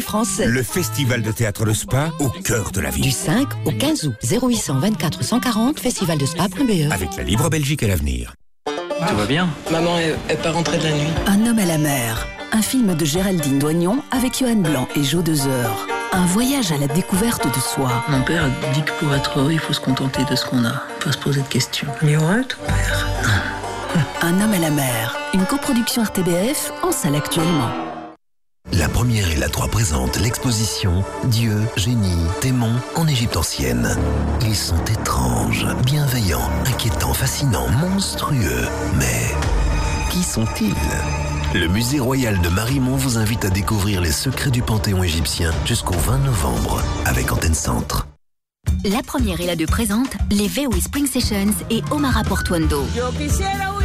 français. Le festival de théâtre Le Spa au cœur de la Du ville. 5 au 15 août, 0800 24 140, festivaldespa.be. Avec la Libre Belgique à l'avenir. Tout va bien Maman est, est pas rentrée de la nuit. Un homme à la mer. Un film de Géraldine Doignon avec Johan Blanc et Jo Dezer. Un voyage à la découverte de soi. Mon père dit que pour être heureux, il faut se contenter de ce qu'on a, pas se poser de questions. Johan, ton père. Un homme à la mer. Une coproduction RTBF en salle actuellement. La première et la 3 présentent l'exposition Dieu, génie, démons en Égypte ancienne. Ils sont étranges, bienveillants, inquiétants, fascinants, monstrueux. Mais qui sont-ils? Le musée royal de Marimont vous invite à découvrir les secrets du panthéon égyptien jusqu'au 20 novembre avec Antenne Centre. La première et la deux présente les VOE Spring Sessions et Omara Portuando.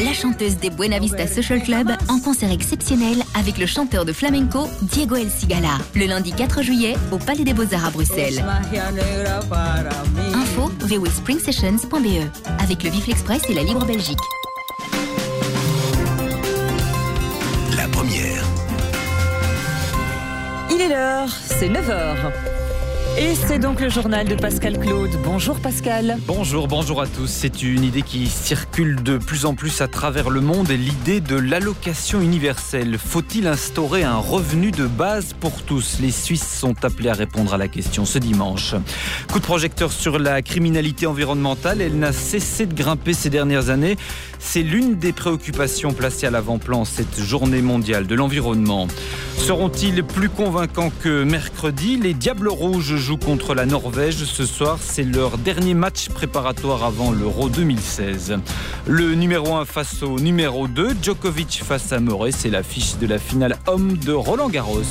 La chanteuse des Buena Vista Social Club en concert exceptionnel avec le chanteur de flamenco Diego El Cigala le lundi 4 juillet au Palais des Beaux-Arts à Bruxelles. Info voespring-sessions.be avec le Vif Express et la Libre Belgique. La première. Il est l'heure, c'est 9h. Et c'est donc le journal de Pascal Claude. Bonjour Pascal. Bonjour, bonjour à tous. C'est une idée qui circule de plus en plus à travers le monde l'idée de l'allocation universelle. Faut-il instaurer un revenu de base pour tous? Les Suisses sont appelés à répondre à la question ce dimanche. Coup de projecteur sur la criminalité environnementale. Elle n'a cessé de grimper ces dernières années. C'est l'une des préoccupations placées à l'avant-plan cette journée mondiale de l'environnement. Seront-ils plus convaincants que mercredi? Les Diables Rouges jouent contre la Norvège ce soir. C'est leur dernier match préparatoire avant l'Euro 2016. Le numéro 1 face au numéro 2, Djokovic face à Murray. C'est l'affiche de la finale homme de Roland Garros.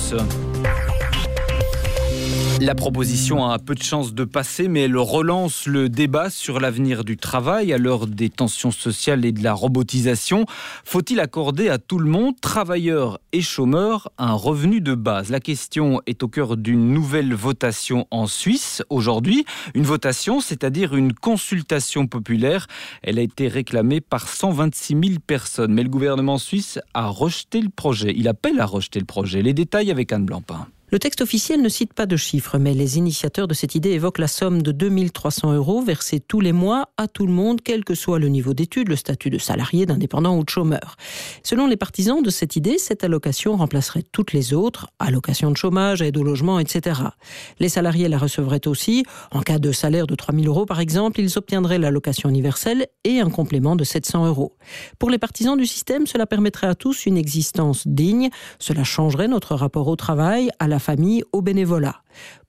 La proposition a peu de chance de passer, mais elle relance le débat sur l'avenir du travail à l'heure des tensions sociales et de la robotisation. Faut-il accorder à tout le monde, travailleurs et chômeurs, un revenu de base? La question est au cœur d'une nouvelle votation en Suisse aujourd'hui. Une votation, c'est-à-dire une consultation populaire. Elle a été réclamée par 126 000 personnes, mais le gouvernement suisse a rejeté le projet. Il appelle à rejeter le projet. Les détails avec Anne Blancpain. Le texte officiel ne cite pas de chiffres, mais les initiateurs de cette idée évoquent la somme de 2300 euros versée tous les mois à tout le monde, quel que soit le niveau d'études, le statut de salarié, d'indépendant ou de chômeur. Selon les partisans de cette idée, cette allocation remplacerait toutes les autres, allocation de chômage, aide au logement, etc. Les salariés la recevraient aussi. En cas de salaire de 3000 euros, par exemple, ils obtiendraient l'allocation universelle et un complément de 700 euros. Pour les partisans du système, cela permettrait à tous une existence digne. Cela changerait notre rapport au travail, à la famille, au bénévolat.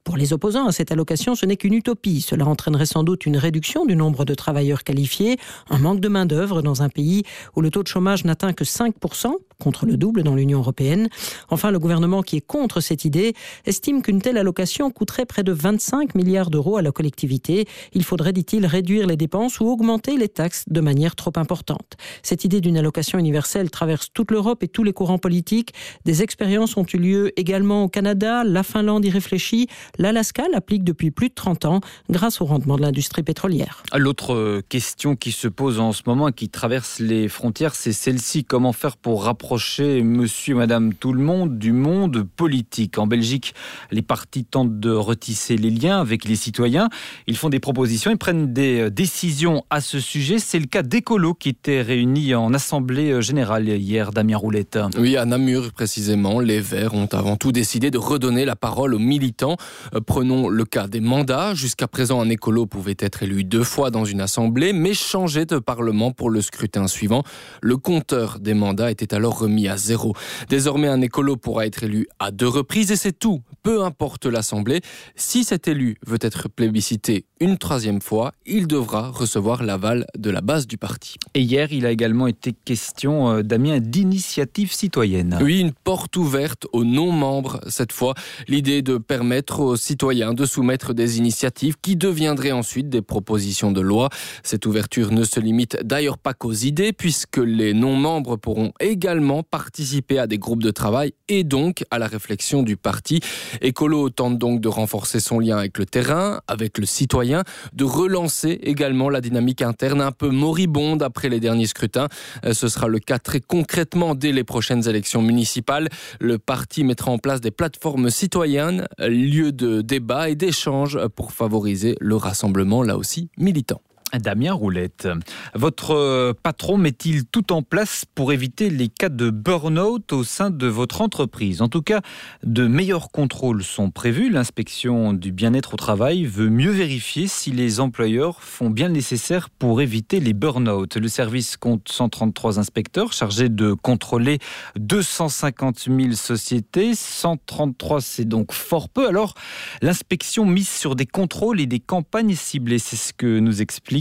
Pour les opposants à cette allocation, ce n'est qu'une utopie. Cela entraînerait sans doute une réduction du nombre de travailleurs qualifiés, un manque de main-d'œuvre dans un pays où le taux de chômage n'atteint que 5%, contre le double dans l'Union européenne. Enfin, le gouvernement qui est contre cette idée estime qu'une telle allocation coûterait près de 25 milliards d'euros à la collectivité. Il faudrait, dit-il, réduire les dépenses ou augmenter les taxes de manière trop importante. Cette idée d'une allocation universelle traverse toute l'Europe et tous les courants politiques. Des expériences ont eu lieu également au Canada, la Finlande y réfléchit, l'Alaska l'applique depuis plus de 30 ans grâce au rendement de l'industrie pétrolière. L'autre question qui se pose en ce moment et qui traverse les frontières, c'est celle-ci. Comment faire pour rapprocher monsieur et madame tout le monde du monde politique? En Belgique, les partis tentent de retisser les liens avec les citoyens. Ils font des propositions, ils prennent des décisions à ce sujet. C'est le cas d'Écolo qui était réuni en Assemblée générale hier, Damien Roulette. Oui, à Namur précisément, les Verts ont avant tout décidé de redonner la parole aux militants. Euh, Prenons le cas des mandats. Jusqu'à présent, un écolo pouvait être élu deux fois dans une assemblée, mais changer de parlement pour le scrutin suivant. Le compteur des mandats était alors remis à zéro. Désormais, un écolo pourra être élu à deux reprises et c'est tout. Peu importe l'assemblée. Si cet élu veut être plébiscité une troisième fois, il devra recevoir l'aval de la base du parti. Et hier, il a également été question, euh, Damien, d'initiative citoyenne. Oui, une porte ouverte aux non-membres cette fois. L'idée de permettre aux citoyens de soumettre des initiatives qui deviendraient ensuite des propositions de loi. Cette ouverture ne se limite d'ailleurs pas qu'aux idées puisque les non-membres pourront également participer à des groupes de travail et donc à la réflexion du parti. Écolo tente donc de renforcer son lien avec le terrain, avec le citoyen de relancer également la dynamique interne un peu moribonde après les derniers scrutins. Euh, ce sera le cas très concrètement dès les prochaines élections municipales. Le parti mettra en place des plateformes citoyennes, lieu de débat et d'échange pour favoriser le rassemblement, là aussi militant. Damien Roulette, votre euh, patron met-il tout en place pour éviter les cas de burn-out au sein de votre entreprise? En tout cas, de meilleurs contrôles sont prévus. L'inspection du bien-être au travail veut mieux vérifier si les employeurs font bien le nécessaire pour éviter les burn-out. Le service compte 133 inspecteurs chargés de contrôler 250 000 sociétés. 133, c'est donc fort peu. Alors, l'inspection mise sur des contrôles et des campagnes ciblées. C'est ce que nous explique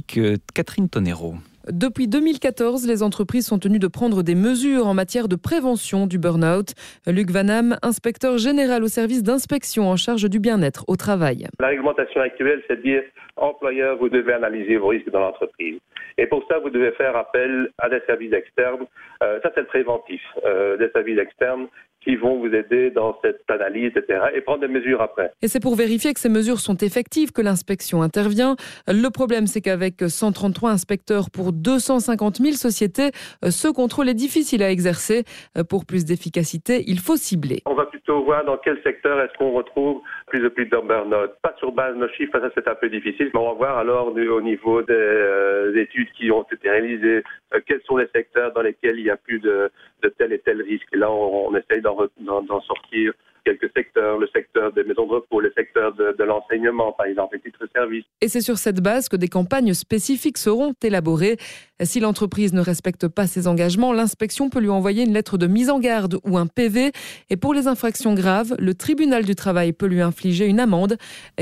Catherine Tonero. Depuis 2014, les entreprises sont tenues de prendre des mesures en matière de prévention du burn-out. Luc Vanham, inspecteur général au service d'inspection en charge du bien-être au travail. La réglementation actuelle, c'est de dire, employeur, vous devez analyser vos risques dans l'entreprise. Et pour ça, vous devez faire appel à des services externes. Euh, ça, c'est le préventif. Euh, des services externes qui vont vous aider dans cette analyse, etc., et prendre des mesures après. Et c'est pour vérifier que ces mesures sont effectives que l'inspection intervient. Le problème, c'est qu'avec 133 inspecteurs pour 250 000 sociétés, ce contrôle est difficile à exercer. Pour plus d'efficacité, il faut cibler. On va plutôt voir dans quel secteur est-ce qu'on retrouve plus de plus de burn-out. Pas sur base de nos chiffres, ça c'est un peu difficile, mais on va voir alors au niveau des euh, études qui ont été réalisées, euh, quels sont les secteurs dans lesquels il y a plus de, tel et tel risque. Et là, on essaye d'en sortir quelques secteurs, le secteur des maisons de repos, le secteur de, l'enseignement, par exemple, les titres services. Et c'est sur cette base que des campagnes spécifiques seront élaborées. Si l'entreprise ne respecte pas ses engagements, l'inspection peut lui envoyer une lettre de mise en garde ou un PV. Et pour les infractions graves, le tribunal du travail peut lui infliger une amende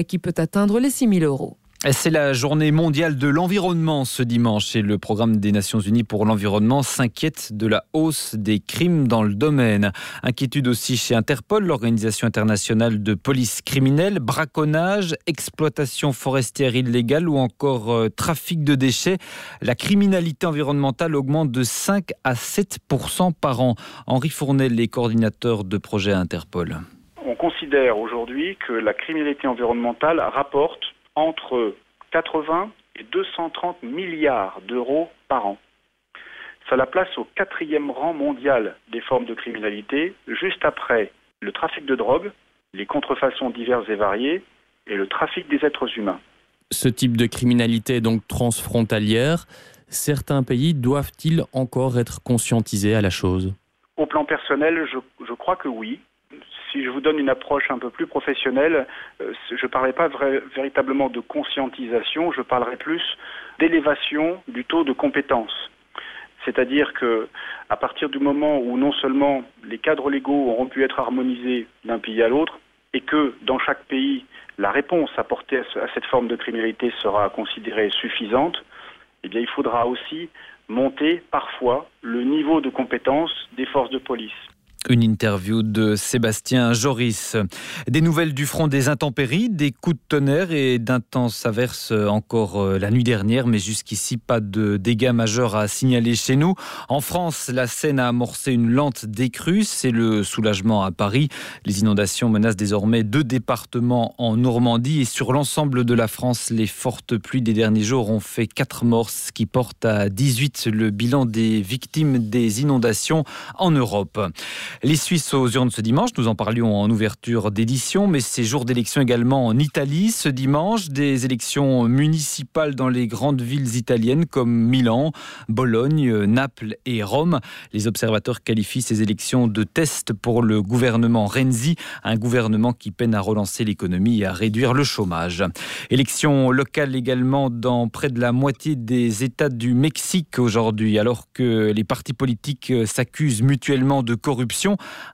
qui peut atteindre les 6 000 euros. C'est la journée mondiale de l'environnement ce dimanche et le programme des Nations Unies pour l'environnement s'inquiète de la hausse des crimes dans le domaine. Inquiétude aussi chez Interpol, l'organisation internationale de police criminelle, braconnage, exploitation forestière illégale ou encore euh, trafic de déchets. La criminalité environnementale augmente de 5 à 7% par an. Henri Fournel, les coordinateurs de projet Interpol. On considère aujourd'hui que la criminalité environnementale rapporte entre 80 et 230 milliards d'euros par an. Ça la place au quatrième rang mondial des formes de criminalité, juste après le trafic de drogue, les contrefaçons diverses et variées et le trafic des êtres humains. Ce type de criminalité est donc transfrontalière. Certains pays doivent-ils encore être conscientisés à la chose? Au plan personnel, je, je crois que oui je vous donne une approche un peu plus professionnelle, euh, je ne parlerai pas véritablement de conscientisation, je parlerai plus d'élévation du taux de compétence. C'est-à-dire que à partir du moment où non seulement les cadres légaux auront pu être harmonisés d'un pays à l'autre, et que dans chaque pays, la réponse apportée à cette forme de criminalité sera considérée suffisante, eh il faudra aussi monter parfois le niveau de compétence des forces de police. Une interview de Sébastien Joris. Des nouvelles du front des intempéries, des coups de tonnerre et d'intenses averses encore euh, la nuit dernière, mais jusqu'ici pas de dégâts majeurs à signaler chez nous. En France, la Seine a amorcé une lente décrue, c'est le soulagement à Paris. Les inondations menacent désormais deux départements en Normandie et sur l'ensemble de la France, les fortes pluies des derniers jours ont fait quatre morts, ce qui porte à 18 le bilan des victimes des inondations en Europe. Les Suisses aux urnes ce dimanche, nous en parlions en ouverture d'édition, mais ces jours d'élection également en Italie ce dimanche, des élections municipales dans les grandes villes italiennes comme Milan, Bologne, Naples et Rome. Les observateurs qualifient ces élections de test pour le gouvernement Renzi, un gouvernement qui peine à relancer l'économie et à réduire le chômage. Élections locales également dans près de la moitié des États du Mexique aujourd'hui, alors que les partis politiques s'accusent mutuellement de corruption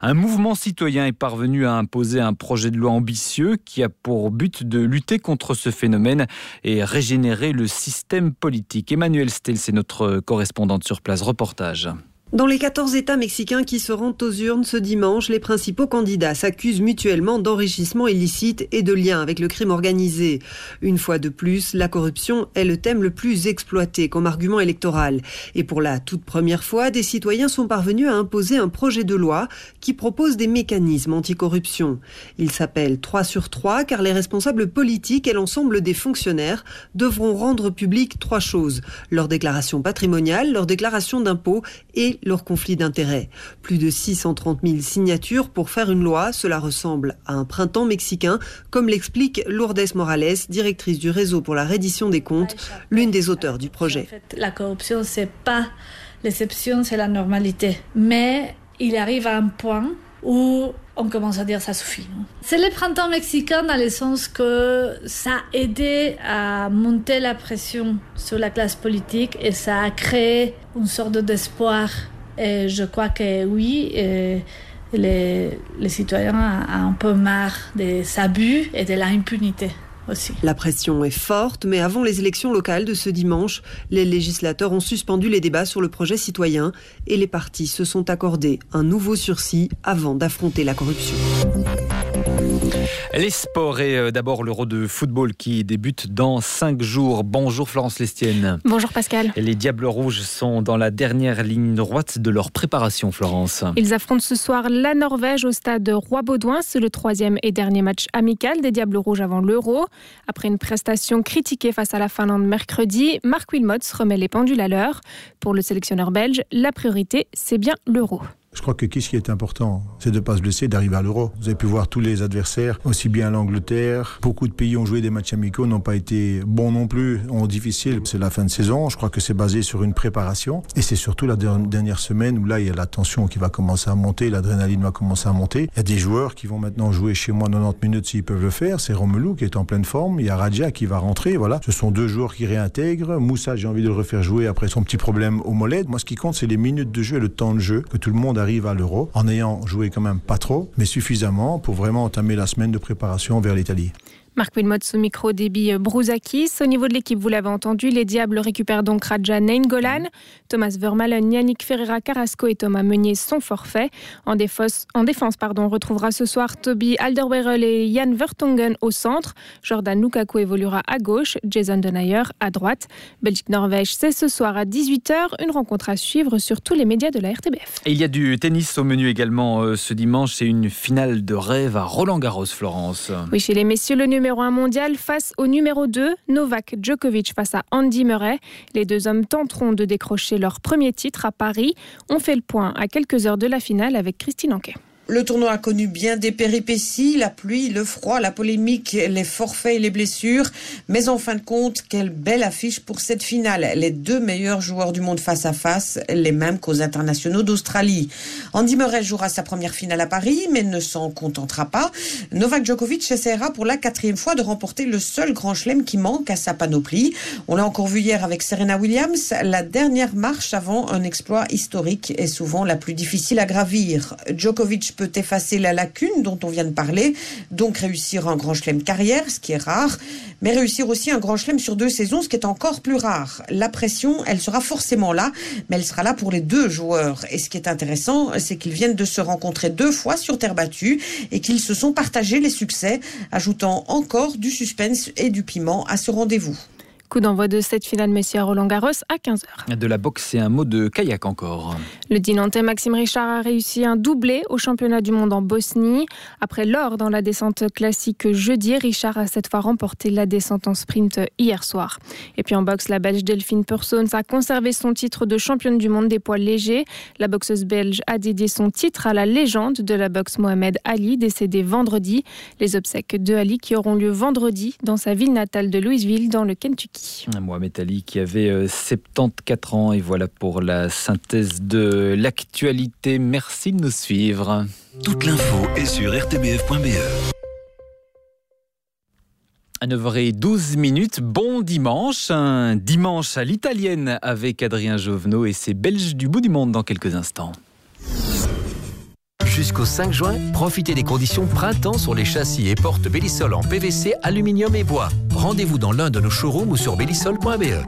un mouvement citoyen est parvenu à imposer un projet de loi ambitieux qui a pour but de lutter contre ce phénomène et régénérer le système politique. Emmanuel Stel, c'est notre correspondante sur place. Reportage. Dans les 14 États mexicains qui se rendent aux urnes ce dimanche, les principaux candidats s'accusent mutuellement d'enrichissement illicite et de lien avec le crime organisé. Une fois de plus, la corruption est le thème le plus exploité comme argument électoral. Et pour la toute première fois, des citoyens sont parvenus à imposer un projet de loi qui propose des mécanismes anticorruption. Il s'appelle 3 sur 3 car les responsables politiques et l'ensemble des fonctionnaires devront rendre public trois choses. Leur déclaration patrimoniale, leur déclaration d'impôt et leur conflit d'intérêts. Plus de 630 000 signatures pour faire une loi, cela ressemble à un printemps mexicain, comme l'explique Lourdes Morales, directrice du réseau pour la reddition des comptes, l'une des auteurs du projet. la corruption, c'est pas l'exception, c'est la normalité. Mais il arrive à un point où on commence à dire ça suffit. C'est le printemps mexicain dans le sens que ça a aidé à monter la pression sur la classe politique et ça a créé une sorte d'espoir. Et je crois que oui, les, les citoyens ont un peu marre des abus et de l'impunité. La pression est forte, mais avant les élections locales de ce dimanche, les législateurs ont suspendu les débats sur le projet citoyen et les partis se sont accordés un nouveau sursis avant d'affronter la corruption. Les sports et euh, d'abord l'Euro de football qui débute dans 5 jours. Bonjour Florence Lestienne. Bonjour Pascal. Les Diables Rouges sont dans la dernière ligne droite de leur préparation, Florence. Ils affrontent ce soir la Norvège au stade Roi-Baudouin. C'est le troisième et dernier match amical des Diables Rouges avant l'Euro. Après une prestation critiquée face à la Finlande mercredi, Marc Wilmots remet les pendules à l'heure. Pour le sélectionneur belge, la priorité, c'est bien l'Euro. Je crois que ce qui est important, c'est de ne pas se blesser, d'arriver à l'euro. Vous avez pu voir tous les adversaires, aussi bien l'Angleterre. Beaucoup de pays ont joué des matchs amicaux, n'ont pas été bons non plus, ont difficile. C'est la fin de saison. Je crois que c'est basé sur une préparation. Et c'est surtout la dernière semaine où là, il y a la tension qui va commencer à monter, l'adrénaline va commencer à monter. Il y a des joueurs qui vont maintenant jouer chez moi 90 minutes s'ils peuvent le faire. C'est Romelu qui est en pleine forme. Il y a Raja qui va rentrer. Voilà. Ce sont deux joueurs qui réintègrent. Moussa, j'ai envie de le refaire jouer après son petit problème au mollet. Moi, ce qui compte, c'est les minutes de jeu et le temps de jeu que tout le monde a arrive à l'euro, en ayant joué quand même pas trop, mais suffisamment pour vraiment entamer la semaine de préparation vers l'Italie. Marc Wilmot sous micro débit Brouzakis. Au niveau de l'équipe, vous l'avez entendu, les Diables récupèrent donc Raja Nainggolan. Thomas Vermaelen, Yannick Ferreira Carrasco et Thomas Meunier sont forfaits. En défense, en défense pardon, on retrouvera ce soir Toby Alderweireld et Jan Vertonghen au centre. Jordan Lukaku évoluera à gauche, Jason Denayer à droite. Belgique-Norvège, c'est ce soir à 18h. Une rencontre à suivre sur tous les médias de la RTBF. Et il y a du tennis au menu également euh, ce dimanche. C'est une finale de rêve à Roland-Garros, Florence. Oui, chez les messieurs, le numéro numéro 1 mondial face au numéro 2, Novak Djokovic face à Andy Murray. Les deux hommes tenteront de décrocher leur premier titre à Paris. On fait le point à quelques heures de la finale avec Christine Anquet. Le tournoi a connu bien des péripéties, la pluie, le froid, la polémique, les forfaits et les blessures. Mais en fin de compte, quelle belle affiche pour cette finale. Les deux meilleurs joueurs du monde face à face, les mêmes qu'aux internationaux d'Australie. Andy Murray jouera sa première finale à Paris, mais ne s'en contentera pas. Novak Djokovic essaiera pour la quatrième fois de remporter le seul grand chelem qui manque à sa panoplie. On l'a encore vu hier avec Serena Williams. La dernière marche avant un exploit historique est souvent la plus difficile à gravir. Djokovic peut effacer la lacune dont on vient de parler, donc réussir un grand chelem carrière, ce qui est rare, mais réussir aussi un grand chelem sur deux saisons, ce qui est encore plus rare. La pression, elle sera forcément là, mais elle sera là pour les deux joueurs. Et ce qui est intéressant, c'est qu'ils viennent de se rencontrer deux fois sur terre battue et qu'ils se sont partagés les succès, ajoutant encore du suspense et du piment à ce rendez-vous. Coup d'envoi de cette finale Messia Roland Garros à 15h. De la boxe et un mot de kayak encore. Le Dinantais Maxime Richard a réussi un doublé au championnat du monde en Bosnie. Après l'or dans la descente classique jeudi, Richard a cette fois remporté la descente en sprint hier soir. Et puis en boxe, la Belge Delphine Persons a conservé son titre de championne du monde des poids légers. La boxeuse belge a dédié son titre à la légende de la boxe Mohamed Ali, décédé vendredi. Les obsèques de Ali qui auront lieu vendredi dans sa ville natale de Louisville dans le Kentucky. Mohamed Ali qui avait 74 euh, ans et voilà pour la synthèse de l'actualité. Merci de nous suivre. Toute l'info est sur rtbf.be. À 9h12 minutes, bon dimanche, un dimanche à l'italienne avec Adrien Jovenot et ses Belges du bout du monde dans quelques instants. Jusqu'au 5 juin, profitez des conditions printemps sur les châssis et portes Bellisol en PVC, aluminium et bois. Rendez-vous dans l'un de nos showrooms ou sur bellisol.be.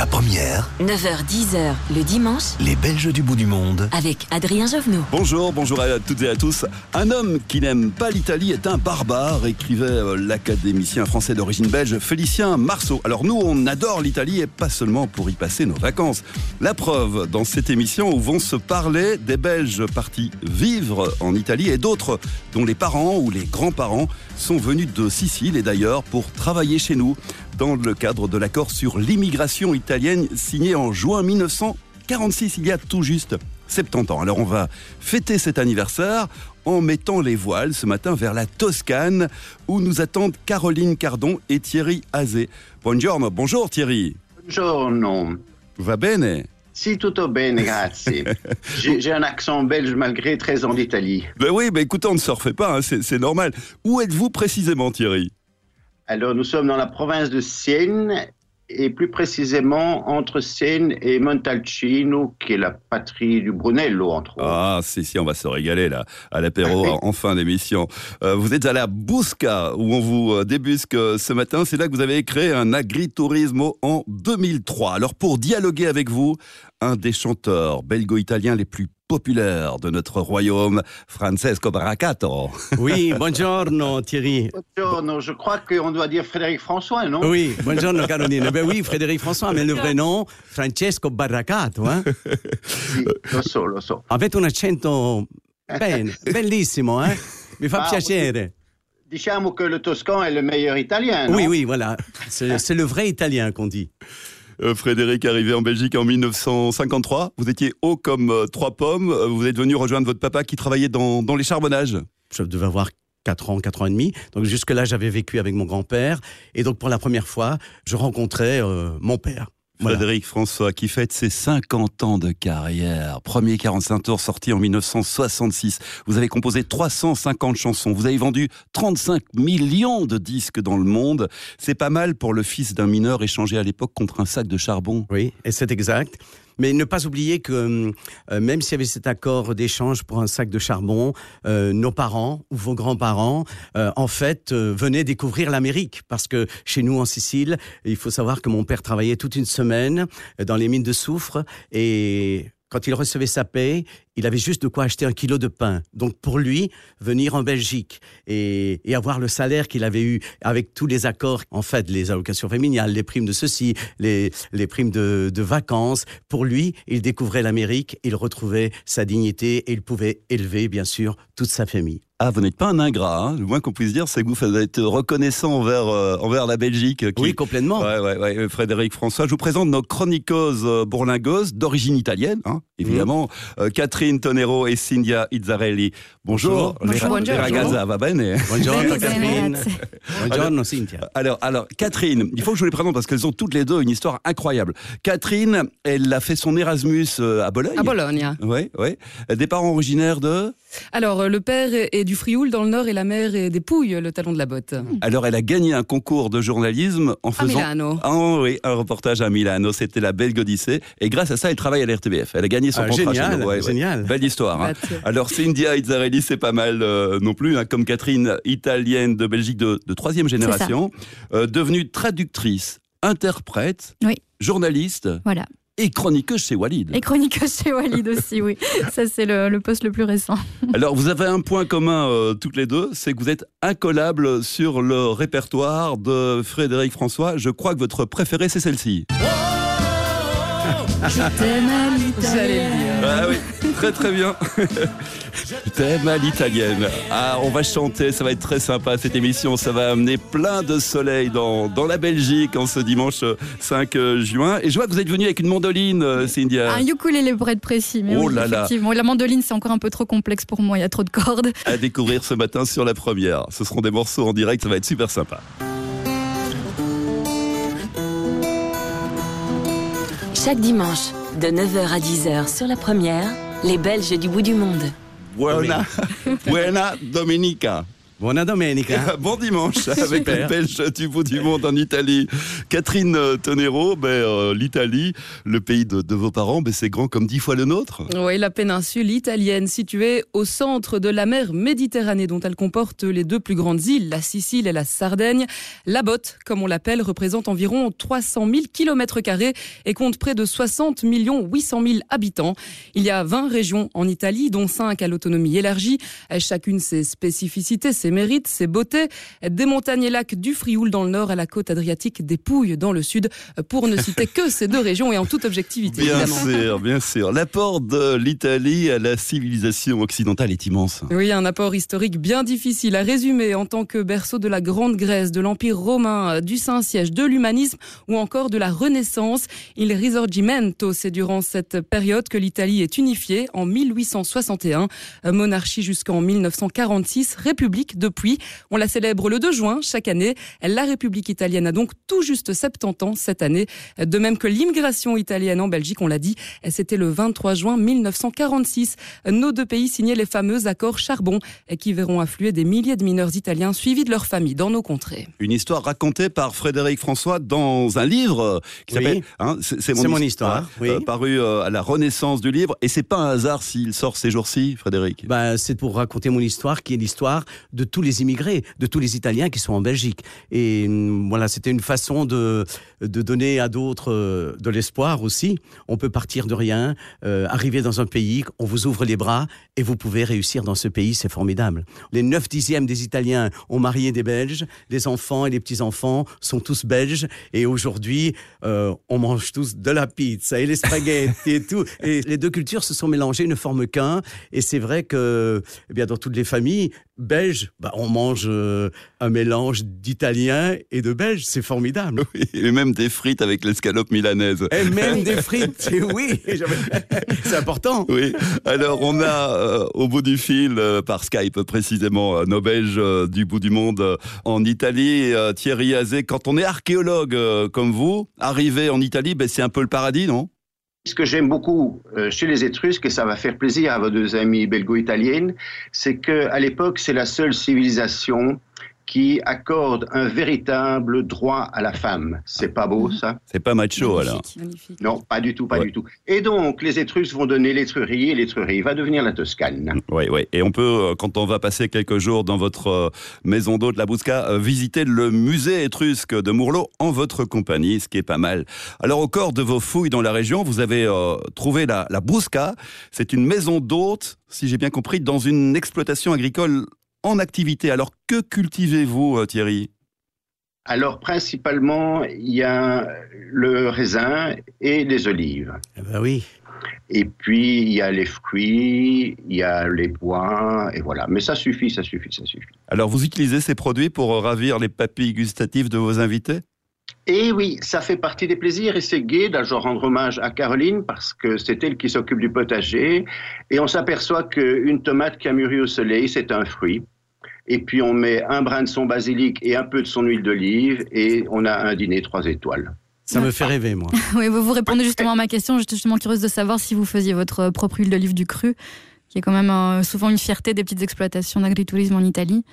9h-10h le dimanche Les Belges du bout du monde. avec Adrien Jovenot. Bonjour, bonjour à toutes et à tous. Un homme qui n'aime pas l'Italie est un barbare, écrivait euh, l'académicien français d'origine belge Félicien Marceau. Alors nous, on adore l'Italie et pas seulement pour y passer nos vacances. La preuve dans cette émission où vont se parler des Belges partis vivre en Italie et d'autres dont les parents ou les grands-parents sont venus de Sicile et d'ailleurs pour travailler chez nous dans le cadre de l'accord sur l'immigration italienne signé en juin 1946, il y a tout juste 70 ans. Alors on va fêter cet anniversaire en mettant les voiles ce matin vers la Toscane où nous attendent Caroline Cardon et Thierry Azé. Buongiorno, bonjour Thierry. Buongiorno. Va bene? Si, tutto bene, grazie. J'ai j'ai un accent belge malgré 13 ans d'Italie. Ben oui, ben écoutez, on ne se refait pas, hein, c'est normal. Où êtes-vous précisément Thierry? Alors, nous sommes dans la province de Sienne et plus précisément entre Sienne et Montalcino, qui est la patrie du Brunello, entre autres. Ah, si, si, on va se régaler là, à l'apéro en- fin d'émission. Euh, vous êtes à la Busca, où on vous euh, débusque euh, ce matin. C'est là que vous avez créé un agritourisme en 2003. Alors, pour dialoguer avec vous, un des chanteurs belgo-italiens les plus populaires de notre royaume, Francesco Baraccato. Oui, buongiorno Thierry. Buongiorno, je crois qu'on doit dire Frédéric François, non? Oui, buongiorno Caroline. Ben oui, Frédéric François, mais le vrai nom, Francesco Barracato. Hein? Lo so, lo so. Avete un accento bene, bellissimo, hein? Mi fa Ah, piacere. Diciamo que le toscan est le meilleur italien, non Oui, oui, voilà. C'est le vrai italien qu'on dit. Euh, Frédéric arrivé en Belgique en 1953. Vous étiez haut comme euh, trois pommes. Euh, Vous êtes venu rejoindre votre papa qui travaillait dans, dans les charbonnages. Je devais avoir 4 ans, 4 ans et demi. Donc jusque-là, j'avais vécu avec mon grand-père. Et donc pour la première fois, je rencontrais mon père. Voilà. Frédéric François qui fête ses 50 ans de carrière. Premier 45 tours sorti en 1966. Vous avez composé 350 chansons. Vous avez vendu 35 millions de disques dans le monde. C'est pas mal pour le fils d'un mineur échangé à l'époque contre un sac de charbon. Oui, et c'est exact. Mais ne pas oublier que euh, même s'il y avait cet accord d'échange pour un sac de charbon, euh, nos parents ou vos grands-parents, euh, en fait, euh, venaient découvrir l'Amérique. Parce que chez nous, en Sicile, il faut savoir que mon père travaillait toute une semaine euh, dans les mines de soufre et quand il recevait sa paie, il avait juste de quoi acheter un kilo de pain. Donc pour lui, venir en Belgique et, et avoir le salaire qu'il avait eu avec tous les accords, en fait, les allocations familiales, les primes de ceci, les, les primes de, de vacances, pour lui, il découvrait l'Amérique, il retrouvait sa dignité et il pouvait élever, bien sûr, toute sa famille. Ah, vous n'êtes pas un ingrat. Hein. Le moins qu'on puisse dire, c'est que vous êtes reconnaissant envers, euh, envers la Belgique. qui- Oui, complètement. Ouais, ouais, ouais. Frédéric François. Je vous présente nos chroniqueuses euh, bourlingueuses d'origine italienne, hein, évidemment. Euh, Catherine Tonero et Cindia Izzarelli. Bonjour. Bonjour. Les, ragazza, va bene Buongiorno Catherine. Buongiorno Cynthia. alors, alors, Catherine, il faut que je vous les présente parce qu'elles ont toutes les deux une histoire incroyable. Catherine, elle a fait son Erasmus euh, à Bologne. À Bologne. Oui, oui. Des parents originaires de Alors, euh, le père est- du Frioul dans le nord et la mère est des Pouilles, le talon de la botte. Alors, elle a gagné un concours de journalisme en faisant Milano. Ah oui, un reportage à Milano. C'était la belle Odyssée. Et grâce à ça, elle travaille à l'RTBF. Elle a gagné son Ah, contrat. génial. Ouais, génial. Belle histoire. hein. Alors, Cindia Izzarelli, c'est pas mal euh, non plus, hein, comme Catherine, italienne de Belgique de, de troisième génération, euh, devenue traductrice, interprète, Oui. journaliste Voilà. Et chroniqueuse chez Walid. Et chroniqueuse chez Walid aussi, oui. Ça, c'est le, le poste le plus récent. Alors, vous avez un point commun euh, toutes les deux, c'est que vous êtes incollables sur le répertoire de Frédéric François. Je crois que votre préférée, c'est celle-ci. Je t'aime à J'allais le dire. Ah oui, très très bien. Je t'aime à l'italienne. Ah, on va chanter, ça va être très sympa cette émission. Ça va amener plein de soleil dans, dans la Belgique en ce dimanche euh, 5 juin. Et je vois que vous êtes venu avec une mandoline, euh, Cynthia. Un ukulélé pour être précis, mais Oh oui, là là. effectivement. La mandoline, c'est encore un peu trop complexe pour moi, il y a trop de cordes. À découvrir ce matin sur la première. Ce seront des morceaux en direct, ça va être super sympa. Chaque dimanche, de 9h à 10h sur la première, les Belges du bout du monde. Buena, buena Dominica. Buona domenica. bon dimanche avec les Belges du bout du monde en Italie. Catherine euh, Tonero, ben, euh, l'Italie, le pays de, de vos parents, ben, c'est grand comme dix fois le nôtre. Oui, la péninsule italienne située au centre de la mer Méditerranée dont elle comporte les deux plus grandes îles, la Sicile et la Sardaigne. La botte, comme on l'appelle, représente environ 300 000 km et compte près de 60 millions 800 000 habitants. Il y a 20 régions en Italie, dont 5 à l'autonomie élargie, chacune ses spécificités, ses mérites, ses beautés, des montagnes et lacs du Frioul dans le nord à la côte adriatique des Pouilles dans le sud, pour ne citer que ces deux régions et en toute objectivité. Bien évidemment. sûr, bien sûr. L'apport de l'Italie à la civilisation occidentale est immense. Oui, un apport historique bien difficile à résumer en tant que berceau de la Grande Grèce, de l'Empire romain, du Saint-Siège, de l'humanisme ou encore de la Renaissance. Il risorgimento, c'est durant cette période que l'Italie est unifiée en 1861, monarchie jusqu'en 1946, république depuis. On la célèbre le 2 juin chaque année. La République italienne a donc tout juste 70 ans cette année. De même que l'immigration italienne en Belgique, on l'a dit, c'était le 23 juin 1946. Nos deux pays signaient les fameux accords Charbon qui verront affluer des milliers de mineurs italiens suivis de leurs familles dans nos contrées. Une histoire racontée par Frédéric François dans un livre qui Oui. s'appelle hein, C'est C'est mon histoire, oui. euh, paru euh, à la Renaissance du livre. Et c'est pas un hasard s'il sort ces jours-ci, Frédéric? Ben, c'est pour raconter mon histoire, qui est l'histoire de tous les immigrés, de tous les Italiens qui sont en Belgique. Et hum, voilà, c'était une façon de, de donner à d'autres euh, de l'espoir aussi. On peut partir de rien, euh, arriver dans un pays, on vous ouvre les bras et vous pouvez réussir dans ce pays, c'est formidable. Les 9 dixièmes des Italiens ont marié des Belges, les enfants et les petits-enfants sont tous belges. Et aujourd'hui, euh, on mange tous de la pizza et les spaghettis et tout. Et les deux cultures se sont mélangées, ne forment qu'un. Et c'est vrai que, eh bien, dans toutes les familles belges, bah, on mange euh, un mélange d'Italiens et de Belges. C'est formidable. Et même des frites avec l'escalope milanaise. Et même des frites, oui. C'est important. Oui. Alors, on a euh, au bout du fil, euh, par Skype précisément, nos Belges du bout du monde en Italie. Thierry Azé, quand on est archéologue comme vous, arrivé en Italie, ben, c'est un peu le paradis, non? Ce que j'aime beaucoup euh, chez les Étrusques, et ça va faire plaisir à vos deux amies belgo-italiennes, c'est qu'à l'époque, c'est la seule civilisation qui accorde un véritable droit à la femme. C'est pas beau, ça? C'est pas macho, alors. Non, pas du tout, pas du tout. Et donc, les Étrusques vont donner l'étrurie, et l'étrurie va devenir la Toscane. Oui, oui. Et on peut, euh, quand on va passer quelques jours dans votre euh, maison d'eau de la Bousca, euh, visiter le musée étrusque de Mourlot en votre compagnie, ce qui est pas mal. Alors, au corps de vos fouilles dans la région, vous avez euh, trouvé la, la Bousca. C'est une maison d'hôte, si j'ai bien compris, dans une exploitation agricole en activité. Alors, que cultivez-vous, euh, Thierry? Alors, principalement, il y a le raisin et les olives. ben oui. Et puis, il y a les fruits, il y a les bois, et voilà. Mais ça suffit, ça suffit, ça suffit. Alors, vous utilisez ces produits pour euh, ravir les papilles gustatives de vos invités? Et oui, ça fait partie des plaisirs et c'est gai. Là, je rendre hommage à Caroline parce que c'est elle qui s'occupe du potager. Et on s'aperçoit qu'une tomate qui a mûri au soleil, c'est un fruit. Et puis on met un brin de son basilic et un peu de son huile d'olive et on a un dîner trois étoiles. Ça me fait rêver, moi. Oui, vous, vous répondez justement à ma question. J'étais justement curieuse de savoir si vous faisiez votre propre huile d'olive du cru, qui est quand même euh, souvent une fierté des petites exploitations d'agritourisme en Italie.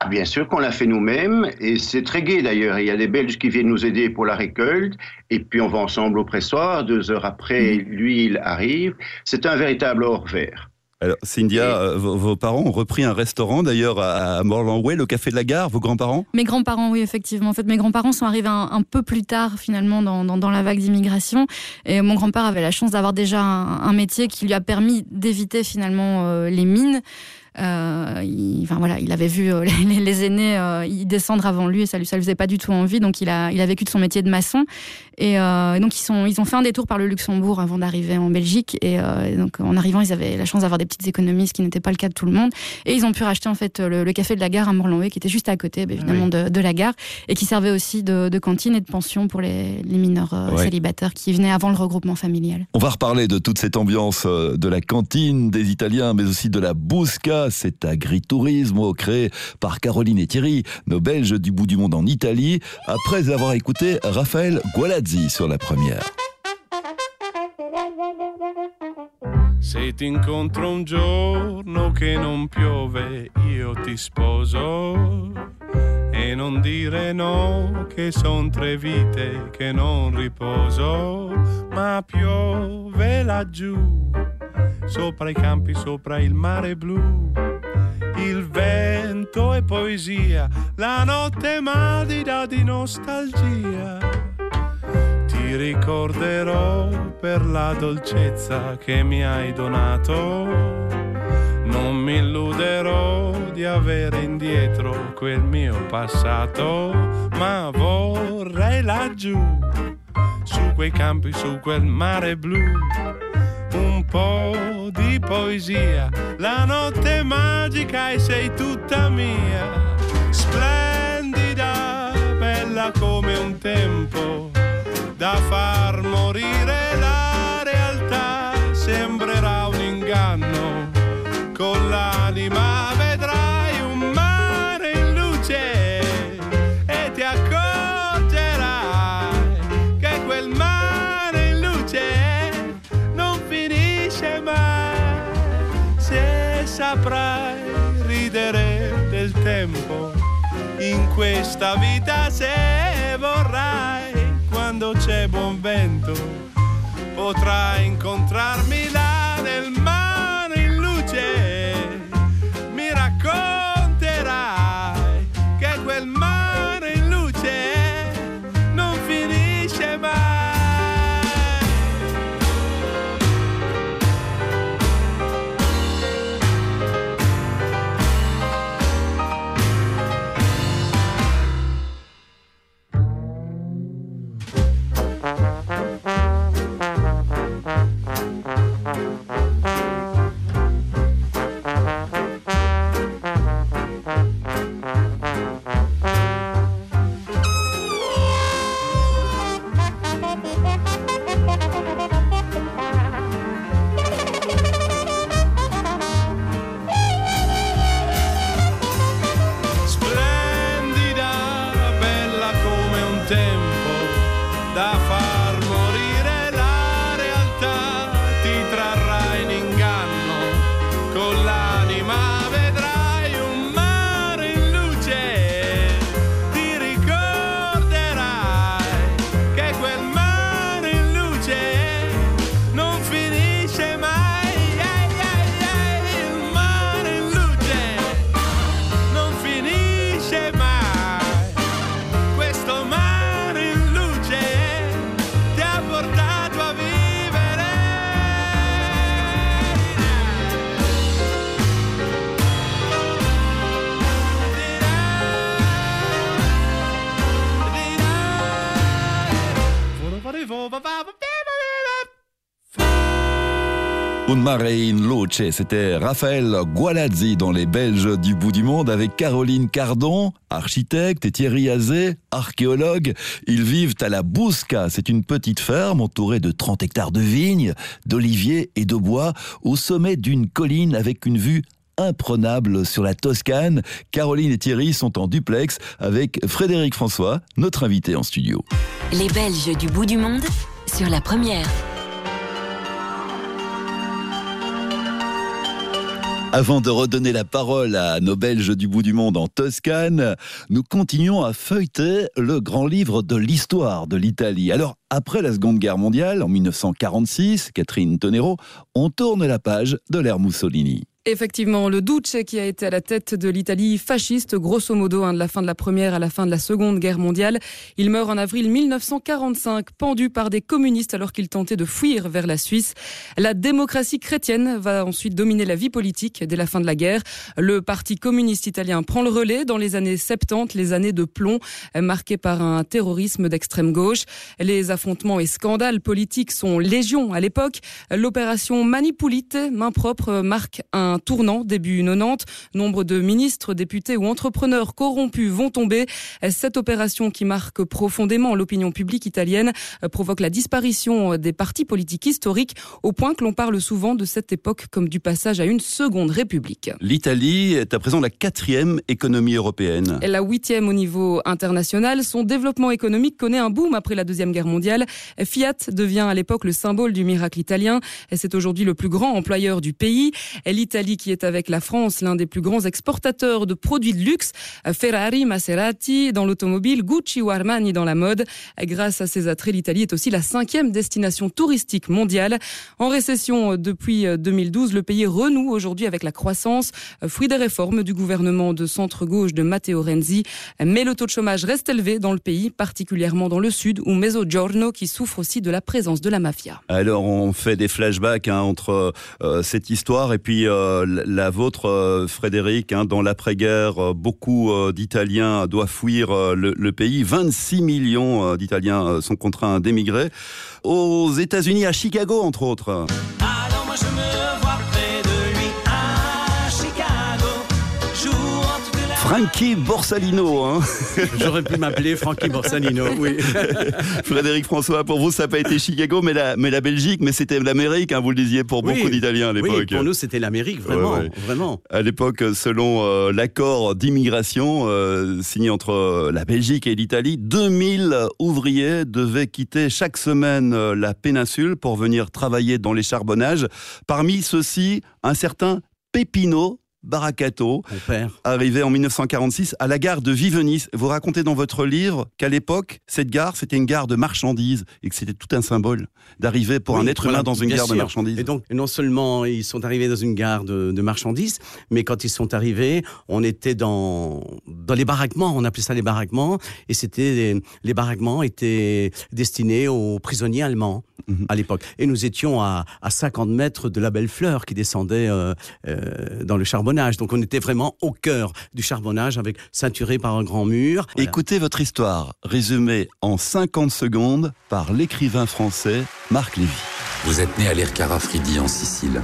Ah, Bien sûr qu'on l'a fait nous-mêmes et c'est très gai d'ailleurs. Il y a des Belges qui viennent nous aider pour la récolte et puis on va ensemble au pressoir. Deux heures après, l'huile arrive. C'est un véritable or vert. Alors, Cynthia, euh, vos, vos parents ont repris un restaurant d'ailleurs à, à Morlanway, le Café de la Gare, vos grands-parents? Mes grands-parents, oui, effectivement. En fait, mes grands-parents sont arrivés un, un peu plus tard, finalement, dans, dans, dans la vague d'immigration. Et mon grand-père avait la chance d'avoir déjà un, un, métier qui lui a permis d'éviter, finalement, euh, les mines. Euh, il, enfin voilà, il avait vu euh, les, les, aînés euh, y descendre avant lui et ça lui ça lui faisait pas du tout envie. Donc il a il a vécu de son métier de maçon et, et donc ils sont ils ont fait un détour par le Luxembourg avant d'arriver en Belgique et, et, donc en arrivant ils avaient la chance d'avoir des petites économies, ce qui n'était pas le cas de tout le monde. Et ils ont pu racheter en fait le, le café de la gare à Morlanway qui était juste à côté bah, évidemment oui. de, de, la gare et qui servait aussi de, de, cantine et de pension pour les, les mineurs ouais. célibataires qui venaient avant le regroupement familial. On va reparler de toute cette ambiance de la cantine des Italiens mais aussi de la Bousca, c'est agri tourisme créé par Caroline et Thierry, nos Belges du bout du monde en Italie, après avoir écouté Raphaël Gualazzi sur la première. Se ti incontro un giorno che non piove, io ti sposo. E non dire no, che son tre vite che non riposo, ma piove laggiù, sopra i campi, sopra il mare blu. Il vento è poesia, la notte madida di nostalgia. Ricorderò per la dolcezza che mi hai donato. Non mi illuderò di avere indietro quel mio passato, ma vorrei laggiù, su quei campi, su quel mare blu, un po' di poesia. La notte magica e sei tutta mia, splendida, bella come un tempo, da far morire la realtà, sembrerà un inganno. Con l'anima vedrai un mare in luce e ti accorgerai che quel mare in luce non finisce mai. Se saprai ridere del tempo in questa vita se vorrai quando c'è buon vento potrai incontrarmi là Un mare in c'était Raphaël Gualazzi dans Les Belges du bout du monde avec Caroline Cardon, architecte, et Thierry Azé, archéologue. Ils vivent à la Bousca. C'est une petite ferme entourée de 30 hectares de vignes, d'oliviers et de bois au sommet d'une colline avec une vue imprenable sur la Toscane. Caroline et Thierry sont en duplex avec Frédéric François, notre invité en studio. Les Belges du bout du monde sur la première. Avant de redonner la parole à nos Belges du bout du monde en Toscane, nous continuons à feuilleter le grand livre de l'histoire de l'Italie. Alors, après la Seconde Guerre mondiale, en 1946, Catherine Tonero, on tourne la page de l'ère Mussolini. Effectivement, le Duce qui a été à la tête de l'Italie fasciste, grosso modo, hein, de la fin de la première à la fin de la seconde guerre mondiale. Il meurt en avril 1945, pendu par des communistes alors qu'il tentait de fuir vers la Suisse. La démocratie chrétienne va ensuite dominer la vie politique dès la fin de la guerre. Le parti communiste italien prend le relais dans les années 70, les années de plomb, marquées par un terrorisme d'extrême gauche. Les affrontements et scandales politiques sont légion à l'époque. L'opération Manipulite, main propre, marque un un tournant début 90. Nombre de ministres, députés ou entrepreneurs corrompus vont tomber. Cette opération qui marque profondément l'opinion publique italienne provoque la disparition des partis politiques historiques au point que l'on parle souvent de cette époque comme du passage à une seconde république. L'Italie est à présent la quatrième économie européenne. Et la huitième au niveau international. Son développement économique connaît un boom après la Deuxième Guerre mondiale. Fiat devient à l'époque le symbole du miracle italien. C'est aujourd'hui le plus grand employeur du pays. L'Italie qui est avec la France l'un des plus grands exportateurs de produits de luxe. Ferrari, Maserati dans l'automobile, Gucci ou Armani dans la mode. Grâce à ses attraits, l'Italie est aussi la cinquième destination touristique mondiale. En récession depuis 2012, le pays renoue aujourd'hui avec la croissance, fruit des réformes du gouvernement de centre-gauche de Matteo Renzi. Mais le taux de chômage reste élevé dans le pays, particulièrement dans le sud, où Mezzogiorno qui souffre aussi de la présence de la mafia. Alors on fait des flashbacks hein, entre euh, cette histoire et puis euh, la vôtre, euh, Frédéric. Hein, dans l'après-guerre, beaucoup d'Italiens doivent fuir le, le, pays. 26 millions d'Italiens sont contraints d'émigrer. Aux États-Unis, à Chicago entre autres. Frankie Borsalino. Hein. J'aurais pu m'appeler Frankie Borsalino, oui. Frédéric François, pour vous, ça n'a pas été Chicago, mais la, mais la Belgique, mais c'était l'Amérique, hein, vous le disiez pour beaucoup d'Italiens à l'époque. Oui, pour nous, c'était l'Amérique, vraiment, vraiment. À l'époque, selon euh, l'accord d'immigration euh, signé entre euh, la Belgique et l'Italie, 2000 ouvriers devaient quitter chaque semaine la péninsule pour venir travailler dans les charbonnages. Parmi ceux-ci, un certain Pepino Baracato, arrivé en 1946 à la gare de Vivenis. Vous racontez dans votre livre qu'à l'époque, cette gare, c'était une gare de marchandises et que c'était tout un symbole d'arriver pour un être humain dans une gare de marchandises. Et donc, non seulement ils sont arrivés dans une gare de, marchandises, mais quand ils sont arrivés, on était dans, dans les baraquements, on appelait ça les baraquements, et c'était les, baraquements étaient destinés aux prisonniers allemands mhm. à l'époque. Et nous étions à, à 50 mètres de la belle fleur qui descendait euh, euh, dans le charbon donc on était vraiment au cœur du charbonnage avec ceinturé par un grand mur. Écoutez votre histoire résumée en 50 secondes par l'écrivain français Marc Lévy. Vous êtes né à l'Ercara Fridi en Sicile.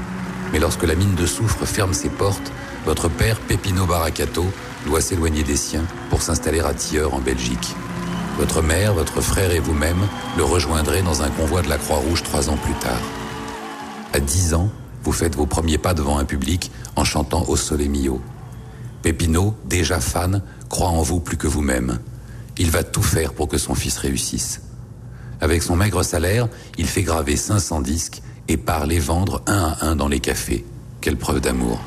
Mais lorsque la mine de soufre ferme ses portes, votre père, Pepino Baracato, doit s'éloigner des siens pour s'installer à Tilleur en Belgique. Votre mère, votre frère et vous-même le rejoindrez dans un convoi de la Croix-Rouge trois ans plus tard. À dix ans, vous faites vos premiers pas devant un public en chantant Au Sole Mio. Pépino, déjà fan, croit en vous plus que vous-même. Il va tout faire pour que son fils réussisse. Avec son maigre salaire, il fait graver 500 disques et part les vendre un à un dans les cafés. Quelle preuve d'amour.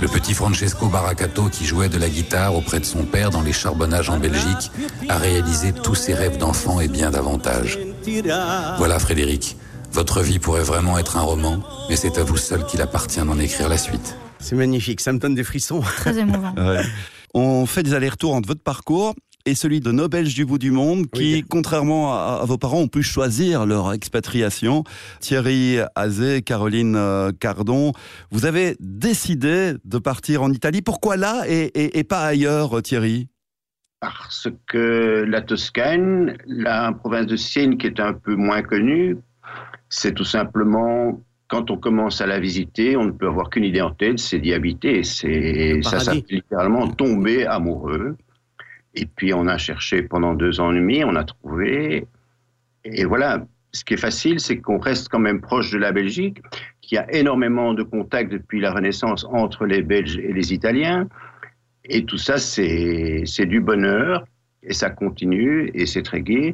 Le petit Francesco Baracato, qui jouait de la guitare auprès de son père dans les charbonnages en Belgique, a réalisé tous ses rêves d'enfant et bien davantage. Voilà Frédéric, votre vie pourrait vraiment être un roman, mais c'est à vous seul qu'il appartient d'en écrire la suite. C'est magnifique, ça me donne des frissons. Très émouvant. On fait des allers-retours entre votre parcours et celui de nos Belges du bout du monde qui, contrairement à, vos parents, ont pu choisir leur expatriation. Thierry Azé, Caroline euh, Cardon, vous avez décidé de partir en Italie. Pourquoi là et, pas ailleurs, Thierry? Parce que la Toscane, la province de Sienne qui est un peu moins connue, c'est tout simplement quand on commence à la visiter, on ne peut avoir qu'une idée en tête, c'est d'y habiter. C'est ça s'appelle littéralement tomber amoureux. Et puis on a cherché pendant deux ans et demi, on a trouvé. Et voilà, ce qui est facile, c'est qu'on reste quand même proche de la Belgique, qui a énormément de contacts depuis la Renaissance entre les Belges et les Italiens. Et tout ça, c'est du bonheur. Et ça continue et c'est très gai.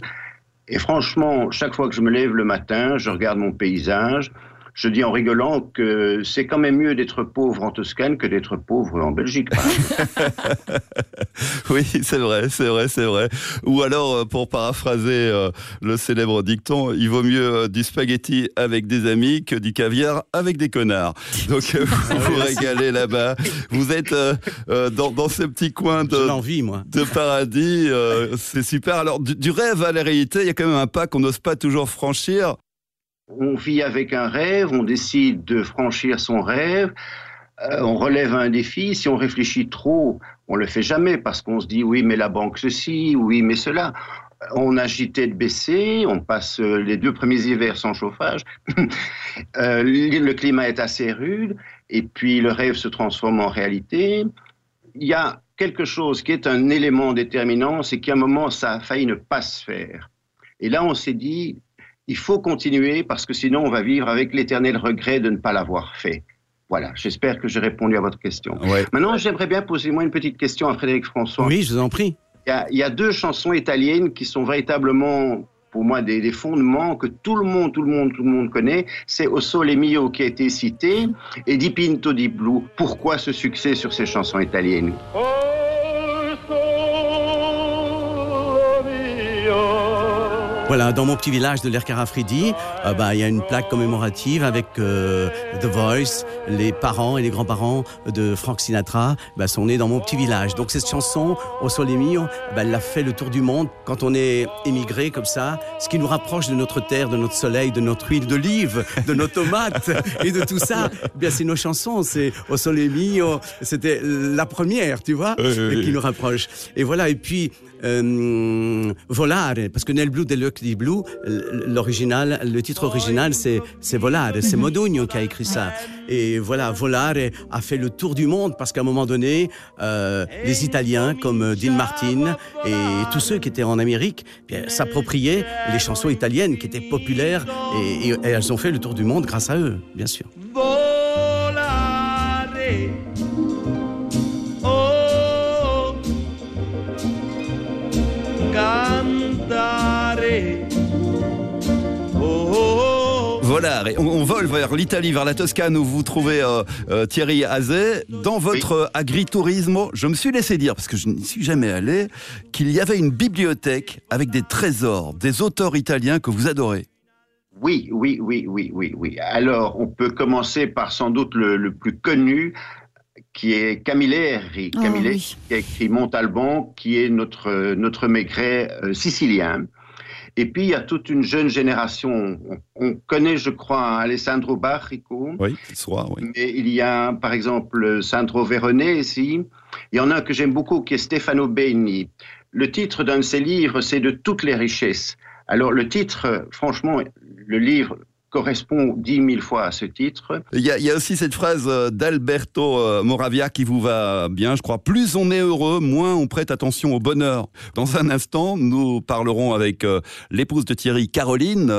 Et franchement, chaque fois que je me lève le matin, je regarde mon paysage, je dis en rigolant que c'est quand même mieux d'être pauvre en Toscane que d'être pauvre en Belgique. oui, c'est vrai, c'est vrai, c'est vrai. Ou alors, euh, pour paraphraser euh, le célèbre dicton, il vaut mieux euh, du spaghetti avec des amis que du caviar avec des connards. Donc, vous vous régalez là-bas. Vous êtes dans, dans, ce petit coin de, moi. de paradis. c'est super. Alors, du, du rêve à la réalité, il y a quand même un pas qu'on n'ose pas toujours franchir on vit avec un rêve, on décide de franchir son rêve, euh, on relève un défi. Si on réfléchit trop, on le fait jamais parce qu'on se dit oui, mais la banque ceci, oui, mais cela. On agite de baisser, on passe les deux premiers hivers sans chauffage. Euh, le climat est assez rude et puis le rêve se transforme en réalité. Il y a quelque chose qui est un élément déterminant, c'est qu'à un moment, ça a failli ne pas se faire. Et là, on s'est dit, il faut continuer parce que sinon, on va vivre avec l'éternel regret de ne pas l'avoir fait. Voilà, j'espère que j'ai répondu à votre question. Maintenant, j'aimerais bien poser moi une petite question à Frédéric François. Oui, je vous en prie. Il y, a, deux chansons italiennes qui sont véritablement pour moi des, fondements que tout le monde, tout le monde, tout le monde connaît. C'est O Sole Mio qui a été cité et Di Pinto di Blu. Pourquoi ce succès sur ces chansons italiennes? Voilà, dans mon petit village de l'Ercarafridi, euh, bah, il y a une plaque commémorative avec euh, The Voice. Les parents et les grands-parents de Frank Sinatra bah, sont nés dans mon petit village. Donc cette chanson, Au Sole Mio, bah, elle a fait le tour du monde. Quand on est émigré comme ça, ce qui nous rapproche de notre terre, de notre soleil, de notre huile d'olive, de nos tomates et de tout ça, eh bien c'est nos chansons. C'est Au Sole Mio, c'était la première, tu vois, qui nous rapproche. Et voilà, et puis euh, Volare, parce que Nel Blue de di Blue, l'original, le titre original, c'est, c'est Volare, c'est mhm. Modugno qui a écrit ça. Et voilà, Volare a fait le tour du monde parce qu'à un moment donné, euh, les Italiens comme Dean Martin et tous ceux qui étaient en Amérique s'appropriaient les chansons italiennes qui étaient populaires et, et elles ont fait le tour du monde grâce à eux, bien sûr. Voilà, on, vole vers l'Italie, vers la Toscane où vous trouvez euh, euh, Thierry Azet. Dans votre agritourisme, je me suis laissé dire, parce que je n'y suis jamais allé, qu'il y avait une bibliothèque avec des trésors, des auteurs italiens que vous adorez. Oui, oui, oui, oui, oui, oui. Alors, on peut commencer par sans doute le, plus connu, qui est Camilleri, ah Camilleri qui a écrit Montalban, qui est notre, notre maigret euh, sicilien. Et puis, il y a toute une jeune génération. On, connaît, je crois, Alessandro Barrico. Oui, soit, oui. Mais il y a, par exemple, Sandro Veronesi. Il y en a un que j'aime beaucoup, qui est Stefano Beni. Le titre d'un de ses livres, c'est De toutes les richesses. Alors, le titre, franchement, le livre correspond dix mille fois à ce titre. Il y, a, aussi cette phrase euh, d'Alberto euh, Moravia qui vous va bien, je crois. Plus on est heureux, moins on prête attention au bonheur. Dans un instant, nous parlerons avec euh, l'épouse de Thierry, Caroline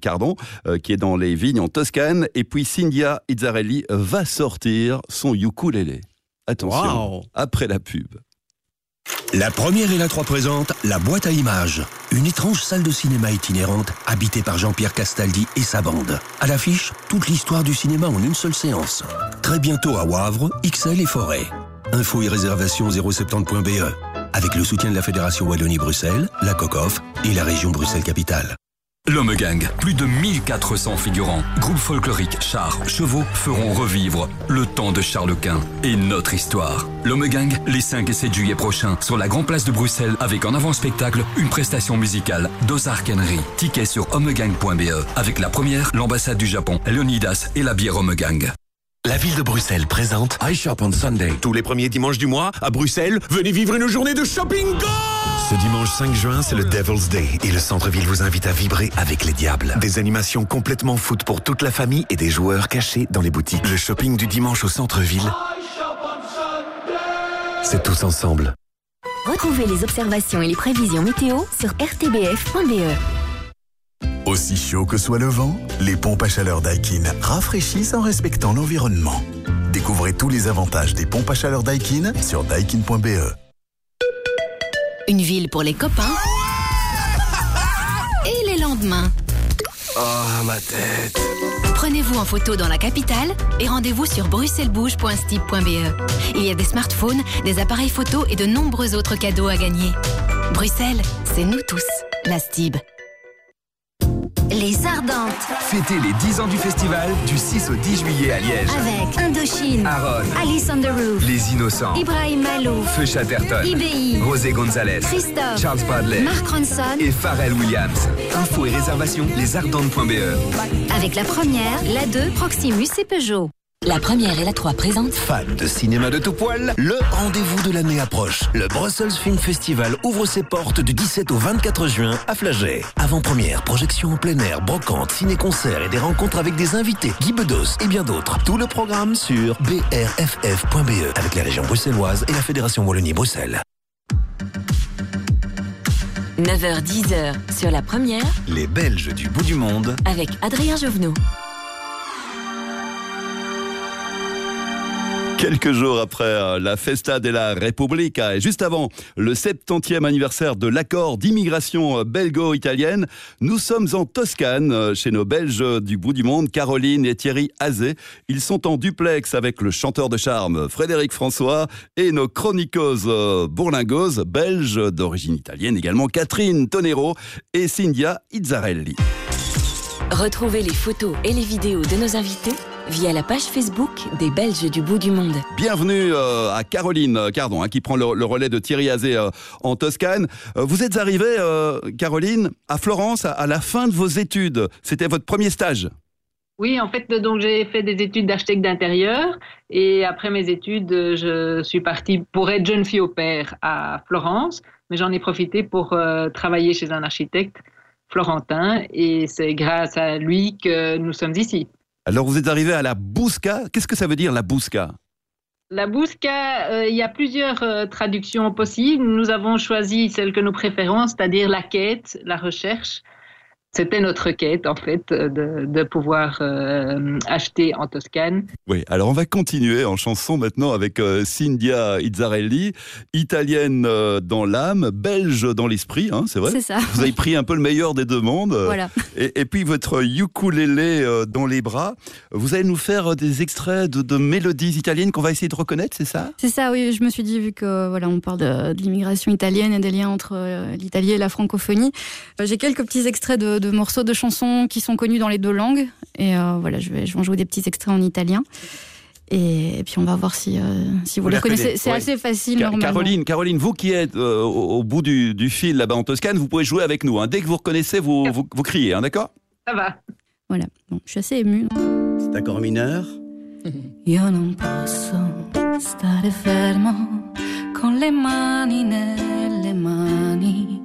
Cardon, qui est dans les vignes en Toscane. Et puis Cynthia Izzarelli va sortir son ukulélé. Attention, après la pub. La première et la 3 présente La boîte à images, une étrange salle de cinéma itinérante habitée par Jean-Pierre Castaldi et sa bande. À l'affiche, toute l'histoire du cinéma en une seule séance. Très bientôt à Wavre, XL et Forêt. Info et réservation 070.be. Avec le soutien de la Fédération Wallonie-Bruxelles, la COCOF et la région Bruxelles-Capitale. L'Homme Gang, plus de 1400 figurants, groupe folklorique, chars, chevaux feront revivre le temps de Charles Quint et notre histoire. L'Homme Gang, les 5 et 7 juillet prochains, sur la Grande Place de Bruxelles, avec en avant-spectacle une prestation musicale d'Ozark Henry. Ticket sur homegang.be, avec la première, l'ambassade du Japon, Leonidas et la bière Homme. La ville de Bruxelles présente iShop on Sunday. Tous les premiers dimanches du mois, à Bruxelles, venez vivre une journée de shopping go Ce dimanche 5 juin, c'est le Devil's Day et le centre-ville vous invite à vibrer avec les diables. Des animations complètement foot pour toute la famille et des joueurs cachés dans les boutiques. Le shopping du dimanche au centre-ville, c'est tous ensemble. Retrouvez les observations et les prévisions météo sur rtbf.be. Aussi chaud que soit le vent, les pompes à chaleur Daikin rafraîchissent en respectant l'environnement. Découvrez tous les avantages des pompes à chaleur Daikin sur daikin.be. Une ville pour les copains et les lendemains. Oh, ma tête. Prenez-vous en photo dans la capitale et rendez-vous sur bruxellesbouge.stib.be. Il y a des smartphones, des appareils photo et de nombreux autres cadeaux à gagner. Bruxelles, c'est nous tous. La Stib. Les Ardentes. Fêtez les 10 ans du festival du 6 au 10 juillet à Liège. Avec Indochine, Aaron, Alice on the Roof, Les Innocents, Ibrahim Malouf, Feu Chatterton, IBI, Rosé Gonzalez, Christophe, Charles Bradley, Mark Ronson et Pharrell Williams. Infos et réservations, lesardentes.be. Avec la première, la 2, Proximus et Peugeot. La première et la 3 présente. Fans de cinéma de tout poil, le rendez-vous de l'année approche. Le Brussels Film Festival ouvre ses portes du 17 au 24 juin à Flagey. Avant-première, projection en plein air, brocante, ciné-concert et des rencontres avec des invités, Guy Bedos et bien d'autres. Tout le programme sur brff.be avec la région bruxelloise et la Fédération Wallonie-Bruxelles. 9h-10h sur la première Les Belges du bout du monde. avec Adrien Jovenot. Quelques jours après euh, la Festa della Repubblica et juste avant le 70e anniversaire de l'accord d'immigration euh, belgo-italienne, nous sommes en Toscane euh, chez nos Belges du bout du monde, Caroline et Thierry Azé. Ils sont en duplex avec le chanteur de charme Frédéric François et nos chroniqueuses bourlingoses belges d'origine italienne également, Catherine Tonero et Cindia Izzarelli. Retrouvez les photos et les vidéos de nos invités via la page Facebook des Belges du bout du monde. Bienvenue euh, à Caroline euh, Cardon, hein, qui prend le, le relais de Thierry Azé euh, en Toscane. Euh, vous êtes arrivée, euh, Caroline, à Florence à, à la fin de vos études. C'était votre premier stage. Oui, en fait, donc j'ai fait des études d'architecte d'intérieur et après mes études, je suis partie pour être jeune fille au père à Florence, mais j'en ai profité pour euh, travailler chez un architecte florentin et c'est grâce à lui que nous sommes ici. Alors vous êtes arrivée à la Bousca. Qu'est-ce que ça veut dire la Bousca? La Bousca, euh, il y a plusieurs euh, traductions possibles. Nous avons choisi celle que nous préférons, c'est-à-dire la quête, la recherche. C'était notre quête, en fait, euh, de, pouvoir acheter en Toscane. Oui, alors on va continuer en chanson maintenant avec euh, Cindia Izzarelli, italienne euh, dans l'âme, belge dans l'esprit, hein, c'est vrai C'est ça. Vous avez pris un peu le meilleur des deux mondes. Voilà. Et, et puis votre ukulélé euh, dans les bras. Vous allez nous faire euh, des extraits de, de mélodies italiennes qu'on va essayer de reconnaître, c'est ça C'est ça, oui. Je me suis dit, vu que voilà, on parle de, de l'immigration italienne et des liens entre l'Italie et la francophonie, j'ai quelques petits extraits de, de morceaux de chansons qui sont connus dans les deux langues. Et voilà, je vais, je vais en jouer des petits extraits en italien. Et, puis on va voir si, euh, si vous, Vous la connaissez. C'est ouais. assez facile Ca- normalement. Caroline, Caroline, vous qui êtes euh, au, au bout du, du fil là-bas en Toscane, vous pouvez jouer avec nous. hein. Dès que vous reconnaissez, vous, vous, vous criez, hein, d'accord? Ça va. Voilà, bon, je suis assez émue. C'est accord mineur? Io non posso stare fermo con le mani nelle mani.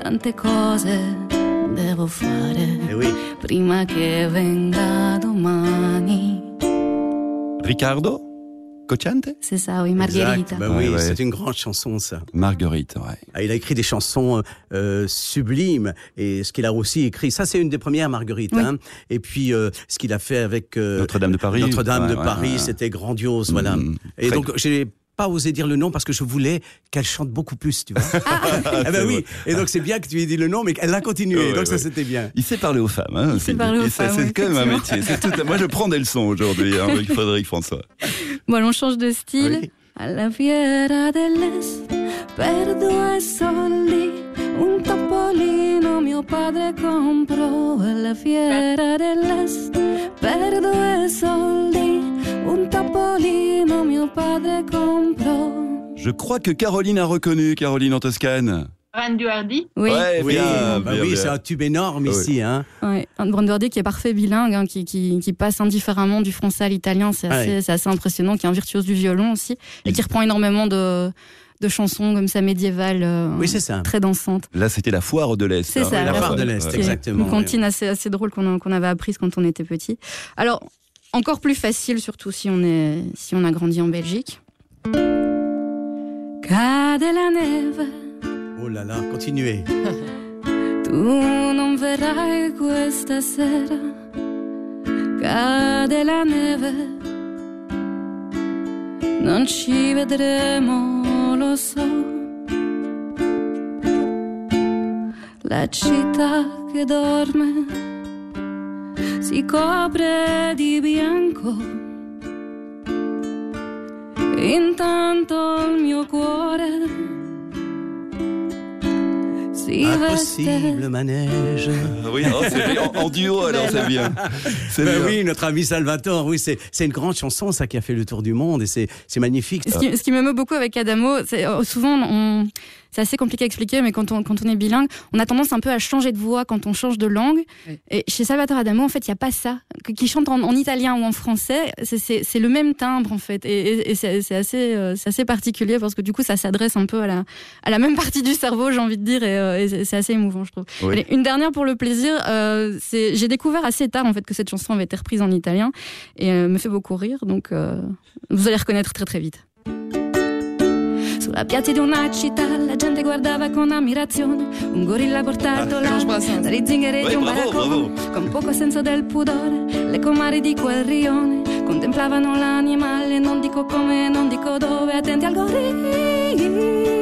Tante cose devo fare Eh oui. prima che venga domani. Ricardo Cocciante? C'est ça, oui, Margherita. Exact. Bah Ouais, oui, ouais. c'est une grande chanson, ça. Marguerite, ouais. Ah, il a écrit des chansons euh, sublimes et ce qu'il a aussi écrit, ça c'est une des premières Marguerite. Oui. Hein. Et puis euh, ce qu'il a fait avec euh, Notre-Dame de Paris. Notre-Dame de Ouais, Paris, ouais. c'était grandiose, voilà. Et Très- donc j'ai pas osé dire le nom parce que je voulais qu'elle chante beaucoup plus, tu vois. Ah, ben oui. vrai. Et donc c'est bien que tu aies dit le nom, mais qu'elle a continué. Ouais, donc ça ouais. c'était bien. Il sait parler aux femmes. Hein, Il sait Philippe. parler aux Et ça, femmes, C'est oui, quand même un métier. tout- Moi, je prends des leçons aujourd'hui hein, avec Frédéric François. Bon, on change de style. Alla fiera dell'est per due soldi un topolino mio padre comprò. Alla fiera dell'est per due soldi un topolino mio padre comprò. Je crois que Caroline a reconnu Caroline en Toscane. Duhardy Oui. Ouais, Oui, bien, bah bien, oui, c'est un tube énorme Ouais. ici. Hein. Ouais, Branduardi qui est parfait bilingue, hein, qui, qui, qui passe indifféremment du français à l'italien, c'est assez, Ouais. c'est assez impressionnant, qui est un virtuose du violon aussi, et qui reprend énormément de, de chansons comme ça médiévales, euh, Oui, c'est ça. très dansantes. Là, c'était la foire de l'Est. C'est hein. ça, la foire de l'Est, exactement. Une comptine assez, assez drôle qu'on avait apprise quand on était petit. Alors, encore plus facile, surtout si on, est, si on a grandi en Belgique. Cade la neve, Oh là là, continuez. tu non verrai questa sera. Cade la neve, non ci vedremo, lo so. La città che dorme si copre di bianco. Intanto il mio cuore Impossible manège. Oui, oh, c'est bien. en, en duo, alors c'est bien. C'est Ben bien. oui, notre ami Salvatore, oui, c'est c'est une grande chanson, ça, qui a fait le tour du monde, et c'est c'est magnifique. Ce qui, ce qui m'émeut beaucoup avec Adamo, c'est euh, souvent on, c'est assez compliqué à expliquer, mais quand on, quand on est bilingue, on a tendance un peu à changer de voix quand on change de langue. Et chez Salvatore Adamo, en fait, il n'y a pas ça. Qui chante en, en italien ou en français, c'est le même timbre, en fait. Et, et c'est assez, euh, c'est assez particulier parce que du coup, ça s'adresse un peu à la, à la même partie du cerveau, j'ai envie de dire, et, euh, c'est assez émouvant, je trouve. Oui. une dernière pour le plaisir, euh, j'ai découvert assez tard, en fait, que cette chanson avait été reprise en italien et me fait beaucoup rire, donc vous allez reconnaître très très vite. Sulla piazza di una città la gente guardava con ammirazione. Un gorilla portato là dalle zingare di un baraccone con poco senso del pudore. Le comari di quel rione contemplavano l'animale non dico come non dico dove attenti al gorilla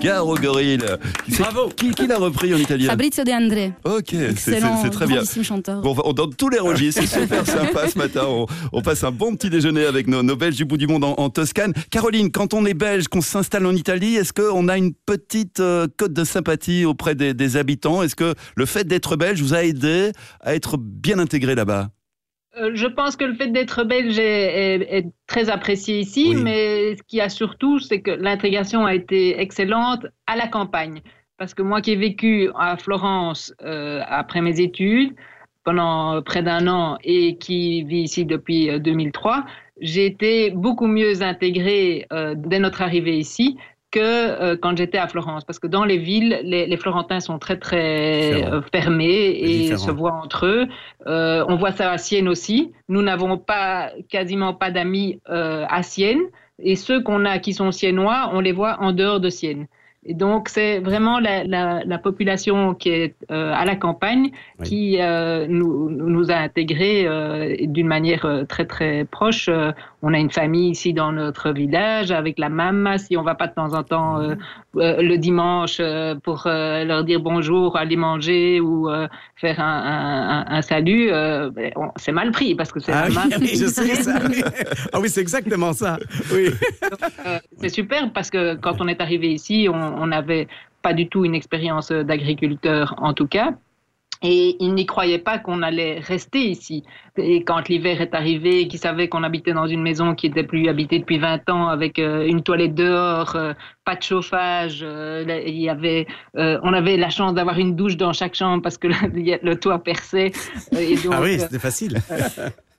Gare au gorille. Bravo. Qui, qui l'a repris en italien Fabrizio De André Ok, c'est- très bien. grandissime chanteur Bon, on donne tous les registres, c'est super sympa ce matin. On, on passe un bon petit déjeuner avec nos, nos Belges du bout du monde en, en Toscane. Caroline, quand on est belge, qu'on s'installe en Italie, est-ce qu'on a une petite euh, cote de sympathie auprès des, des habitants? Est-ce que le fait d'être belge vous a aidé à être bien intégré là-bas? Je pense que le fait d'être belge est, est- est très apprécié ici, mais ce qu'il y a surtout, c'est que l'intégration a été excellente à la campagne. Parce que moi qui ai vécu à Florence euh, après mes études pendant près d'un an et qui vis ici depuis euh, 2003, j'ai été beaucoup mieux intégrée euh, dès notre arrivée ici que euh, quand j'étais à Florence. Parce que dans les villes, les, les Florentins sont très très euh, fermés et se voient entre eux. Euh, on voit ça à Sienne aussi. Nous n'avons pas quasiment pas d'amis à Sienne et ceux qu'on a qui sont siennois, on les voit en dehors de Sienne. Et donc c'est vraiment la, la, la population qui est euh, à la campagne qui euh, nous, nous a intégrés euh, d'une manière très très proche. On a une famille ici dans notre village avec la maman. Si on va pas de temps en temps euh, euh, le dimanche euh, pour euh, leur dire bonjour, aller manger ou euh, faire un, un, un- salut, euh, ben, c'est mal pris parce que c'est Ah la oui, maman. oui, je sais ça. oui. Ah oui, c'est exactement ça. Oui. C'est super parce que quand on est arrivé ici, on on n'avait pas du tout une expérience d'agriculteur en tout cas. Et ils n'y croyaient pas qu'on allait rester ici. Et quand l'hiver est arrivé, qu'ils savaient qu'on habitait dans une maison qui était plus habitée depuis 20 ans, avec euh, une toilette dehors, euh, pas de chauffage, euh, il y avait, on avait la chance d'avoir une douche dans chaque chambre parce que le, le toit perçait. Et donc, ah oui, c'était facile.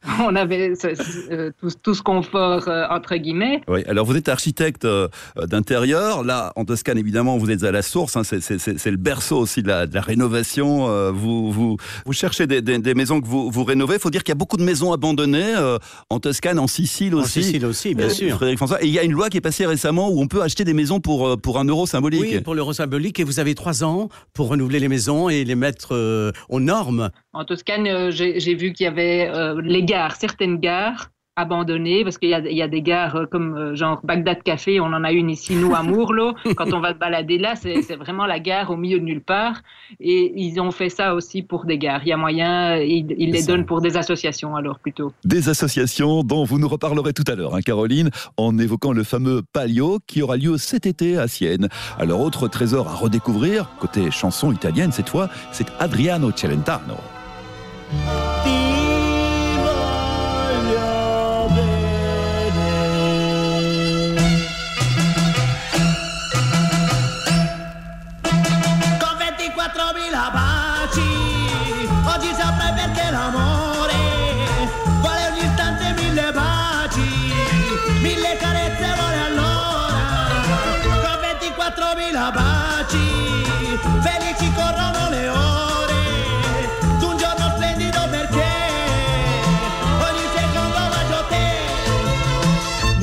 on avait ce, ce- euh, tout, tout ce confort euh, entre guillemets. Oui, alors vous êtes architecte euh, d'intérieur. Là, en Toscane, évidemment, vous êtes à la source. hein, c'est- le berceau aussi de la, de la rénovation. euh, vous, vous, vous cherchez des, des- des maisons que vous, vous rénovez. Il faut dire qu'il y a beaucoup de maisons abandonnées euh, en Toscane, en Sicile En aussi. Sicile aussi, bien Euh, sûr. Frédéric François. Et il y a une loi qui est passée récemment où on peut acheter des maisons pour, pour un euro symbolique. Oui, pour l'euro symbolique, et vous avez trois ans pour renouveler les maisons et les mettre euh, aux normes. En Toscane, euh, j'ai j'ai vu qu'il y avait euh, les gares, certaines gares abandonnées, parce qu'il y, a- il y a des gares euh, comme euh, genre Bagdad Café, on en a une ici, nous, à Mourlo. Quand on va se balader là, c'est vraiment la gare au milieu de nulle part. Et ils ont fait ça aussi pour des gares. Il y a moyen, euh, ils, ils les donnent pour des associations alors plutôt. Des associations dont vous nous reparlerez tout à l'heure, hein, Caroline, en évoquant le fameux Palio qui aura lieu cet été à Sienne. Alors, autre trésor à redécouvrir, côté chanson italienne cette fois, c'est Adriano Celentano.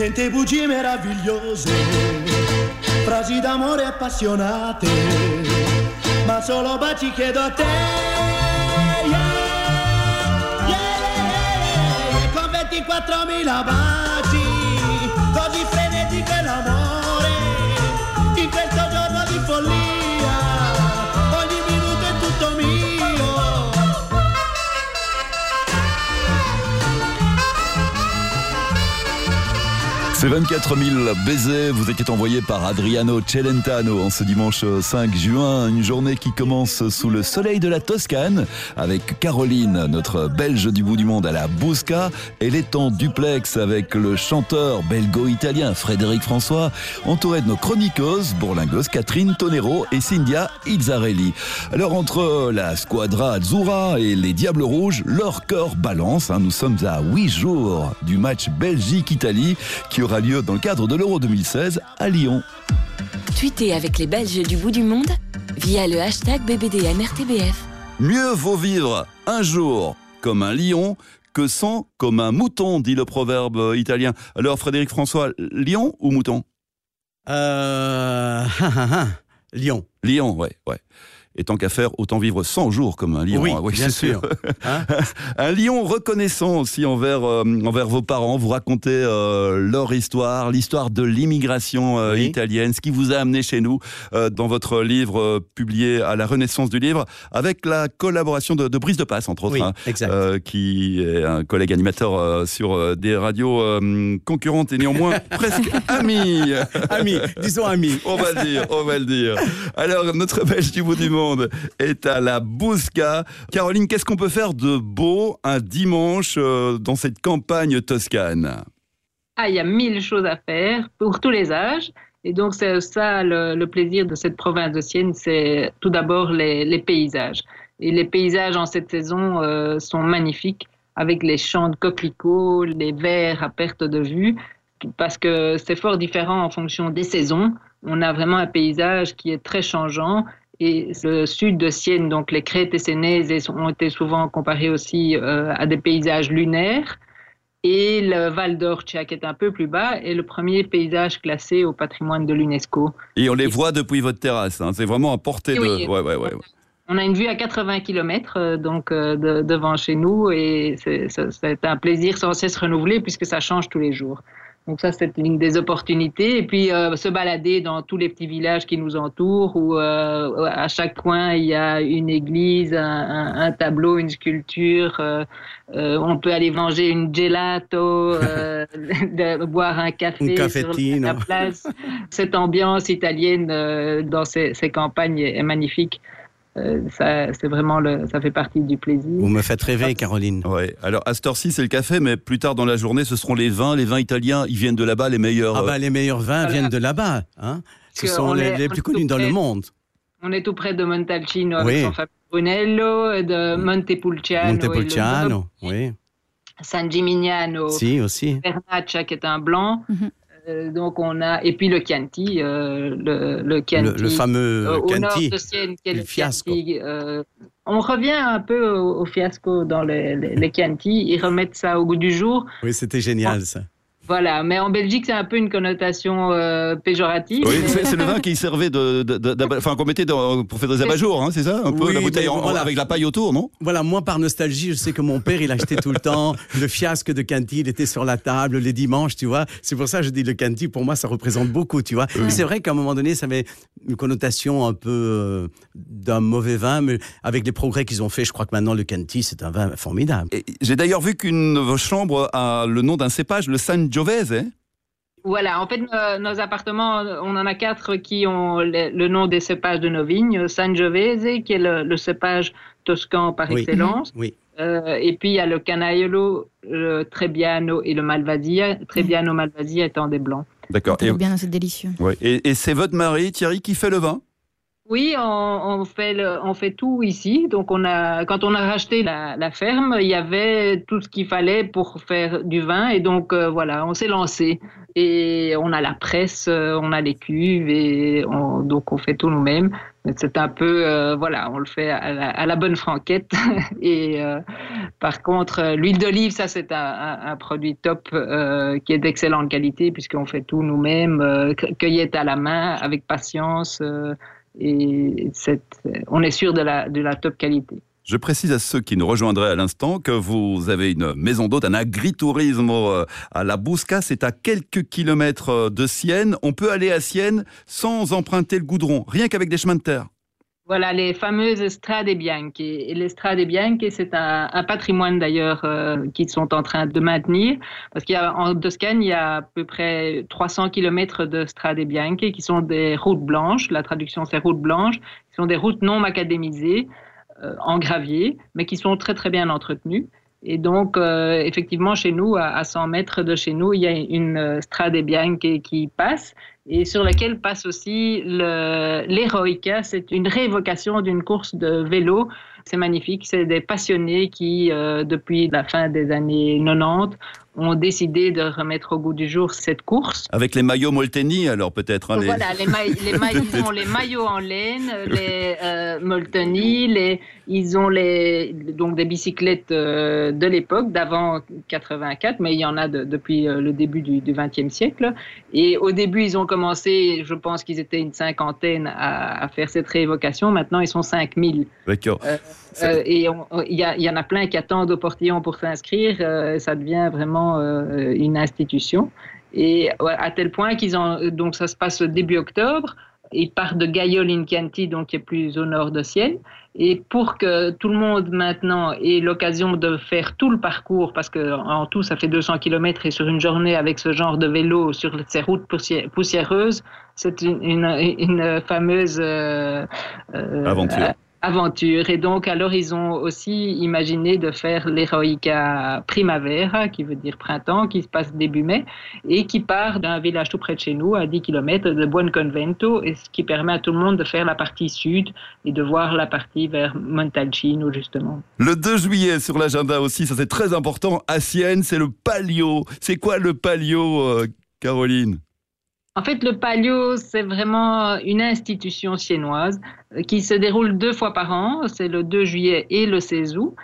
Niente bugie meravigliose frasi d'amore appassionate, ma solo baci chiedo a te. Yeah, yeah, yeah, con 24.000 baci, Ces 24 000 baisers vous étaient envoyés par Adriano Celentano en ce dimanche 5 juin, une journée qui commence sous le soleil de la Toscane avec Caroline, notre belge du bout du monde à la Busca, et l'étang duplex avec le chanteur belgo-italien Frédéric François, entouré de nos chroniqueuses bourlingos Catherine Tonero et Cindia Izzarelli. Alors entre la Squadra Azzurra et les Diables Rouges, leur corps balance. Hein. Nous sommes à 8 jours du match Belgique-Italie qui aura lieu dans le cadre de l'Euro 2016 à Lyon. Tweetez avec les Belges du bout du monde via le hashtag BBDMRTBF. Mieux vaut vivre un jour comme un lion que 100 comme un mouton, dit le proverbe italien. Alors Frédéric François, lion ou mouton? Euh. Lion. Lion, ouais, ouais. Et tant qu'à faire, autant vivre 100 jours comme un lion. Oui, hein, bien c'est sûr. Hein un lion reconnaissant aussi envers, euh, envers vos parents. Vous racontez euh, leur histoire, l'histoire de l'immigration euh, italienne, ce qui vous a amené chez nous dans votre livre publié à la Renaissance du livre, avec la collaboration de, de Brice de Passe, entre autres, Oui, hein, qui est un collègue animateur sur des radios concurrentes et néanmoins presque amis. Amis, disons amis. On va le dire, on va le dire. Alors, notre belge du bout du monde est à la Busca. Caroline, qu'est-ce qu'on peut faire de beau un dimanche euh, dans cette campagne toscane? Ah, il y a mille choses à faire pour tous les âges. Et donc, c'est ça le, plaisir de cette province de Sienne, c'est tout d'abord les, paysages. Et les paysages en cette saison euh, sont magnifiques, avec les champs de coquelicots, les verts à perte de vue, parce que c'est fort différent en fonction des saisons. On a vraiment un paysage qui est très changeant. Et le sud de Sienne, donc les crêtes et Sénèzes, ont été souvent comparés aussi euh, à des paysages lunaires. Et le Val d'Orcia, qui est un peu plus bas, est le premier paysage classé au patrimoine de l'UNESCO. Et on les voit depuis votre terrasse. hein. C'est vraiment à portée de. Oui. Ouais, ouais. On a une vue à 80 km donc euh, de- devant chez nous et c'est un plaisir sans cesse renouvelé puisque ça change tous les jours. Donc ça, c'est une des opportunités. Et puis euh, se balader dans tous les petits villages qui nous entourent où euh, à chaque coin il y a une église, un, un- un tableau, une sculpture. euh, on peut aller manger une gelato, de, boire un café Un sur la place. Cette ambiance italienne dans ces, ces campagnes est magnifique. Euh, ça, c'est vraiment le, ça fait partie du plaisir. Vous me faites rêver, Caroline. Ouais. Alors, à cette heure-ci, c'est le café, mais plus tard dans la journée, ce seront les vins. Les vins italiens, ils viennent de là-bas, les meilleurs. Ah euh, bah, les meilleurs vins viennent de là-bas. Hein Ce sont on les, est- les on plus connus tout dans le monde. On est tout près de Montalcino Oui. avec Brunello, de Montepulciano, Montepulciano, oui. San Gimignano, Si, aussi. Vernaccia qui est un blanc. Euh, donc on a et puis le Chianti, euh, le, le Chianti, Le- le fameux euh, au nord de Sienne, qui est le fiasco. Chianti, euh, on revient un peu au, au fiasco dans les, les, les Chianti. Ils remettent ça au goût du jour. Oui, c'était génial, ça. Voilà, mais en Belgique, c'est un peu une connotation euh, péjorative. Oui, mais- c'est c'est le vin qui servait de, enfin qu'on mettait dans- pour faire des abat-jours, hein, c'est ça Un peu Oui, la bouteille en- voilà. avec la paille autour, non? Voilà, moi, par nostalgie, je sais que mon père, il achetait tout le temps le fiasque de Canty, il était sur la table les dimanches, tu vois. C'est pour ça que je dis le Canty, pour moi, ça représente beaucoup, tu vois. C'est vrai qu'à un moment donné, ça avait une connotation un peu euh, d'un mauvais vin, mais avec les progrès qu'ils ont fait, je crois que maintenant, le Canty, c'est un vin formidable. J'ai d'ailleurs vu qu'une chambre a le nom d'un cépage, le Sangiovese. Hein? Voilà, en fait, nos, nos appartements, on en a quatre qui ont le, le nom des cépages de nos vignes. Sangiovese, qui est le, le cépage toscan par Oui. excellence. Oui. Euh, et puis, il y a le Canaiolo, le Trebbiano et le Malvasia. Trebbiano, Malvasia étant des blancs. D'accord. Et, Très bien, c'est délicieux. ouais. et, et c'est votre mari, Thierry, qui fait le vin? Oui, on, on fait le- on fait tout ici. Donc, on a, quand on a racheté la, la ferme, il y avait tout ce qu'il fallait pour faire du vin. Et donc, euh, voilà, on s'est lancé. Et on a la presse, euh, on a les cuves, et on- donc on fait tout nous-mêmes. C'est un peu, euh, voilà, on le fait à la, à la bonne franquette. et euh, par contre, l'huile d'olive, ça, c'est un, un- un produit top euh, qui est d'excellente qualité, puisqu'on fait tout nous-mêmes, euh, cu- cueillette à la main, avec patience. Et on est sûr de la, top qualité. Je précise à ceux qui nous rejoindraient à l'instant que vous avez une maison d'hôte, un agritourisme euh, à la Busca. C'est à quelques kilomètres euh, de Sienne. On peut aller à Sienne sans emprunter le goudron, rien qu'avec des chemins de terre. Voilà, les fameuses strade bianche. Et les strade bianche, c'est un, patrimoine d'ailleurs euh, qu'ils sont en train de maintenir. Parce qu'en Toscane, il y a à peu près 300 km de strade bianche qui sont des routes blanches. La traduction, c'est routes blanches. Ce sont des routes non macadémisées, euh, en gravier, mais qui sont très très bien entretenues. Et donc, euh, effectivement, chez nous, à, à, 100 mètres de chez nous, il y a une euh, strade bianche qui passe et sur laquelle passe aussi l'Heroica. C'est une révocation d'une course de vélo. C'est magnifique. C'est des passionnés qui, euh, depuis la fin des années 90, ont décidé de remettre au goût du jour cette course. Avec les maillots Molteni, alors peut-être. Hein, les... Voilà, les, ma les, ma ils ont les maillots en laine, les euh, Molteni, les, ils ont les, donc des bicyclettes euh, de l'époque, d'avant 84, mais il y en a de, depuis euh, le début du XXe siècle. Et au début, ils ont commencé, je pense qu'ils étaient une cinquantaine à, à, faire cette réévocation. Maintenant, ils sont 5000. D'accord. Euh, et il y, y, en a plein qui attendent au portillon pour s'inscrire. ça devient vraiment euh, une institution. Et à tel point qu'ils ont, donc ça se passe début octobre, ils partent de Gaiol in Chianti, donc qui est plus au nord de Sienne. Et pour que tout le monde maintenant ait l'occasion de faire tout le parcours, parce qu'en tout ça fait 200 km et sur une journée avec ce genre de vélo sur ces routes poussiéreuses, c'est une, une, une, fameuse euh, euh, aventure aventure. Et donc, alors, ils ont aussi imaginé de faire l'Heroica Primavera, qui veut dire printemps, qui se passe début mai, et qui part d'un village tout près de chez nous, à 10 km de Buon Convento, et ce qui permet à tout le monde de faire la partie sud et de voir la partie vers Montalcino, justement. Le 2 juillet, sur l'agenda aussi, ça c'est très important, à Sienne, c'est le palio. C'est quoi le palio, euh, Caroline? En fait, le palio, c'est vraiment une institution euh, qui se déroule deux fois par an. C'est le 2 juillet et le 16 août.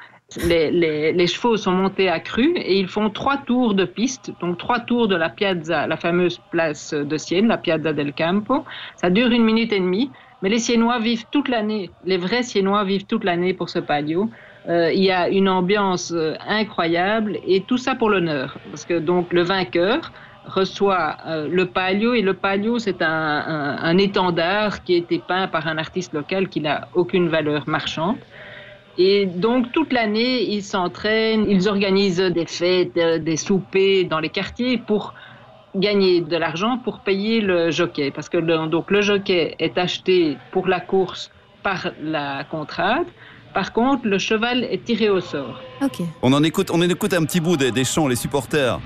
Les, chevaux sont montés à cru et ils font trois tours de piste, donc trois tours de la piazza, la fameuse place de Sienne, la Piazza del Campo. Ça dure une minute et demie, mais les Siennois vivent toute l'année, les vrais Siennois vivent toute l'année pour ce palio. Euh, il y a une ambiance euh, incroyable et tout ça pour l'honneur, parce que donc le vainqueur, reçoit euh, le palio et le palio c'est un, un, un, étendard qui a été peint par un artiste local qui n'a aucune valeur marchande. Et donc toute l'année ils s'entraînent, ils organisent des fêtes, euh, des soupers dans les quartiers pour gagner de l'argent pour payer le jockey parce que le, donc le jockey est acheté pour la course par la contrainte. Par contre, le cheval est tiré au sort. Okay. On en écoute, on en écoute un petit bout des, des chants, les supporters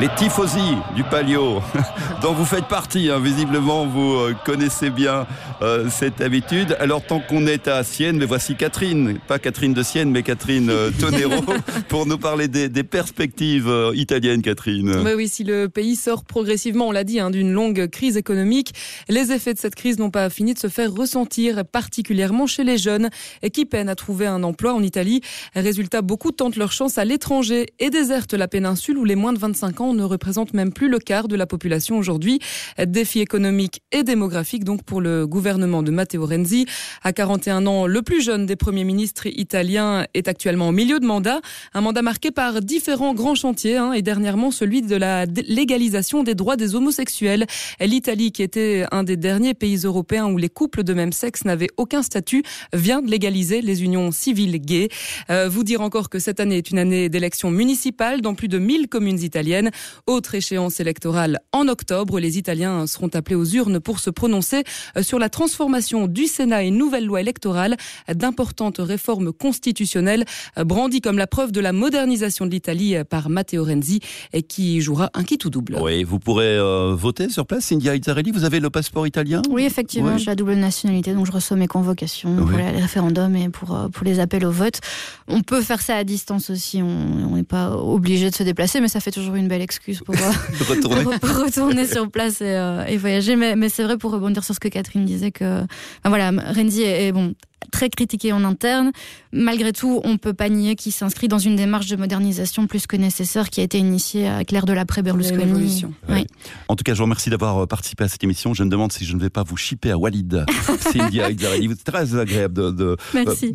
les tifosi du Palio, dont vous faites partie. Hein. Visiblement, vous euh, connaissez bien euh, cette habitude. Alors, tant qu'on est à Sienne, mais voici Catherine, pas Catherine de Sienne, mais Catherine euh, Tonero, pour nous parler des, des perspectives euh, italiennes, Catherine. Mais oui, si le pays sort progressivement, on l'a dit, hein, d'une longue crise économique, les effets de cette crise n'ont pas fini de se faire ressentir, particulièrement chez les jeunes qui peinent à trouver un emploi en Italie. Résultat, beaucoup tentent leur chance à l'étranger et désertent la péninsule où les moins de 25 ans ne représentent même plus le quart de la population aujourd'hui. Défi économique et démographique donc pour le gouvernement de Matteo Renzi. À 41 ans, le plus jeune des premiers ministres italiens est actuellement au milieu de mandat. Un mandat marqué par différents grands chantiers hein, et dernièrement celui de la légalisation des droits des homosexuels. L'Italie, qui était un des derniers pays européens où les couples de même sexe n'avaient aucun statut, vient de légaliser les unions civiles gays. Euh, vous dire encore que cette année est une année d'élections municipales dans plus de 1000 communes italiennes. Autre échéance électorale en octobre, les Italiens seront appelés aux urnes pour se prononcer sur la transformation du Sénat et une nouvelle loi électorale d'importantes réformes constitutionnelles brandies comme la preuve de la modernisation de l'Italie par Matteo Renzi et qui jouera un kit ou double. Oui, vous pourrez euh, voter sur place, India Izzarelli, vous avez le passeport italien? Oui, effectivement, oui. j'ai la double nationalité, donc je reçois mes convocations oui. pour les référendums et pour, euh, pour les appels au vote. On peut faire ça à distance aussi, on n'est pas obligé de se déplacer, mais ça fait toujours une belle excuse pour, euh, retourner. pour, pour retourner sur place et, euh, et voyager. Mais, mais c'est vrai pour rebondir sur ce que Catherine disait que, voilà, Renzi est, est bon très critiqué en interne. Malgré tout, on peut pas nier qu'il s'inscrit dans une démarche de modernisation plus que nécessaire qui a été initiée avec l'ère de l'après-Berlusconi. Oui. En tout cas, je vous remercie d'avoir participé à cette émission. Je me demande si je ne vais pas vous shipper à Walid. C'est très agréable de, de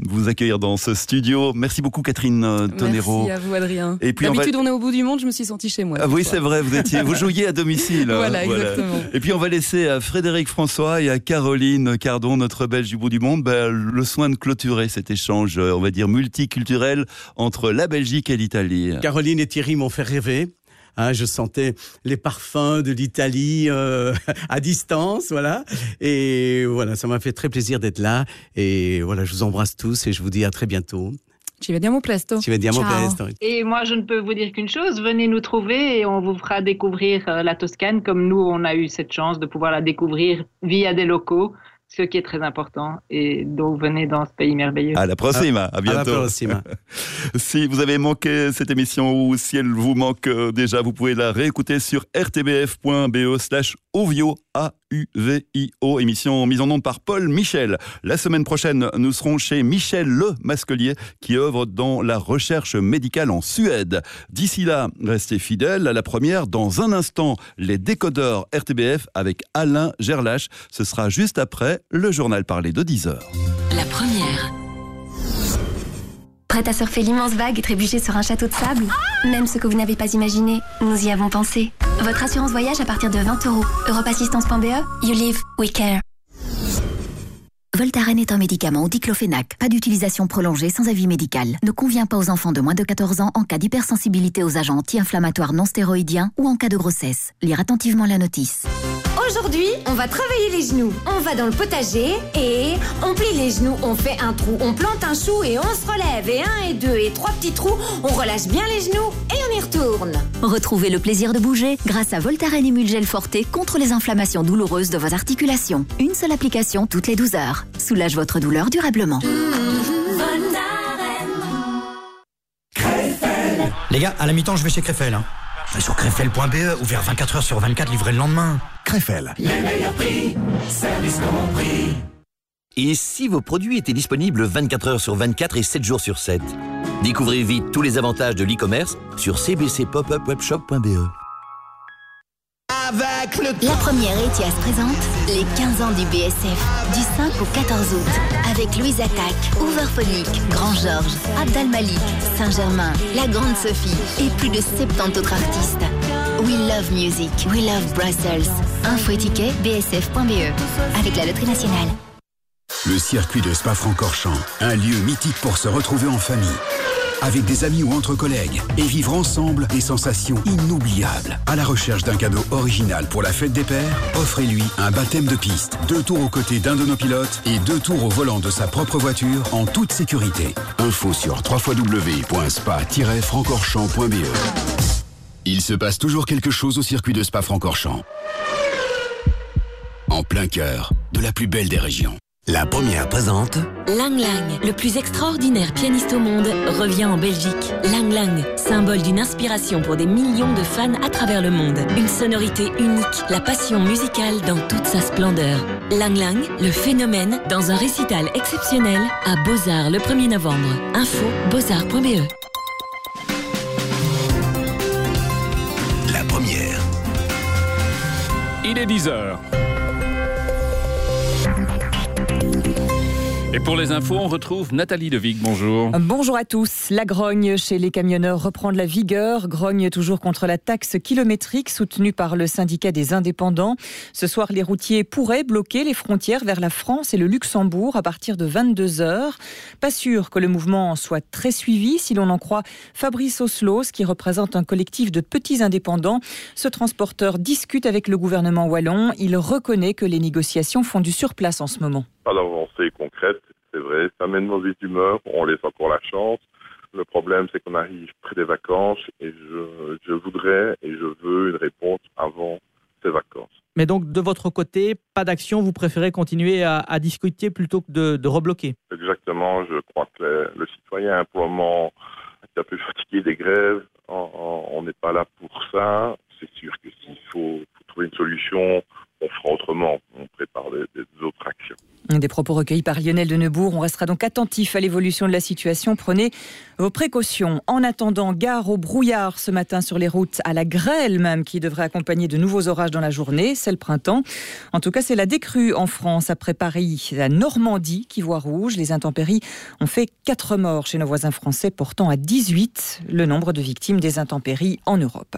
vous accueillir dans ce studio. Merci beaucoup Catherine Tonero. Merci à vous Adrien. Et puis D'habitude, on, on, est au bout du monde, je me suis sentie chez moi. Ah, oui, c'est vrai, vous étiez, vous jouiez à domicile. voilà, exactement. Et puis on va laisser à Frédéric François et à Caroline Cardon, notre Belge du bout du monde, ben, le soin de clôturer cet échange, on va dire multiculturel entre la Belgique et l'Italie. Caroline et Thierry m'ont fait rêver. Hein, je sentais les parfums de l'Italie euh, à distance, voilà. Et voilà, ça m'a fait très plaisir d'être là. Et voilà, je vous embrasse tous et je vous dis à très bientôt. Ci vediamo presto. Ci vediamo presto. Et moi, je ne peux vous dire qu'une chose, venez nous trouver et on vous fera découvrir euh, la Toscane comme nous, on a eu cette chance de pouvoir la découvrir via des locaux ce qui est très important. Et donc, venez dans ce pays merveilleux. À la prochaine, à bientôt. À la prochaine. si vous avez manqué cette émission ou si elle vous manque euh, déjà, vous pouvez la réécouter sur rtbf.be slash ovio, A-U-V-I-O, émission mise en onde par Paul Michel. La semaine prochaine, nous serons chez Michel Le Masquelier, qui œuvre dans la recherche médicale en Suède. D'ici là, restez fidèles à la première. Dans un instant, les décodeurs RTBF avec Alain Gerlache. Ce sera juste après le journal parlé de 10 heures. La première. Prête à surfer l'immense vague et trébucher sur un château de sable Même ce que vous n'avez pas imaginé, nous y avons pensé. Votre assurance voyage à partir de 20 euros. Europassistance.be, you live, we care. Voltaren est un médicament au diclofénac. Pas d'utilisation prolongée sans avis médical. Ne convient pas aux enfants de moins de 14 ans en cas d'hypersensibilité aux agents anti-inflammatoires non stéroïdiens ou en cas de grossesse. Lire attentivement la notice. Aujourd'hui, on va travailler les genoux. On va dans le potager et on plie les genoux, on fait un trou, on plante un chou et on se relève. Et un et deux et trois petits trous, on relâche bien les genoux et on y retourne. Retrouvez le plaisir de bouger grâce à Voltaren Emulgel Forte contre les inflammations douloureuses de vos articulations. Une seule application toutes les 12 heures. Soulage votre douleur durablement. Les gars, à la mi-temps, je vais chez Crefel. Hein. Sur crefel.be, ouvert 24 heures sur 24, livré le lendemain. Crefel. Les meilleurs prix, service compris. Et si vos produits étaient disponibles 24 heures sur 24 et 7 jours sur 7 Découvrez vite tous les avantages de l'e-commerce sur cbcpopupwebshop.be. Avec La première ETIAS présente les 15 ans du BSF, du 5 au 14 août, avec Louise Attaque, Overphonique, Grand Georges, Abdal Malik, Saint-Germain, La Grande Sophie et plus de 70 autres artistes. We love music, we love Brussels. Info et ticket bsf.be, avec la Loterie Nationale. Le circuit de Spa-Francorchamps, un lieu mythique pour se retrouver en famille avec des amis ou entre collègues et vivre ensemble des sensations inoubliables. À la recherche d'un cadeau original pour la fête des pères, offrez-lui un baptême de piste, deux tours aux côtés d'un de nos pilotes et deux tours au volant de sa propre voiture en toute sécurité. Info sur www.spa-francorchamps.be Il se passe toujours quelque chose au circuit de Spa-Francorchamps. En plein cœur de la plus belle des régions. La première présente Lang Lang, le plus extraordinaire pianiste au monde, revient en Belgique. Lang Lang, symbole d'une inspiration pour des millions de fans à travers le monde. Une sonorité unique, la passion musicale dans toute sa splendeur. Lang Lang, le phénomène, dans un récital exceptionnel à Beaux-Arts le 1er novembre. Info beaux-arts.be. La première. Il est 10h. Et pour les infos, on retrouve Nathalie Devic. Bonjour. Bonjour à tous. La grogne chez les camionneurs reprend de la vigueur. Grogne toujours contre la taxe kilométrique soutenue par le syndicat des indépendants. Ce soir, les routiers pourraient bloquer les frontières vers la France et le Luxembourg à partir de 22 heures. Pas sûr que le mouvement soit très suivi si l'on en croit Fabrice Oslos, qui représente un collectif de petits indépendants. Ce transporteur discute avec le gouvernement wallon. Il reconnaît que les négociations font du surplace en ce moment pas d'avancée concrète, c'est vrai. Ça mène mauvaise humeur, on laisse encore la chance. Le problème, c'est qu'on arrive près des vacances et je, je voudrais et je veux une réponse avant ces vacances. Mais donc, de votre côté, pas d'action, vous préférez continuer à, à discuter plutôt que de, de, rebloquer? Exactement, je crois que le, le citoyen, pour le moment, est un peu fatigué des grèves. On n'est pas là pour ça. C'est sûr que s'il faut, faut, trouver une solution on fera autrement, on prépare des, des autres actions. Des propos recueillis par Lionel de Neubourg. On restera donc attentif à l'évolution de la situation. Prenez vos précautions. En attendant, gare au brouillard ce matin sur les routes, à la grêle même, qui devrait accompagner de nouveaux orages dans la journée. C'est le printemps. En tout cas, c'est la décrue en France après Paris, la Normandie qui voit rouge. Les intempéries ont fait 4 morts chez nos voisins français, portant à 18 le nombre de victimes des intempéries en Europe.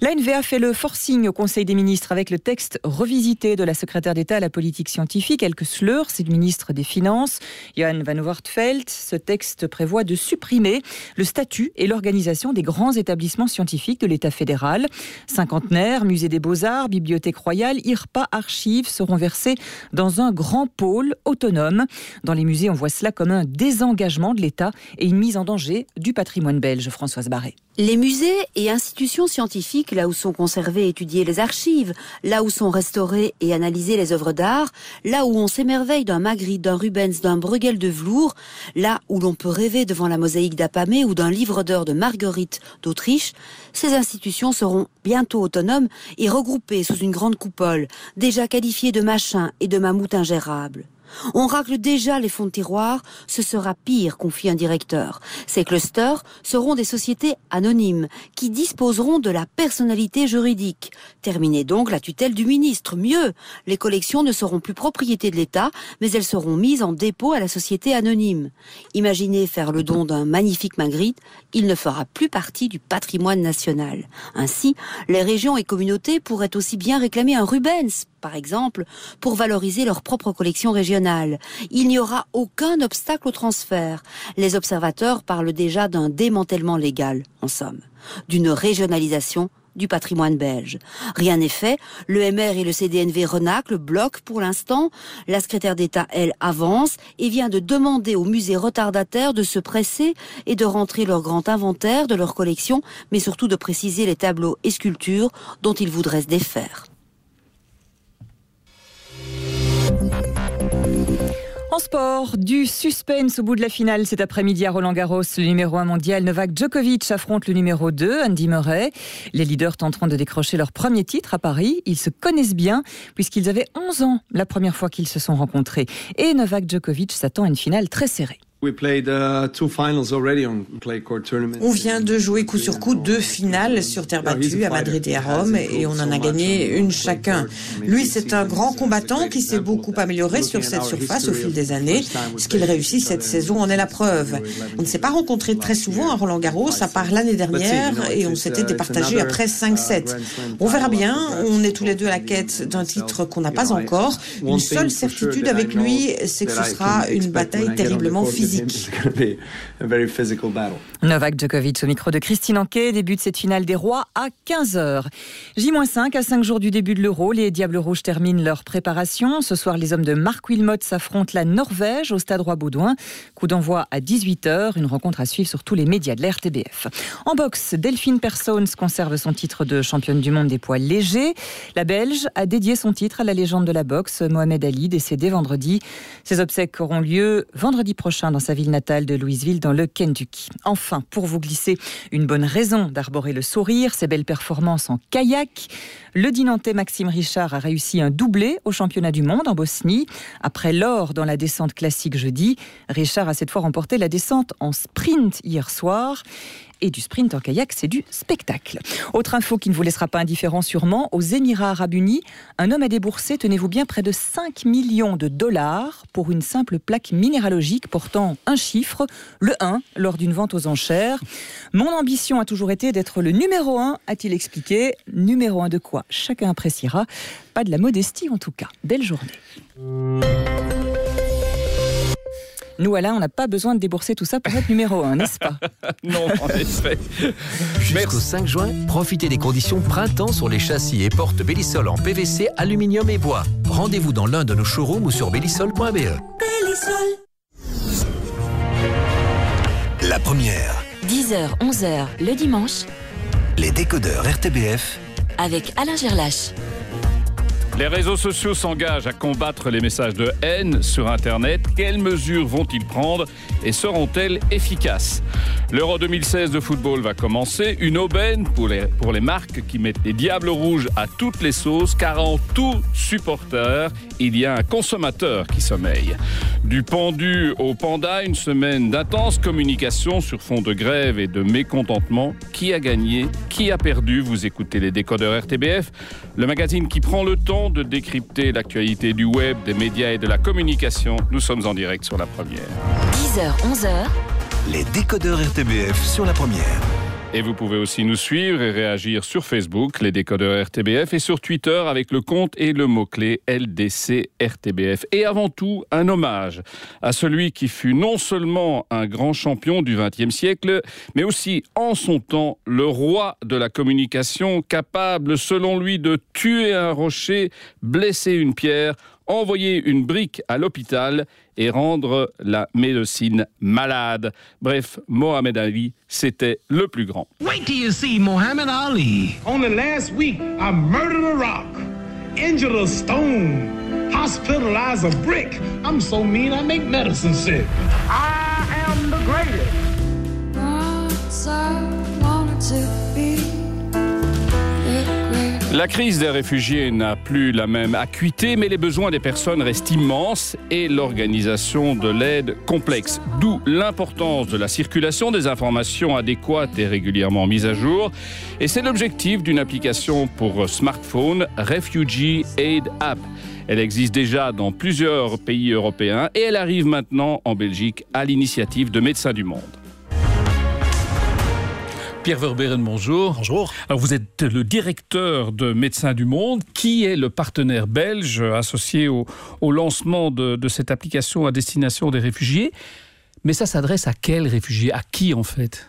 La NVA fait le forcing au Conseil des ministres avec le texte revisité de la secrétaire d'État à la politique scientifique, Elke Sleur, c'est le ministre des Finances, Johan Van Wartveld. Ce texte prévoit de supprimer le statut et l'organisation des grands établissements scientifiques de l'État fédéral. Cinquantenaire, musée des beaux-arts, bibliothèque royale, IRPA, archives seront versés dans un grand pôle autonome. Dans les musées, on voit cela comme un désengagement de l'État et une mise en danger du patrimoine belge. Françoise Barré. Les musées et institutions scientifiques, là où sont conservées et étudiées les archives, là où sont restaurées et analysées les œuvres d'art, là où on s'émerveille d'un Magritte, d'un Rubens, d'un Bruegel de velours, là où l'on peut rêver devant la mosaïque d'Apamé ou d'un livre d'heures de Marguerite d'Autriche, ces institutions seront bientôt autonomes et regroupées sous une grande coupole, déjà qualifiée de machin et de mammouth ingérable. On racle déjà les fonds de tiroir, ce sera pire, confie un directeur. Ces clusters seront des sociétés anonymes qui disposeront de la personnalité juridique. Terminez donc la tutelle du ministre. Mieux, les collections ne seront plus propriété de l'État, mais elles seront mises en dépôt à la société anonyme. Imaginez faire le don d'un magnifique Magritte, il ne fera plus partie du patrimoine national. Ainsi, les régions et communautés pourraient aussi bien réclamer un Rubens, par exemple, pour valoriser leur propre collection régionale. Il n'y aura aucun obstacle au transfert. Les observateurs parlent déjà d'un démantèlement légal, en somme, d'une régionalisation du patrimoine belge. Rien n'est fait. Le MR et le CDNV renaclent, bloquent pour l'instant. La secrétaire d'État, elle, avance et vient de demander aux musées retardataires de se presser et de rentrer leur grand inventaire de leur collection, mais surtout de préciser les tableaux et sculptures dont ils voudraient se défaire. En sport, du suspense au bout de la finale cet après-midi à Roland Garros. Le numéro 1 mondial Novak Djokovic affronte le numéro 2 Andy Murray. Les leaders tenteront de décrocher leur premier titre à Paris. Ils se connaissent bien puisqu'ils avaient 11 ans la première fois qu'ils se sont rencontrés. Et Novak Djokovic s'attend à une finale très serrée. Uh, on vient de jouer coup sur coup deux finales sur terre battue à Madrid et à Rome et on en a gagné une chacun. Lui, c'est un grand combattant qui s'est beaucoup amélioré sur cette surface au fil des années. Ce qu'il réussit cette saison en est la preuve. On ne s'est pas rencontré très souvent à Roland Garros, à part l'année dernière, et on s'était départagé après 5-7. On verra bien, on est tous les deux à la quête d'un titre qu'on n'a pas encore. Une seule certitude avec lui, c'est que ce sera une bataille terriblement physique. physique. Is going to be Novak Djokovic au micro de Christine Anquet, début de cette finale des rois à 15h. J-5 à 5 jours du début de l'Euro, les Diables Rouges terminent leur préparation. Ce soir, les hommes de Marc Wilmot s'affrontent la Norvège au stade Roi-Baudouin. Coup d'envoi à 18h, une rencontre à suivre sur tous les médias de l'RTBF. En boxe, Delphine Persons conserve son titre de championne du monde des poids légers. La Belge a dédié son titre à la légende de la boxe, Mohamed Ali, décédé vendredi. Ses obsèques auront lieu vendredi prochain dans sa ville natale de Louisville, dans le Kentucky. Enfin, pour vous glisser une bonne raison d'arborer le sourire, ses belles performances en kayak. Le Dinantais Maxime Richard a réussi un doublé au championnat du monde en Bosnie. Après l'or dans la descente classique jeudi, Richard a cette fois remporté la descente en sprint hier soir et du sprint en kayak, c'est du spectacle. Autre info qui ne vous laissera pas indifférent sûrement, aux Émirats arabes unis, un homme a déboursé, tenez-vous bien, près de 5 millions de dollars pour une simple plaque minéralogique portant un chiffre, le 1, lors d'une vente aux enchères. Mon ambition a toujours été d'être le numéro 1, a-t-il expliqué. Numéro 1 de quoi Chacun appréciera. Pas de la modestie en tout cas. Belle journée. Nous, Alain, on n'a pas besoin de débourser tout ça pour être numéro 1, n'est-ce pas Non, en effet. Jusqu'au 5 juin, profitez des conditions printemps sur les châssis et portes Bellisol en PVC, aluminium et bois. Rendez-vous dans l'un de nos showrooms ou sur bellisol.be. La première, 10h, 11h le dimanche les décodeurs RTBF avec Alain Gerlache. Les réseaux sociaux s'engagent à combattre les messages de haine sur Internet. Quelles mesures vont-ils prendre et seront-elles efficaces? L'Euro 2016 de football va commencer. Une aubaine pour les, pour les marques qui mettent les diables rouges à toutes les sauces, car en tout supporter, il y a un consommateur qui sommeille. Du pendu au panda, une semaine d'intense communication sur fond de grève et de mécontentement. Qui a gagné? Qui a perdu? Vous écoutez les décodeurs RTBF, le magazine qui prend le temps de décrypter l'actualité du web, des médias et de la communication. Nous sommes en direct sur la première. 10h, 11h. Les décodeurs RTBF sur la première. Et vous pouvez aussi nous suivre et réagir sur Facebook, les décodeurs RTBF, et sur Twitter avec le compte et le mot-clé LDC RTBF. Et avant tout, un hommage à celui qui fut non seulement un grand champion du XXe siècle, mais aussi en son temps le roi de la communication, capable selon lui de tuer un rocher, blesser une pierre, envoyer une brique à l'hôpital et rendre la médecine malade. Bref, Mohamed Ali, c'était le plus grand. Wait till you see Muhammad Ali. Only last week, I murdered a rock, injured a stone, hospitalized a brick. I'm so mean, I make medicine sick. I am the greatest. Once I wanted to be la crise des réfugiés n'a plus la même acuité, mais les besoins des personnes restent immenses et l'organisation de l'aide complexe. D'où l'importance de la circulation des informations adéquates et régulièrement mises à jour. Et c'est l'objectif d'une application pour smartphone, Refugee Aid App. Elle existe déjà dans plusieurs pays européens et elle arrive maintenant en Belgique à l'initiative de Médecins du Monde. Pierre Verberen, bonjour. Bonjour. Alors vous êtes le directeur de Médecins du Monde, qui est le partenaire belge associé au, au lancement de, de cette application à destination des réfugiés? Mais ça s'adresse à quels réfugiés? À qui en fait?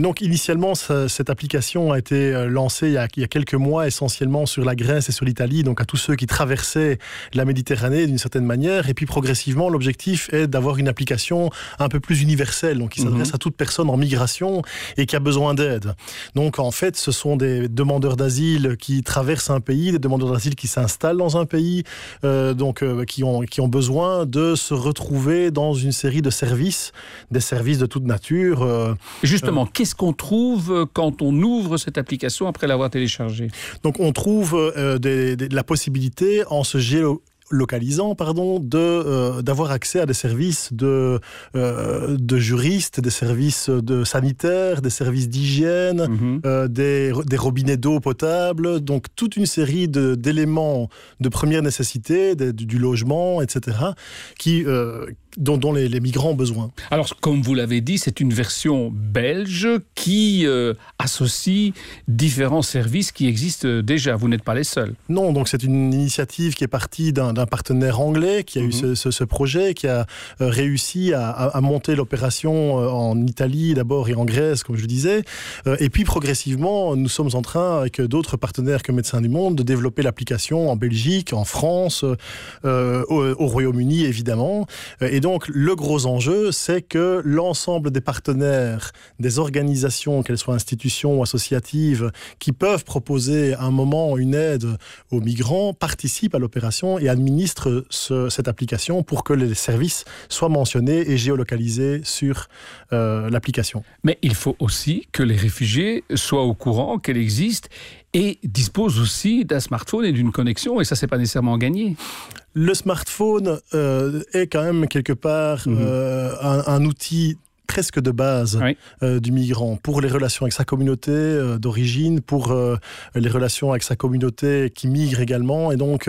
Donc initialement, cette application a été euh, lancée il y a, il y a, quelques mois essentiellement sur la Grèce et sur l'Italie, donc à tous ceux qui traversaient la Méditerranée d'une certaine manière. Et puis progressivement, l'objectif est d'avoir une application un peu plus universelle, donc qui s'adresse mm -hmm. à toute personne en migration et qui a besoin d'aide. Donc en fait, ce sont des demandeurs d'asile qui traversent un pays, des demandeurs d'asile qui s'installent dans un pays, euh, donc euh, qui, ont, qui ont besoin de se retrouver dans une série de services, des services de toute nature. Euh, Justement, qu'est-ce qu'on trouve quand on ouvre cette application après l'avoir téléchargée? Donc on trouve euh, des, des, la possibilité en se géo localisant pardon de euh, d'avoir accès à des services de euh, de juristes des services de sanitaires des services d'hygiène mm -hmm. euh, des, des robinets d'eau potable donc toute une série de d'éléments de première nécessité de, du, logement etc qui euh, dont, dont les, les migrants ont besoin. Alors, comme vous l'avez dit, c'est une version belge qui euh, associe différents services qui existent déjà. Vous n'êtes pas les seuls. Non, donc c'est une initiative qui est partie d'un partenaire anglais qui a mm -hmm. eu ce, ce, ce projet, qui a euh, réussi à, à, à monter l'opération euh, en Italie d'abord et en Grèce, comme je disais. Euh, et puis progressivement, nous sommes en train, avec d'autres partenaires que Médecins du Monde, de développer l'application en Belgique, en France, euh, au, au Royaume-Uni évidemment. Et donc le gros enjeu, c'est que l'ensemble des partenaires, des organisations, qu'elles soient institutions ou associatives, qui peuvent proposer à un moment une aide aux migrants, participent à l'opération et administrent ce, cette application pour que les services soient mentionnés et géolocalisés sur euh, l'application. Mais il faut aussi que les réfugiés soient au courant qu'elle existe et dispose aussi d'un smartphone et d'une connexion, et ça, c'est pas nécessairement gagné. Le smartphone euh, est quand même quelque part -hmm. euh, un, un outil presque de base oui. euh, du migrant pour les relations avec sa communauté euh, d'origine, pour euh, les relations avec sa communauté qui migre également. Et donc,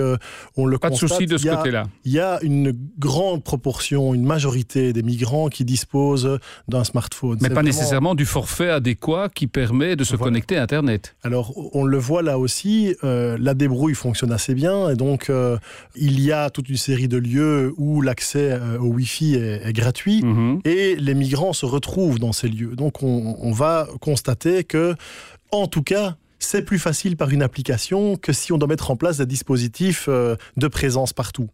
on le Pas constate, de souci de ce côté-là. Il y a une grande proportion, une majorité des migrants qui disposent d'un smartphone. Mais pas vraiment... nécessairement du forfait adéquat qui permet de se voilà. connecter à Internet. Alors, on le voit là aussi, la débrouille fonctionne assez bien. Et donc, il y a toute une série de lieux où l'accès au Wi-Fi est, est gratuit. Mm -hmm. Et les migrants se retrouvent dans ces lieux. Donc on, on va constater que, en tout cas, c'est plus facile par une application que si on doit mettre en place des dispositifs euh, de présence partout.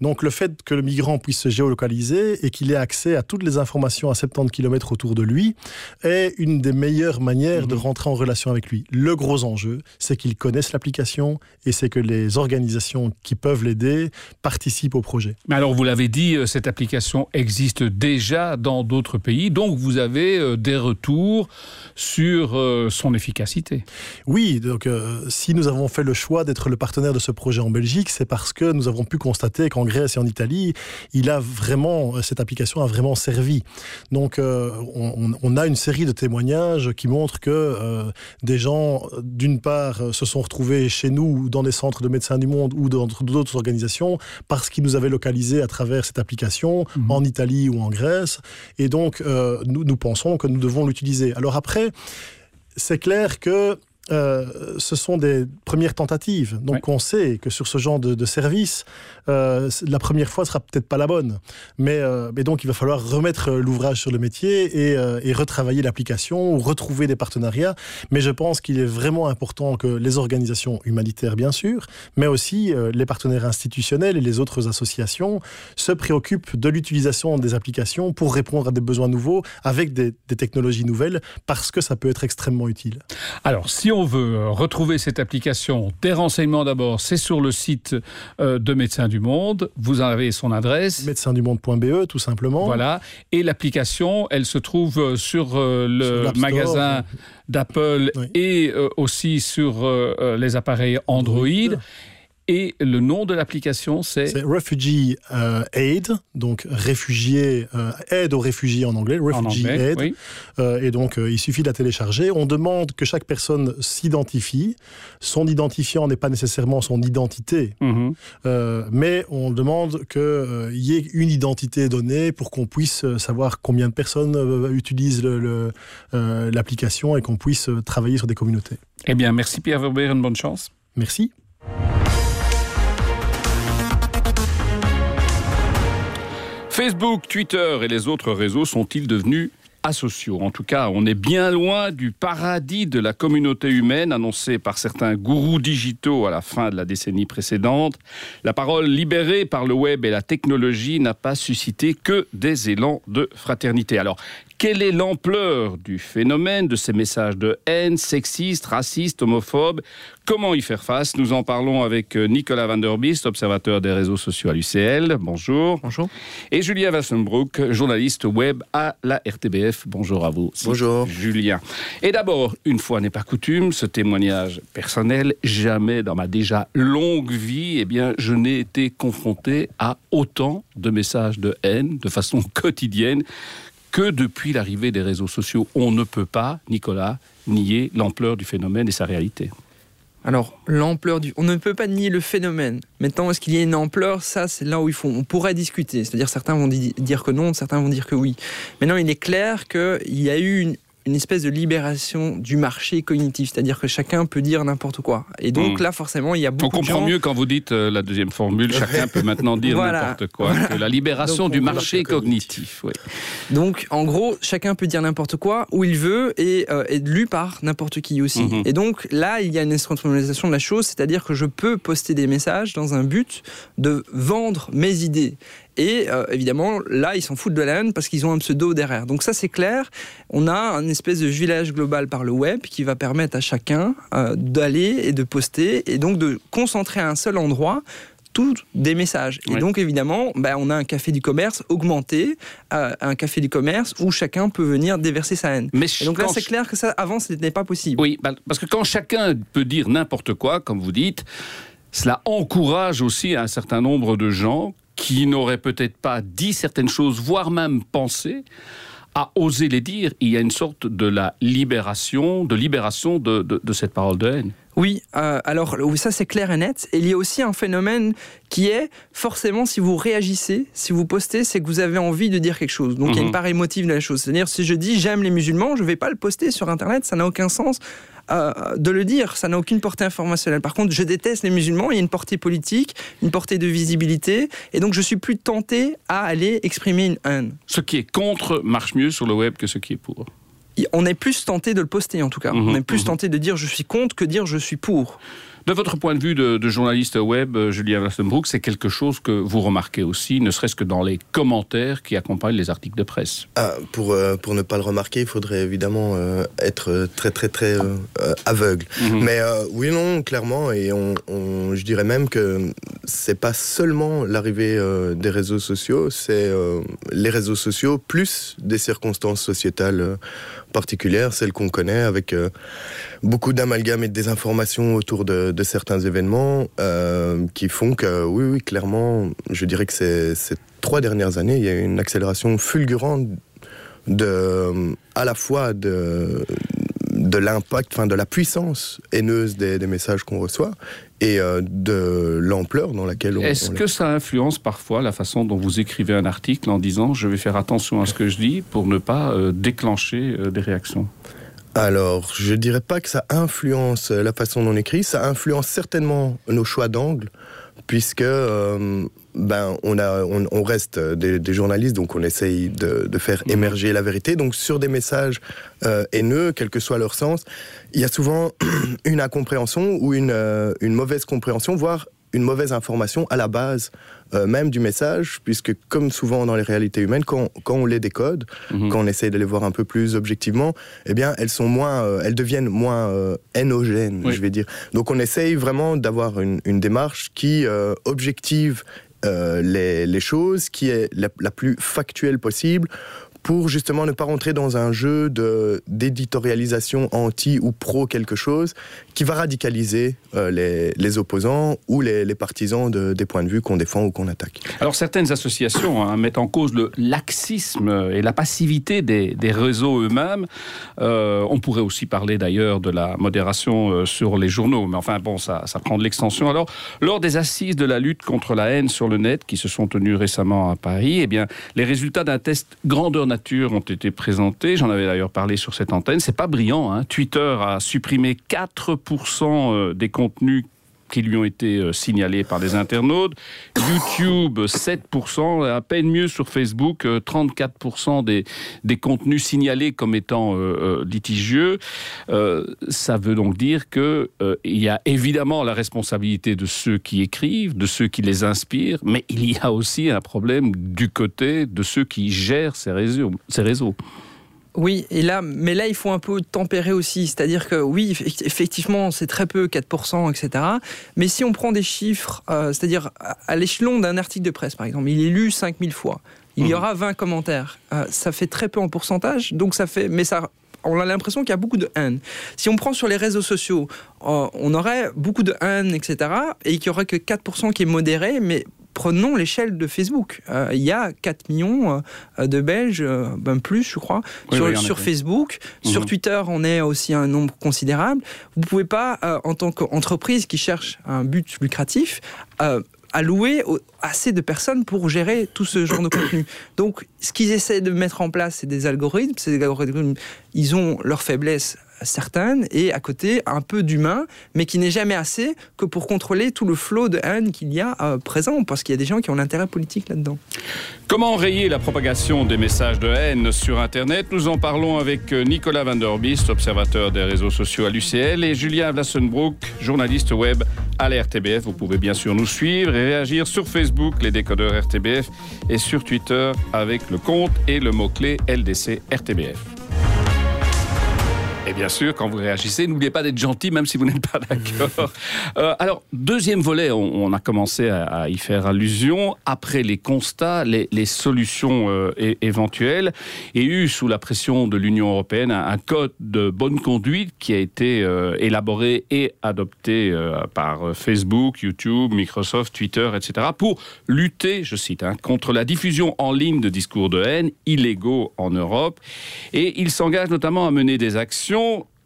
Donc le fait que le migrant puisse se géolocaliser et qu'il ait accès à toutes les informations à 70 km autour de lui est une des meilleures manières de rentrer en relation avec lui. Le gros enjeu, c'est qu'il connaisse l'application et c'est que les organisations qui peuvent l'aider participent au projet. Mais alors vous l'avez dit, euh, cette application existe déjà dans d'autres pays, donc vous avez euh, des retours sur son efficacité. Oui, donc euh, si nous avons fait le choix d'être le partenaire de ce projet en Belgique, c'est parce que nous avons pu constater qu'en Grèce et en Italie, il a vraiment cette application a vraiment servi. Donc euh, on, on, a une série de témoignages qui montrent que euh, des gens, d'une part, se sont retrouvés chez nous dans des centres de médecins du monde ou dans d'autres organisations parce qu'ils nous avaient localisés à travers cette application mmh. en Italie ou en Grèce. Et donc euh, nous, nous pensons que nous devons l'utiliser. Alors après, c'est clair que euh, ce sont des premières tentatives. Donc ouais. on sait que sur ce genre de, de service, euh, la première fois sera peut-être pas la bonne. Mais, euh, mais, donc il va falloir remettre l'ouvrage sur le métier et, et retravailler l'application ou retrouver des partenariats. Mais je pense qu'il est vraiment important que les organisations humanitaires, bien sûr, mais aussi les partenaires institutionnels et les autres associations se préoccupent de l'utilisation des applications pour répondre à des besoins nouveaux avec des, des technologies nouvelles parce que ça peut être extrêmement utile. Alors si on veut retrouver cette application, des renseignements d'abord, c'est sur le site euh, de Médecins du Monde. Vous avez son adresse. médecindumonde.be, tout simplement. Voilà. Et l'application, elle se trouve sur euh, le sur magasin d'Apple oui. et euh, aussi sur euh, les appareils Android. Et le nom de l'application, c'est Refugee euh, Aid, donc réfugié, euh, aide aux réfugiés en anglais, Refugee en anglais, Aid. Oui. Euh, et donc, il suffit de la télécharger. On demande que chaque personne s'identifie. Son identifiant n'est pas nécessairement son identité, mm -hmm. mais on demande qu'il y ait une identité donnée pour qu'on puisse savoir combien de personnes utilisent l'application et qu'on puisse travailler sur des communautés. Eh bien, merci Pierre Verbeer, bonne chance. Merci. Facebook, Twitter et les autres réseaux sont-ils devenus asociaux? En tout cas, on est bien loin du paradis de la communauté humaine annoncé par certains gourous digitaux à la fin de la décennie précédente. La parole libérée par le web et la technologie n'a pas suscité que des élans de fraternité. Alors, quelle est l'ampleur du phénomène de ces messages de haine, sexistes, racistes, homophobes? Comment y faire face? Nous en parlons avec euh, Nicolas Van der Beest, observateur des réseaux sociaux à l'UCL. Bonjour. Bonjour. Et Julien Wassenbroek, journaliste web à la RTBF. Bonjour à vous. Bonjour. Julien. Et d'abord, une fois n'est pas coutume, ce témoignage personnel, jamais dans ma déjà longue vie, eh bien, je n'ai été confronté à autant de messages de haine de façon quotidienne que depuis l'arrivée des réseaux sociaux. On ne peut pas, Nicolas, nier l'ampleur du phénomène et sa réalité. Alors, l'ampleur du... On ne peut pas nier le phénomène. Maintenant, est-ce qu'il y a une ampleur? Ça, c'est là où il faut... on pourrait discuter. C'est-à-dire, certains vont dire que non, certains vont dire que oui. Maintenant, il est clair qu'il y a eu une, une espèce de libération du marché cognitif, c'est-à-dire que chacun peut dire n'importe quoi. Et donc mmh. là, forcément, il y a beaucoup On comprend gens... mieux quand vous dites euh, la deuxième formule, chacun peut maintenant dire voilà, n'importe quoi. Voilà. Que la libération donc, du marché cognitif. Oui. Donc, en gros, chacun peut dire n'importe quoi où il veut et euh, être lu par n'importe qui aussi. Mmh. Et donc là, il y a une instrumentalisation de la chose, c'est-à-dire que je peux poster des messages dans un but de vendre mes idées. Et euh, évidemment, là, ils s'en foutent de la haine parce qu'ils ont un pseudo derrière. Donc ça, c'est clair. On a un espèce de village global par le web qui va permettre à chacun euh, d'aller et de poster et donc de concentrer à un seul endroit tous des messages. Et donc, évidemment, bah, on a un café du commerce augmenté, euh, un café du commerce où chacun peut venir déverser sa haine. Mais et donc là, c'est clair que ça, avant, ce n'était pas possible. Oui, bah, parce que quand chacun peut dire n'importe quoi, comme vous dites, cela encourage aussi un certain nombre de gens qui n'auraient peut-être pas dit certaines choses, voire même pensé, à oser les dire. Il y a une sorte de la libération, de libération de, de, de cette parole de haine. Oui, euh, alors ça c'est clair et net. Et il y a aussi un phénomène qui est forcément si vous réagissez, si vous postez, c'est que vous avez envie de dire quelque chose. Donc il y a une part émotive de la chose. C'est-à-dire si je dis j'aime les musulmans, je ne vais pas le poster sur Internet, ça n'a aucun sens. Euh, de le dire, ça n'a aucune portée informationnelle. Par contre, je déteste les musulmans, il y a une portée politique, une portée de visibilité, et donc je suis plus tenté à aller exprimer une haine. Ce qui est contre marche mieux sur le web que ce qui est pour. on est plus tenté de le poster en tout cas. Mhm, on est plus mhm. tenté de dire je suis contre que dire je suis pour. De votre point de vue de, de journaliste web, euh, Julien Wassenbrook, c'est quelque chose que vous remarquez aussi, ne serait-ce que dans les commentaires qui accompagnent les articles de presse. Ah, pour, euh, pour ne pas le remarquer, il faudrait évidemment euh, être très très très euh, aveugle. Mhm. Mais oui, non, clairement, et on, on- je dirais même que c'est pas seulement l'arrivée des réseaux sociaux, c'est les réseaux sociaux plus des circonstances sociétales particulières, celles qu'on connaît, avec euh, beaucoup d'amalgames et de désinformations autour de, certains événements, euh, qui font que, oui, clairement, je dirais que ces, trois dernières années, il y a eu une accélération fulgurante de, à la fois de, l'impact, enfin de la puissance haineuse des messages qu'on reçoit et euh, de l'ampleur dans laquelle on. Est-ce que ça influence parfois la façon dont vous écrivez un article en disant je vais faire attention à ce que je dis pour ne pas euh, déclencher euh, des réactions? Alors, je dirais pas que ça influence la façon dont on écrit, ça influence certainement nos choix d'angle, puisque euh, ben on a, on, on reste des, des journalistes, donc on essaye de, de faire émerger la vérité. Donc sur des messages euh, haineux, quel que soit leur sens, il y a souvent une incompréhension ou une, euh, une mauvaise compréhension, voire une mauvaise information à la base euh, même du message, puisque comme souvent dans les réalités humaines, quand, quand on les décode, quand on essaye de les voir un peu plus objectivement, eh bien elles sont moins, euh, elles deviennent moins euh, hainogènes, Oui. je vais dire. Donc on essaye vraiment d'avoir une, une démarche qui objective euh, les, les choses, qui est la, la plus factuelle possible pour justement ne pas rentrer dans un jeu d'éditorialisation anti ou pro quelque chose qui va radicaliser euh, les, les opposants ou les, partisans de- des points de vue qu'on défend ou qu'on attaque. Alors certaines associations hein, mettent en cause le laxisme et la passivité des, des réseaux eux-mêmes. Euh, on pourrait aussi parler d'ailleurs de la modération euh, sur les journaux, mais enfin bon, ça, ça prend de l'extension. Alors, lors des assises de la lutte contre la haine sur le net qui se sont tenues récemment à Paris, eh bien, les résultats d'un test grandeur ont été présentés. J'en avais d'ailleurs parlé sur cette antenne. C'est pas brillant. Hein. Twitter a supprimé 4% euh, des contenus qui lui ont été euh, signalés par des internautes. YouTube, 7%, à peine mieux sur Facebook, euh, 34% des, des contenus signalés comme étant euh, euh, litigieux. Euh, ça veut donc dire que euh, il y a évidemment la responsabilité de ceux qui écrivent, de ceux qui les inspirent, mais il y a aussi un problème du côté de ceux qui gèrent. Ces réseaux. Oui, et là, mais là, il faut un peu tempérer aussi. C'est-à-dire que oui, eff- effectivement, c'est très peu, 4%, etc. Mais si on prend des chiffres, euh, c'est-à-dire à, l'échelon d'un article de presse, par exemple, il est lu 5000 fois, il y Mhm. aura 20 commentaires. Euh, ça fait très peu en pourcentage, donc ça fait, mais ça, on a l'impression qu'il y a beaucoup de haine. Si on prend sur les réseaux sociaux, euh, on aurait beaucoup de haine, etc. Et qu'il y aurait que 4% qui est modéré, mais prenons l'échelle de Facebook. Euh, il y a 4 millions euh, de Belges, euh, ben plus je crois, Oui, sur, oui. Facebook. Sur Mhm. Twitter, on est aussi un nombre considérable. Vous ne pouvez pas, euh, en tant qu'entreprise qui cherche un but lucratif, euh, allouer assez de personnes pour gérer tout ce genre de contenu. Donc, ce qu'ils essaient de mettre en place, c'est des algorithmes. Ces algorithmes, ils ont leurs faiblesses certaines et à côté un peu d'humain, mais qui n'est jamais assez que pour contrôler tout le flot de haine qu'il y a euh, présent, parce qu'il y a des gens qui ont l'intérêt politique là-dedans. Comment enrayer la propagation des messages de haine sur Internet? Nous en parlons avec euh, Nicolas Van der Beest, observateur des réseaux sociaux à l'UCL, et Julien Vlassenbroek, journaliste web à la RTBF. Vous pouvez bien sûr nous suivre et réagir sur Facebook, les décodeurs RTBF, et sur Twitter avec le compte et le mot-clé LDC RTBF. Et bien sûr, quand vous réagissez, n'oubliez pas d'être gentil, même si vous n'êtes pas d'accord. Euh, alors, deuxième volet, on, on a commencé à, à y faire allusion. Après les constats, les, les solutions euh, éventuelles, et eu sous la pression de l'Union européenne un, un code de bonne conduite qui a été euh, élaboré et adopté euh, par Facebook, YouTube, Microsoft, Twitter, etc., pour lutter, je cite, hein, contre la diffusion en ligne de discours de haine illégaux en Europe. Et il s'engage notamment à mener des actions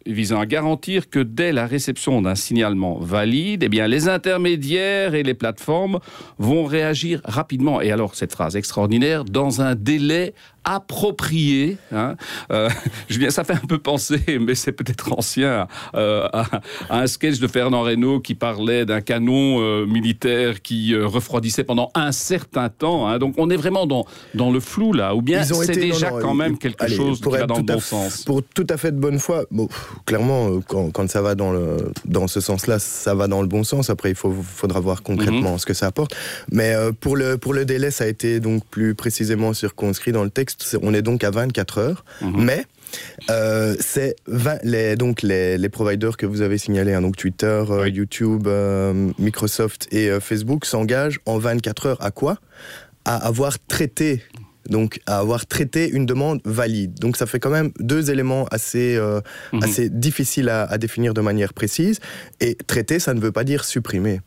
visant à garantir que dès la réception d'un signalement valide, eh les intermédiaires et les plateformes vont réagir rapidement. Et alors, cette phrase extraordinaire, dans un délai approprié. Hein. Euh, Julien, ça fait un peu penser, mais c'est peut-être ancien, euh, à, un sketch de Fernand Reynaud qui parlait d'un canon euh, militaire qui refroidissait pendant un certain temps. Hein. Donc on est vraiment dans, dans le flou là, ou bien c'est déjà quand même quelque chose qui va dans le bon sens. Pour tout à fait de bonne foi, bon, clairement, quand, quand, ça va dans, le, dans ce sens-là, ça va dans le bon sens. Après, il faut, faudra voir concrètement mm -hmm. ce que ça apporte. Mais pour, le, pour le délai, ça a été donc plus précisément circonscrit dans le texte. On est donc à 24 heures. -hmm. Mais euh, c'est les, donc les, les, providers que vous avez signalés, hein, donc Twitter, euh. YouTube, euh, Microsoft et Facebook s'engagent en 24 heures à quoi? À avoir traité donc à avoir traité une demande valide. Donc ça fait quand même deux éléments assez, euh, mmh. assez difficiles à, à, définir de manière précise. Et traiter, ça ne veut pas dire supprimer.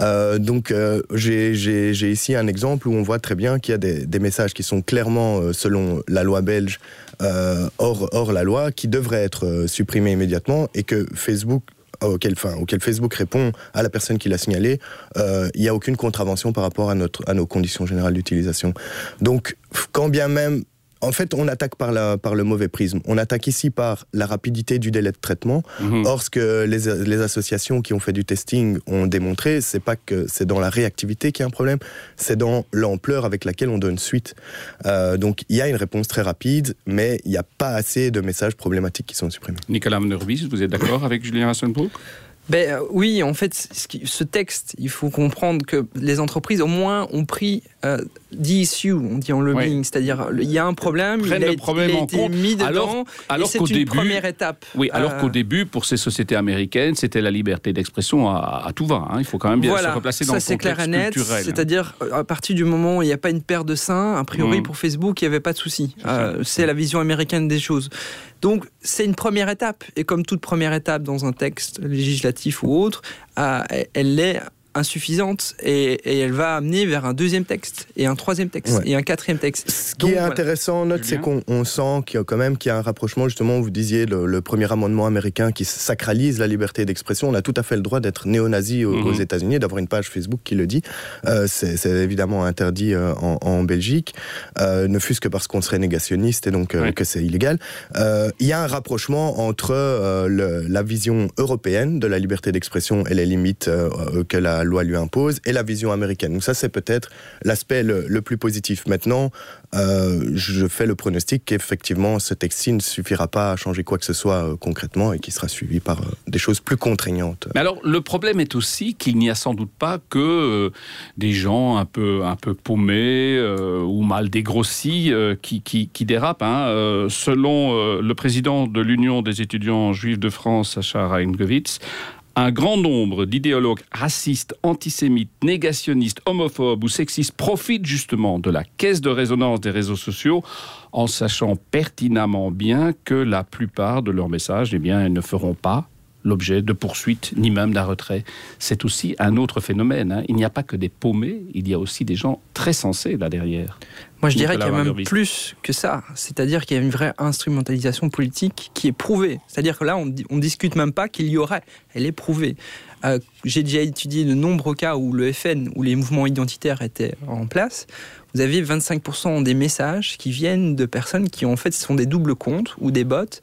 Euh, donc euh, j'ai ici un exemple où on voit très bien qu'il y a des, des, messages qui sont clairement, selon la loi belge, hors, hors la loi, qui devraient être supprimés immédiatement et que Facebook auquel, enfin, auquel Facebook répond à la personne qui l'a signalé, euh, il n'y a aucune contravention par rapport à, notre, à nos conditions générales d'utilisation. Donc, quand bien même en fait, on attaque par, la, par le mauvais prisme. On attaque ici par la rapidité du délai de traitement. Mm -hmm. Or, ce que les, les, associations qui ont fait du testing ont démontré, c'est pas que c'est dans la réactivité qu'il y a un problème, c'est dans l'ampleur avec laquelle on donne suite. Euh, donc, il y a une réponse très rapide, mais il n'y a pas assez de messages problématiques qui sont supprimés. Nicolas Mnerbis, vous êtes d'accord avec Julien Rassenbrook ben, oui, en fait, ce, texte, il faut comprendre que les entreprises, au moins, ont pris euh, the issue, on dit en lobbying, oui. c'est-à-dire il y a un problème, Prennent il a, le problème il a en été compte. mis dedans, alors, alors c'est une début, première étape. Oui, alors Euh, qu'au début, pour ces sociétés américaines, c'était la liberté d'expression à, à, tout va. Hein. Il faut quand même bien voilà, se replacer dans ça, le c'est contexte clair et net. culturel. C'est-à-dire, à partir du moment où il n'y a pas une paire de seins, a priori Mmh. pour Facebook, il n'y avait pas de souci. Euh, c'est la vision américaine des choses. Donc, c'est une première étape. Et comme toute première étape dans un texte législatif ou autre, euh, elle l'est insuffisante et, et, elle va amener vers un deuxième texte et un troisième texte Ouais. et un quatrième texte. Ce qui est voilà. intéressant, note, c'est qu'on on sent qu'il y a quand même qu'il y a un rapprochement. Justement, vous disiez le, le premier amendement américain qui sacralise la liberté d'expression. On a tout à fait le droit d'être néo-nazi aux, Mhm. aux États-Unis, d'avoir une page Facebook qui le dit. Euh, c'est évidemment interdit euh, en, en Belgique, euh, ne fût-ce que parce qu'on serait négationniste et donc euh, Ouais. que c'est illégal. Euh, Il y a un rapprochement entre euh, le- la vision européenne de la liberté d'expression et les limites que la loi lui impose et la vision américaine. Donc ça, c'est peut-être l'aspect le, plus positif. Maintenant, euh, je fais le pronostic qu'effectivement, ce texte-ci ne suffira pas à changer quoi que ce soit euh, concrètement et qui sera suivi par euh, des choses plus contraignantes. Mais alors, le problème est aussi qu'il n'y a sans doute pas que des gens un peu, un peu paumés ou mal dégrossis qui, qui, dérapent. Hein. Selon le président de l'Union des étudiants juifs de France, Sacha Reingovitz, un grand nombre d'idéologues racistes, antisémites, négationnistes, homophobes ou sexistes profitent justement de la caisse de résonance des réseaux sociaux en sachant pertinemment bien que la plupart de leurs messages eh bien, ne feront pas l'objet de poursuites ni même d'un retrait. C'est aussi un autre phénomène. Hein. Il n'y a pas que des paumés, il y a aussi des gens très sensés là derrière. Moi, je dirais qu'il y a même plus que ça. C'est-à-dire qu'il y a une vraie instrumentalisation politique qui est prouvée. C'est-à-dire que là, on ne discute même pas qu'il y aurait. Elle est prouvée. Euh, J'ai déjà étudié de nombreux cas où le FN, où les mouvements identitaires étaient en place. Vous avez 25% des messages qui viennent de personnes qui en fait sont des doubles comptes ou des bots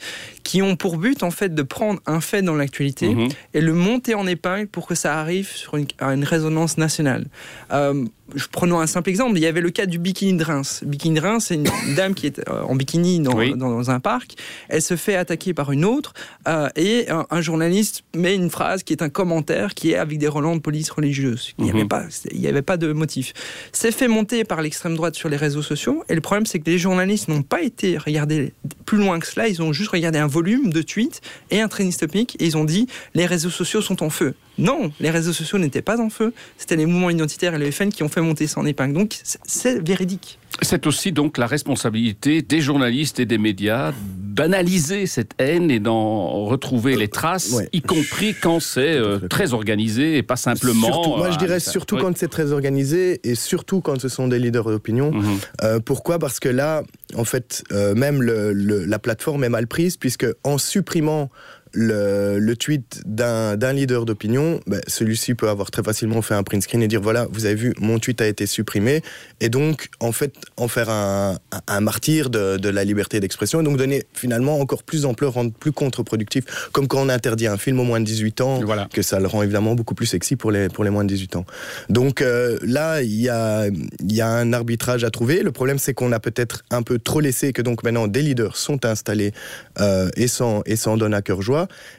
qui ont pour but en fait de prendre un fait dans l'actualité Mhm. mmh. et le monter en épingle pour que ça arrive sur une, à une résonance nationale. Euh, prenons un simple exemple, il y avait le cas du bikini de Reims. Bikini de Reims, c'est une dame qui est euh, en bikini dans, Oui. dans, dans un parc. Elle se fait attaquer par une autre euh, et un, un journaliste met une phrase qui est un commentaire qui est avec des relents de police religieuse. Il n'y avait, Mhm. avait pas de motif. C'est fait monter par l'extrême droite sur les réseaux sociaux et le problème c'est que les journalistes n'ont pas été regardés plus loin que cela, ils ont juste regardé un volume de tweets et un training topic et ils ont dit les réseaux sociaux sont en feu. Non, les réseaux sociaux n'étaient pas en feu, c'était les mouvements identitaires et le FN qui ont fait monter ça en épingle. Donc c'est- véridique. C'est aussi donc la responsabilité des journalistes et des médias d'analyser cette haine et d'en retrouver les traces, ouais. y compris quand c'est euh, très organisé et pas simplement. Surtout, moi, je euh, dirais surtout Oui. quand c'est très organisé et surtout quand ce sont des leaders d'opinion. Mhm. Euh, pourquoi? Parce que là, en fait, euh, même le, le- la plateforme est mal prise puisque en supprimant le, le tweet d'un leader d'opinion, ben, celui-ci peut avoir très facilement fait un print screen et dire voilà, vous avez vu, mon tweet a été supprimé, et donc en fait en faire un, un martyr de, de, la liberté d'expression, et donc donner finalement encore plus d'ampleur, rendre plus contre-productif, comme quand on interdit un film au moins de 18 ans, voilà. que ça le rend évidemment beaucoup plus sexy pour les, pour les moins de 18 ans. Donc euh, là, il y a, y a un arbitrage à trouver. Le problème, c'est qu'on a peut-être un peu trop laissé, que donc maintenant des leaders sont installés euh, et s'en donnent à cœur joie,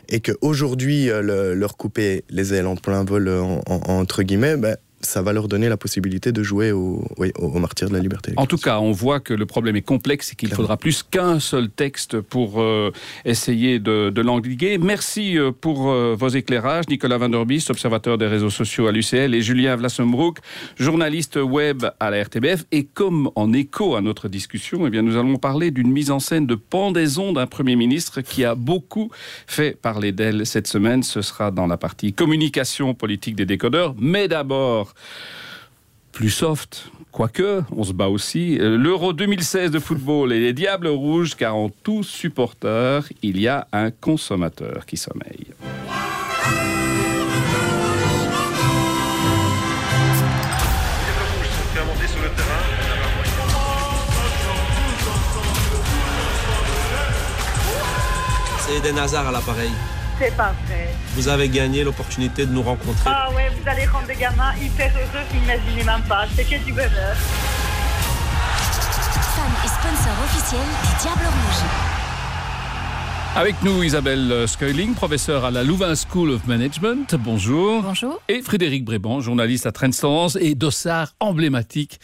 et qu'aujourd'hui, euh, le, leur couper les ailes en plein vol, en, entre guillemets, ben, ça va leur donner la possibilité de jouer au, oui, au, martyr de la liberté. En tout cas, on voit que le problème est complexe et qu'il faudra plus qu'un seul texte pour euh, essayer de, de l'endiguer. Merci euh, pour euh, vos éclairages. Nicolas Van der Beest, observateur des réseaux sociaux à l'UCL, et Julien Vlassenbroek, journaliste web à la RTBF. Et comme en écho à notre discussion, eh bien, nous allons parler d'une mise en scène de pendaison d'un Premier ministre qui a beaucoup fait parler d'elle cette semaine. Ce sera dans la partie communication politique des décodeurs. Mais d'abord, plus soft, quoique, on se bat aussi. L'Euro 2016 de football et les Diables Rouges, car en tout supporter, il y a un consommateur qui sommeille. C'est Eden Hazard à l'appareil. C'est pas vrai. Vous avez gagné l'opportunité de nous rencontrer. Ah ouais, vous allez rendre des gamins hyper heureux, vous n'imaginez même pas. C'est que du bonheur. Fan et sponsor officiel des Diables Rouges. Avec nous, Isabelle Scuiling, professeure à la Louvain School of Management. Bonjour. Bonjour. Et Frédéric Bréban, journaliste à Trends et dossard emblématique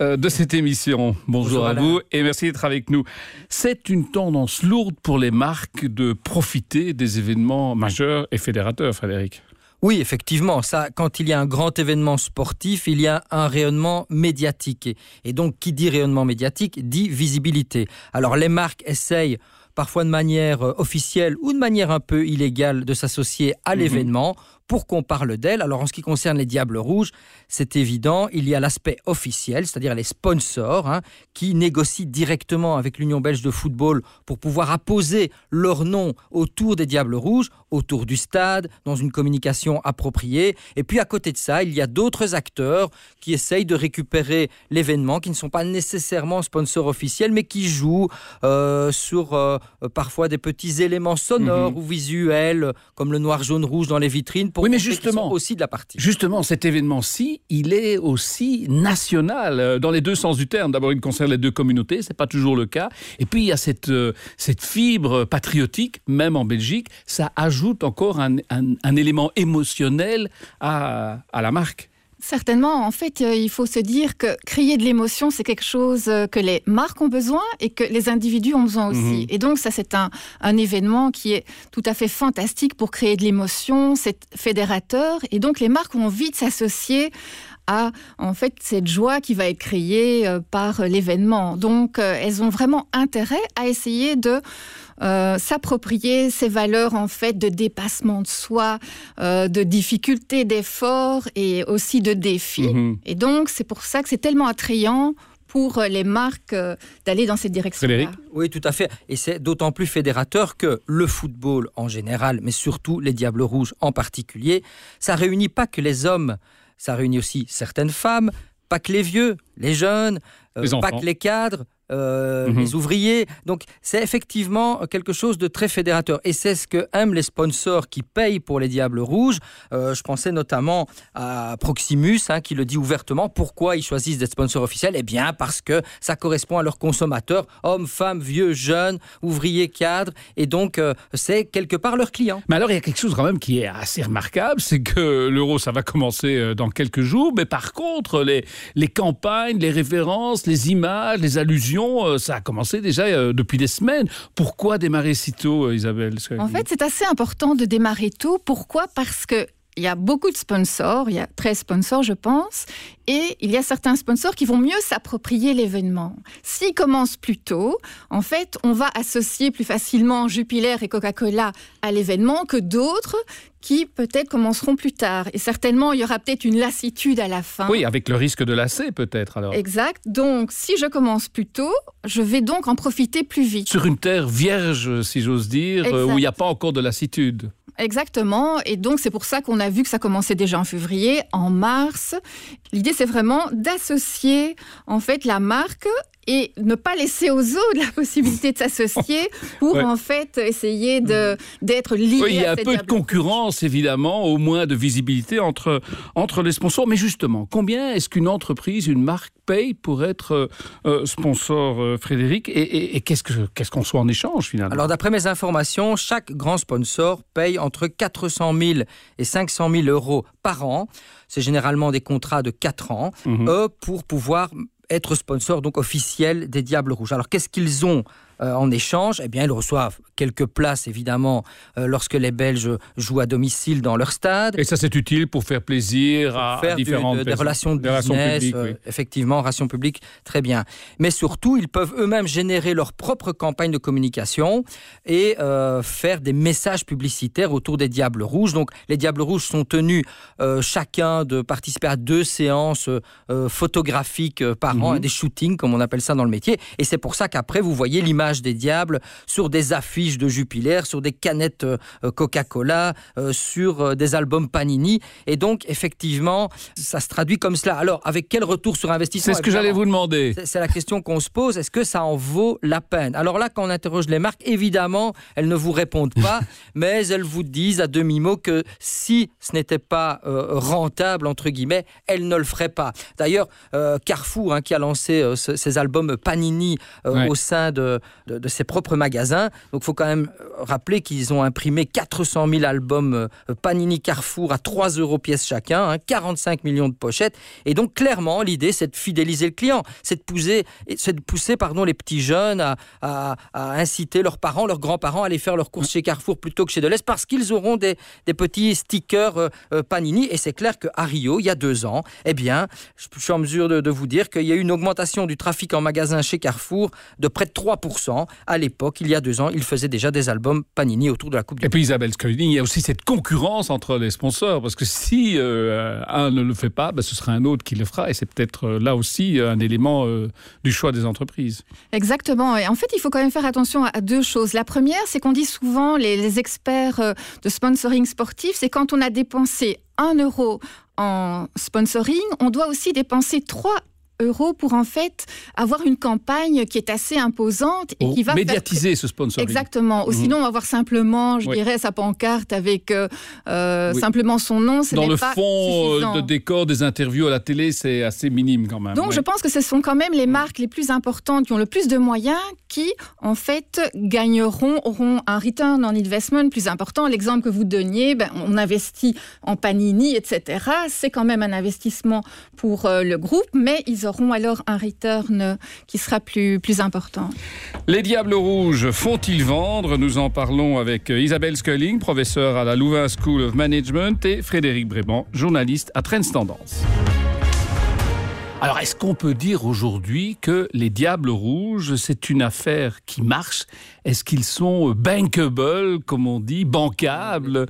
euh, de cette émission. Bonjour, Bonjour à vous et merci d'être avec nous. C'est une tendance lourde pour les marques de profiter des événements majeurs et fédérateurs, Frédéric. Oui, effectivement, ça, quand il y a un grand événement sportif, il y a un rayonnement médiatique. Et donc, qui dit rayonnement médiatique dit visibilité. Alors, les marques essayent parfois de manière officielle ou de manière un peu illégale de s'associer à mmh. Pour qu'on parle d'elle. Alors en ce qui concerne les Diables Rouges, c'est évident, il y a l'aspect officiel, c'est-à-dire les sponsors hein, qui négocient directement avec l'Union belge de football pour pouvoir apposer leur nom autour des Diables Rouges, autour du stade, dans une communication appropriée. Et puis à côté de ça, il y a d'autres acteurs qui essayent de récupérer l'événement, qui ne sont pas nécessairement sponsors officiels, mais qui jouent euh, sur euh, parfois des petits éléments sonores mmh. ou visuels, comme le noir, jaune, rouge dans les vitrines oui, mais justement, aussi de la partie. Justement, cet événement-ci, il est aussi national euh, dans les deux sens du terme. D'abord, il concerne les deux communautés, c'est pas toujours le cas. Et puis, il y a cette, euh, cette fibre patriotique, même en Belgique. Ça ajoute encore un, un, un élément émotionnel à, à la marque. Certainement, en fait, euh, il faut se dire que créer de l'émotion, c'est quelque chose euh, que les marques ont besoin et que les individus ont besoin aussi. Mmh. Et donc, ça, c'est un, un, événement qui est tout à fait fantastique pour créer de l'émotion, c'est fédérateur. Et donc, les marques ont envie de s'associer à en fait cette joie qui va être créée euh, par l'événement. Donc, euh, elles ont vraiment intérêt à essayer de euh, s'approprier ces valeurs en fait de dépassement de soi, euh, de difficulté, d'effort et aussi de défis. Mhm. Mmh. Et donc c'est pour ça que c'est tellement attrayant pour les marques euh, d'aller dans cette direction. -là. Oui, tout à fait. Et c'est d'autant plus fédérateur que le football en général, mais surtout les Diables Rouges en particulier, ça réunit pas que les hommes, ça réunit aussi certaines femmes, pas que les vieux, les jeunes, euh, les pas que les cadres, euh, mmh. les ouvriers. Donc c'est effectivement quelque chose de très fédérateur. Et c'est ce que aiment les sponsors qui payent pour les Diables Rouges. Euh, je pensais notamment à Proximus, hein, qui le dit ouvertement. Pourquoi ils choisissent d'être sponsors officiels? Eh bien parce que ça correspond à leurs consommateurs, hommes, femmes, vieux, jeunes, ouvriers, cadres. Et donc euh, c'est quelque part leurs clients. Mais alors il y a quelque chose quand même qui est assez remarquable, c'est que l'euro ça va commencer dans quelques jours. Mais par contre les, les campagnes, les références, les images, les allusions, ça a commencé déjà euh, depuis des semaines. Pourquoi démarrer si tôt, euh, Isabelle En fait, c'est assez important de démarrer tôt. Pourquoi? Parce que il y a beaucoup de sponsors, il y a 13 sponsors, je pense, et il y a certains sponsors qui vont mieux s'approprier l'événement. S'ils commencent plus tôt, en fait, on va associer plus facilement Jupiler et Coca-Cola à l'événement que d'autres qui peut-être commenceront plus tard. Et certainement, il y aura peut-être une lassitude à la fin. Oui, avec le risque de lasser peut-être alors. Exact. Donc, si je commence plus tôt, je vais donc en profiter plus vite. Sur une terre vierge, si j'ose dire, euh, où il n'y a pas encore de lassitude. Exactement. Et donc, c'est pour ça qu'on a vu que ça commençait déjà en février, en mars. L'idée, c'est vraiment d'associer, en fait, la marque et ne pas laisser aux autres la possibilité de s'associer pour Ouais. en fait essayer de d'être lié. Oui, il y a un peu de concurrence, évidemment, au moins de visibilité entre, entre les sponsors. Mais justement, combien est-ce qu'une entreprise, une marque paye pour être euh, euh, sponsor, euh, Frédéric Et, et- et qu'est-ce que- qu'est-ce qu'on soit en échange, finalement? Alors d'après mes informations, chaque grand sponsor paye entre 400 000 et 500 000 euros par an. C'est généralement des contrats de 4 ans euh, pour pouvoir être sponsor donc officiel des Diables Rouges. Alors qu'est-ce qu'ils ont euh, en échange, eh bien, ils reçoivent quelques places, évidemment, euh, lorsque les Belges jouent à domicile dans leur stade. Et ça, c'est utile pour faire plaisir à, faire du- différentes de- des relations de relations business, publiques, euh, oui. effectivement, relations publiques, très bien. Mais surtout, ils peuvent eux-mêmes générer leur propre campagne de communication et faire des messages publicitaires autour des Diables Rouges. Donc, les Diables Rouges sont tenus chacun de participer à deux séances photographiques par an, Mhm. des shootings, comme on appelle ça dans le métier. Et c'est pour ça qu'après, vous voyez l'image des Diables sur des affiches de Jupiler, sur des canettes euh, euh, Coca-Cola, euh, sur des albums Panini. Et donc, effectivement, ça se traduit comme cela. Alors, avec quel retour sur investissement C'est ce que j'allais vous demander. c'est- la question qu'on se pose. Est-ce que ça en vaut la peine? Alors là, quand on interroge les marques, évidemment, elles ne vous répondent pas, mais elles vous disent à demi-mot que si ce n'était pas euh, rentable, entre guillemets, elles ne le feraient pas. D'ailleurs, euh, Carrefour, hein, qui a lancé euh, ce- ces albums Panini Ouais. au sein de, de- ses propres magasins, donc il faut quand même euh, rappeler qu'ils ont imprimé 400 000 albums euh, Panini Carrefour à 3 euros pièce chacun, hein, 45 millions de pochettes. Et donc, clairement, l'idée, c'est de fidéliser le client, c'est de pousser, pousser pardon, les petits jeunes à, inciter leurs parents, leurs grands-parents à aller faire leurs courses chez Carrefour plutôt que chez Deleuze parce qu'ils auront des, petits stickers euh, Panini. Et c'est clair qu'à Rio, il y a deux ans, eh bien, je, je suis en mesure de, de vous dire qu'il y a eu une augmentation du trafic en magasin chez Carrefour de près de 3%. À l'époque, il y a deux ans, ils faisaient déjà des albums Panini autour de la Coupe du Et puis Isabelle Scolding, il y a aussi cette concurrence entre les sponsors, parce que si euh, un ne le fait pas, ben, ce sera un autre qui le fera, et c'est peut-être euh, là aussi un élément euh, du choix des entreprises. Exactement. Et en fait, il faut quand même faire attention à deux choses. La première, c'est qu'on dit souvent, les, les experts euh, de sponsoring sportif, c'est quand on a dépensé 1 euro en sponsoring, on doit aussi dépenser 3 euros pour en fait avoir une campagne qui est assez imposante et qui va faire- médiatiser ce sponsoring. Exactement. Ou Mhm. sinon, on va avoir simplement, je Oui. dirais, sa pancarte avec euh, euh, Oui. simplement son nom. Ce Dans le pas fond euh, suffisant. de décor des interviews à la télé, c'est assez minime quand même. Donc, je pense que ce sont quand même les marques les plus importantes qui ont le plus de moyens qui, en fait, gagneront, auront un return on investment plus important. L'exemple que vous donniez, ben, on investit en Panini, etc. C'est quand même un investissement pour euh, le groupe, mais ils auront alors un return qui sera plus, plus important. Les Diables Rouges font-ils vendre? Nous en parlons avec euh, Isabelle Sculling, professeure à la Louvain School of Management, et Frédéric Bréban, journaliste à Trends Tendance. Alors, est-ce qu'on peut dire aujourd'hui que les Diables Rouges, c'est une affaire qui marche? Est-ce qu'ils sont euh, bankable, comme on dit, bancables?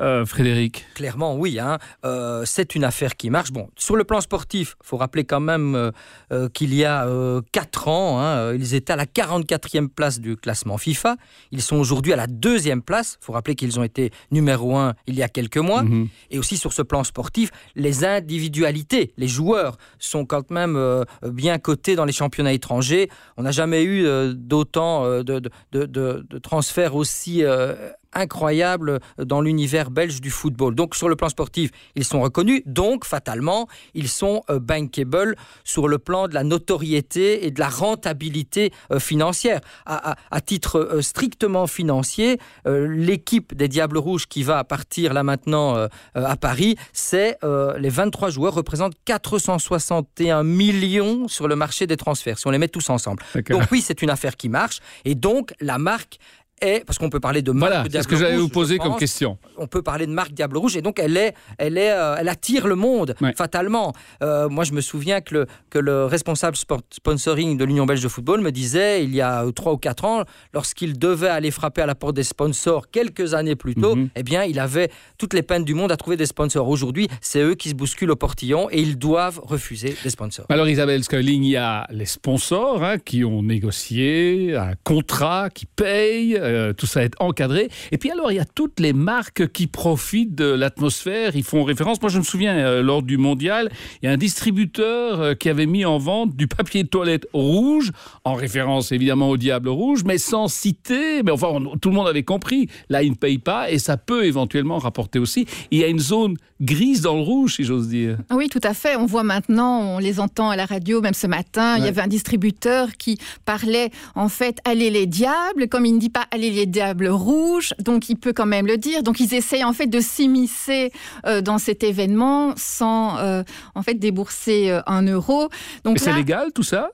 Euh, Frédéric Clairement, oui. hein. Euh, c'est une affaire qui marche. Bon, sur le plan sportif, faut rappeler quand même euh, euh, qu'il y a 4 ans, hein, euh, ils étaient à la 44e place du classement FIFA. Ils sont aujourd'hui à la deuxième place. Il faut rappeler qu'ils ont été numéro 1 il y a quelques mois. Mhm. Et aussi sur ce plan sportif, les individualités, les joueurs sont quand même euh, bien cotés dans les championnats étrangers. On n'a jamais eu euh, d'autant euh, de, de, de- de- de transferts aussi incroyables dans l'univers belge du football. Donc sur le plan sportif, ils sont reconnus. Donc fatalement, ils sont euh, bankable sur le plan de la notoriété et de la rentabilité euh, financière. À, à- à titre euh, strictement financier, l'équipe des Diables Rouges qui va partir là maintenant à Paris, c'est les 23 joueurs représentent 461 millions sur le marché des transferts, si on les met tous ensemble. Donc oui, c'est une affaire qui marche. Et donc la marque est, parce qu'on peut parler de marque Voilà, c'est ce que j'allais vous poser comme question. On peut parler de marque Diable Rouge et donc elle est, elle est, euh, elle attire le monde fatalement. Euh, moi, je me souviens que le, que le responsable sponsoring de l'Union belge de football me disait il y a trois ou quatre ans, lorsqu'il devait aller frapper à la porte des sponsors quelques années plus tôt, Mhm. eh bien, il avait toutes les peines du monde à trouver des sponsors. Aujourd'hui, c'est eux qui se bousculent au portillon et ils doivent refuser des sponsors. Alors Isabelle Sculling, il y a les sponsors hein, qui ont négocié un contrat, qui payent, euh, tout ça est encadré. Et puis alors il y a toutes les marques qui profitent de l'atmosphère, ils font référence. Moi je me souviens, euh, lors du mondial, il y a un distributeur euh, qui avait mis en vente du papier de toilette rouge, en référence évidemment au diable rouge, mais sans citer, mais enfin on- tout le monde avait compris, là il ne paye pas et ça peut éventuellement rapporter aussi. Il y a une zone grise dans le rouge, si j'ose dire. Oui, tout à fait. On voit maintenant, on les entend à la radio, même ce matin, il y avait un distributeur qui parlait en fait allez les diables, comme il ne dit pas allez les diables rouges, donc il peut quand même le dire. Donc ils essayent en fait de s'immiscer euh, dans cet événement sans euh, en fait débourser euh, un euro. Donc c'est légal tout ça?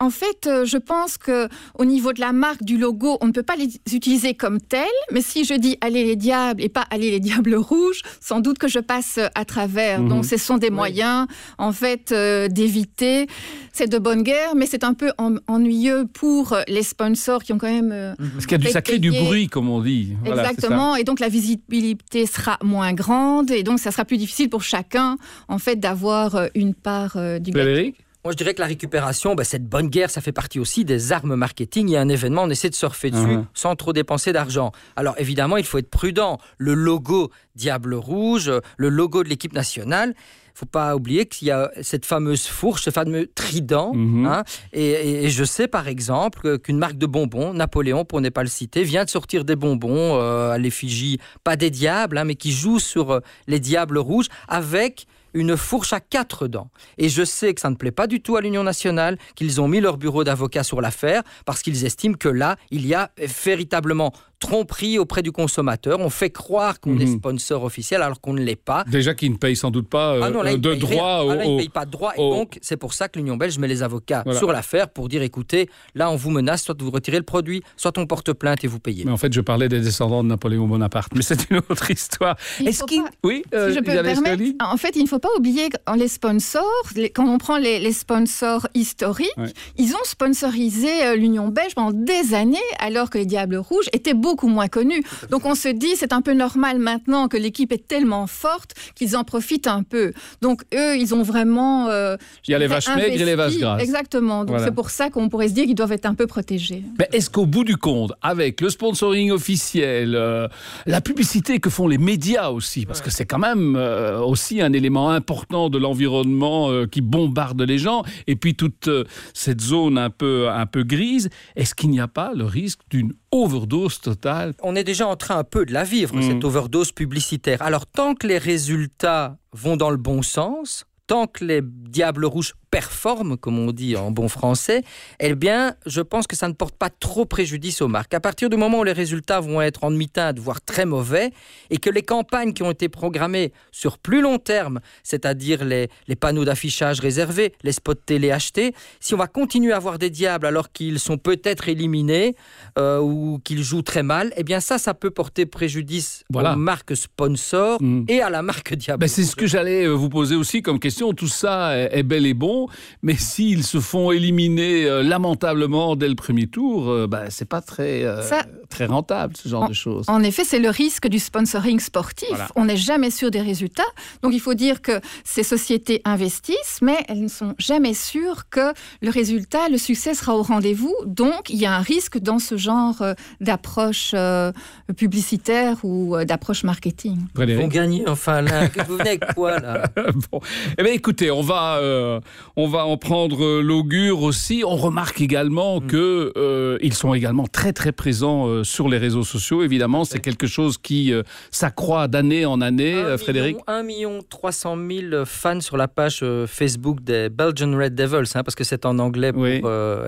En fait, euh, je pense que au niveau de la marque, du logo, on ne peut pas les utiliser comme tels. Mais si je dis allez les diables et pas allez les diables rouges, sans doute que je passe à travers. Mhm. Donc, ce sont des moyens, en fait, euh, d'éviter. C'est de bonne guerre, mais c'est un peu en- ennuyeux pour euh, les sponsors qui ont quand même. euh, Parce qu'il y a du sacré du bruit, comme on dit. Voilà. Exactement, et donc la visibilité sera moins grande, et donc ça sera plus difficile pour chacun, en fait, d'avoir euh, une part euh, du gâteau. Moi, je dirais que la récupération, bah, cette bonne guerre, ça fait partie aussi des armes marketing. Il y a un événement, on essaie de surfer dessus Mhm. sans trop dépenser d'argent. Alors, évidemment, il faut être prudent. Le logo Diable Rouge, le logo de l'équipe nationale, faut pas oublier qu'il y a cette fameuse fourche, ce fameux trident. Mhm. hein. et, et- et je sais, par exemple, qu'une marque de bonbons, Napoléon, pour ne pas le citer, vient de sortir des bonbons euh, à l'effigie, pas des diables, hein, mais qui jouent sur euh, les diables rouges avec une fourche à quatre dents. Et je sais que ça ne plaît pas du tout à l'Union nationale, qu'ils ont mis leur bureau d'avocat sur l'affaire, parce qu'ils estiment que là, il y a véritablement tromperie auprès du consommateur. On fait croire qu'on est Mhm. sponsor officiel alors qu'on ne l'est pas. Déjà qu'ils ne payent sans doute pas euh, Ah non, là, euh, ils de droit. Ah, là, ils ne payent pas de droit. Et donc, c'est pour ça que l'Union belge met les avocats Voilà. sur l'affaire pour dire écoutez, là, on vous menace, soit vous retirez le produit, soit on porte plainte et vous payez. Mais en fait, je parlais des descendants de Napoléon Bonaparte, mais c'est une autre histoire. Est-ce qu'il... pas- Oui, euh, si je peux me permettre, en fait, il ne faut pas oublier que les sponsors, les- quand on prend les, les sponsors historiques, Ouais. ils ont sponsorisé euh, l'Union belge pendant des années, alors que les Diables Rouges étaient beaucoup moins connus. Donc on se dit, c'est un peu normal maintenant que l'équipe est tellement forte qu'ils en profitent un peu. Donc eux, ils ont vraiment... euh, Il y a les vaches maigres et les vaches grasses. Exactement. Donc Voilà. c'est pour ça qu'on pourrait se dire qu'ils doivent être un peu protégés. Mais est-ce qu'au bout du compte, avec le sponsoring officiel, euh, la publicité que font les médias aussi, parce que c'est quand même euh, aussi un élément important de l'environnement euh, qui bombarde les gens, et puis toute cette zone un peu, un peu grise, est-ce qu'il n'y a pas le risque d'une overdose totale on est déjà en train un peu de la vivre, Mhm. cette overdose publicitaire. Alors, tant que les résultats vont dans le bon sens, tant que les Diables Rouges performent, comme on dit en bon français, eh bien, je pense que ça ne porte pas trop préjudice aux marques. À partir du moment où les résultats vont être en demi-teinte, voire très mauvais, et que les campagnes qui ont été programmées sur plus long terme, c'est-à-dire les, les panneaux d'affichage réservés, les spots télé achetés, si on va continuer à avoir des diables alors qu'ils sont peut-être éliminés euh, ou qu'ils jouent très mal, eh bien ça, ça peut porter préjudice Voilà. aux marques sponsors et à la marque Diable. Ben, c'est ce que j'allais euh, vous poser aussi comme question. Tout ça est bel et bon, mais s'ils se font éliminer euh, lamentablement dès le premier tour, euh, ben, c'est pas très, euh, Ça- très rentable ce genre de choses. En effet, c'est le risque du sponsoring sportif. Voilà. On n'est jamais sûr des résultats. Donc il faut dire que ces sociétés investissent, mais elles ne sont jamais sûres que le résultat, le succès sera au rendez-vous. Donc il y a un risque dans ce genre euh, d'approche euh, publicitaire ou euh, d'approche marketing. Ils vont gagner, enfin, là. Que vous venez avec quoi, là? Bon. Eh bien, écoutez, on va, euh, on va en prendre euh, l'augure aussi. On remarque également Mm. que euh, ils sont également très très présents euh, sur les réseaux sociaux. Évidemment, c'est quelque chose qui euh, s'accroît d'année en année. euh, Frédéric. 1 million 300 000 fans sur la page Facebook des Belgian Red Devils, hein, parce que c'est en anglais pour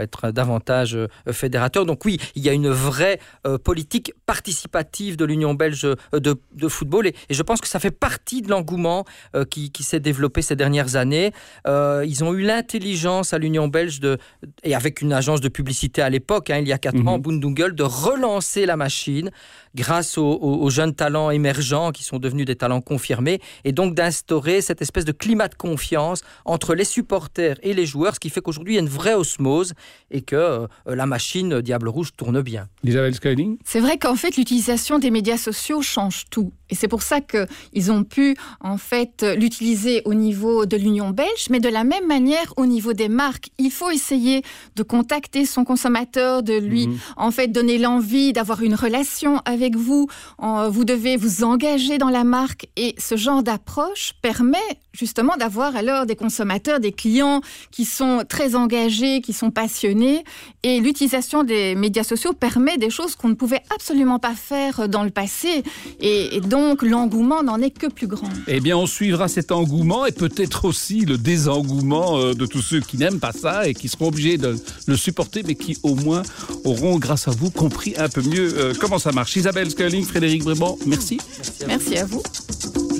être davantage fédérateur. Donc oui, il y a une vraie politique participative de l'Union belge de, de football, et, et je pense que ça fait partie de l'engouement qui, qui s'est développé ces dernières années. Ils ont eu eu l'intelligence à l'Union belge de, et avec une agence de publicité à l'époque, hein, il y a quatre Mhm. ans, Bundungel, de relancer la machine grâce aux, aux- aux jeunes talents émergents qui sont devenus des talents confirmés et donc d'instaurer cette espèce de climat de confiance entre les supporters et les joueurs, ce qui fait qu'aujourd'hui il y a une vraie osmose et que euh, la machine Diable Rouge tourne bien. Isabelle Skyling C'est vrai qu'en fait, l'utilisation des médias sociaux change tout. Et c'est pour ça qu'ils ont pu, en fait, l'utiliser au niveau de l'Union belge, mais de la même manière au niveau des marques. Il faut essayer de contacter son consommateur, de lui, Mhm. en fait, donner l'envie d'avoir une relation avec vous. En- Vous devez vous engager dans la marque. Et ce genre d'approche permet justement d'avoir alors des consommateurs, des clients qui sont très engagés, qui sont passionnés. Et l'utilisation des médias sociaux permet des choses qu'on ne pouvait absolument pas faire dans le passé. Et, et donc, l'engouement n'en est que plus grand. Eh bien, on suivra cet engouement et peut-être aussi le désengouement euh, de tous ceux qui n'aiment pas ça et qui seront obligés de le supporter, mais qui au moins auront, grâce à vous, compris un peu mieux euh, comment ça marche. Isabelle Skyling, Frédéric Bréban, merci. Merci à vous.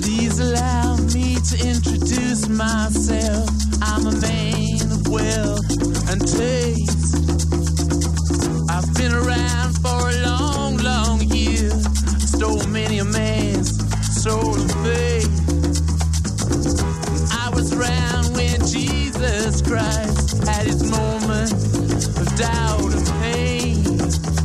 Please allow me to introduce myself. I'm a man of wealth and taste. I've been around for a long, long year. Stole many a man's soul of faith. I was around when Jesus Christ had his moment of doubt and pain.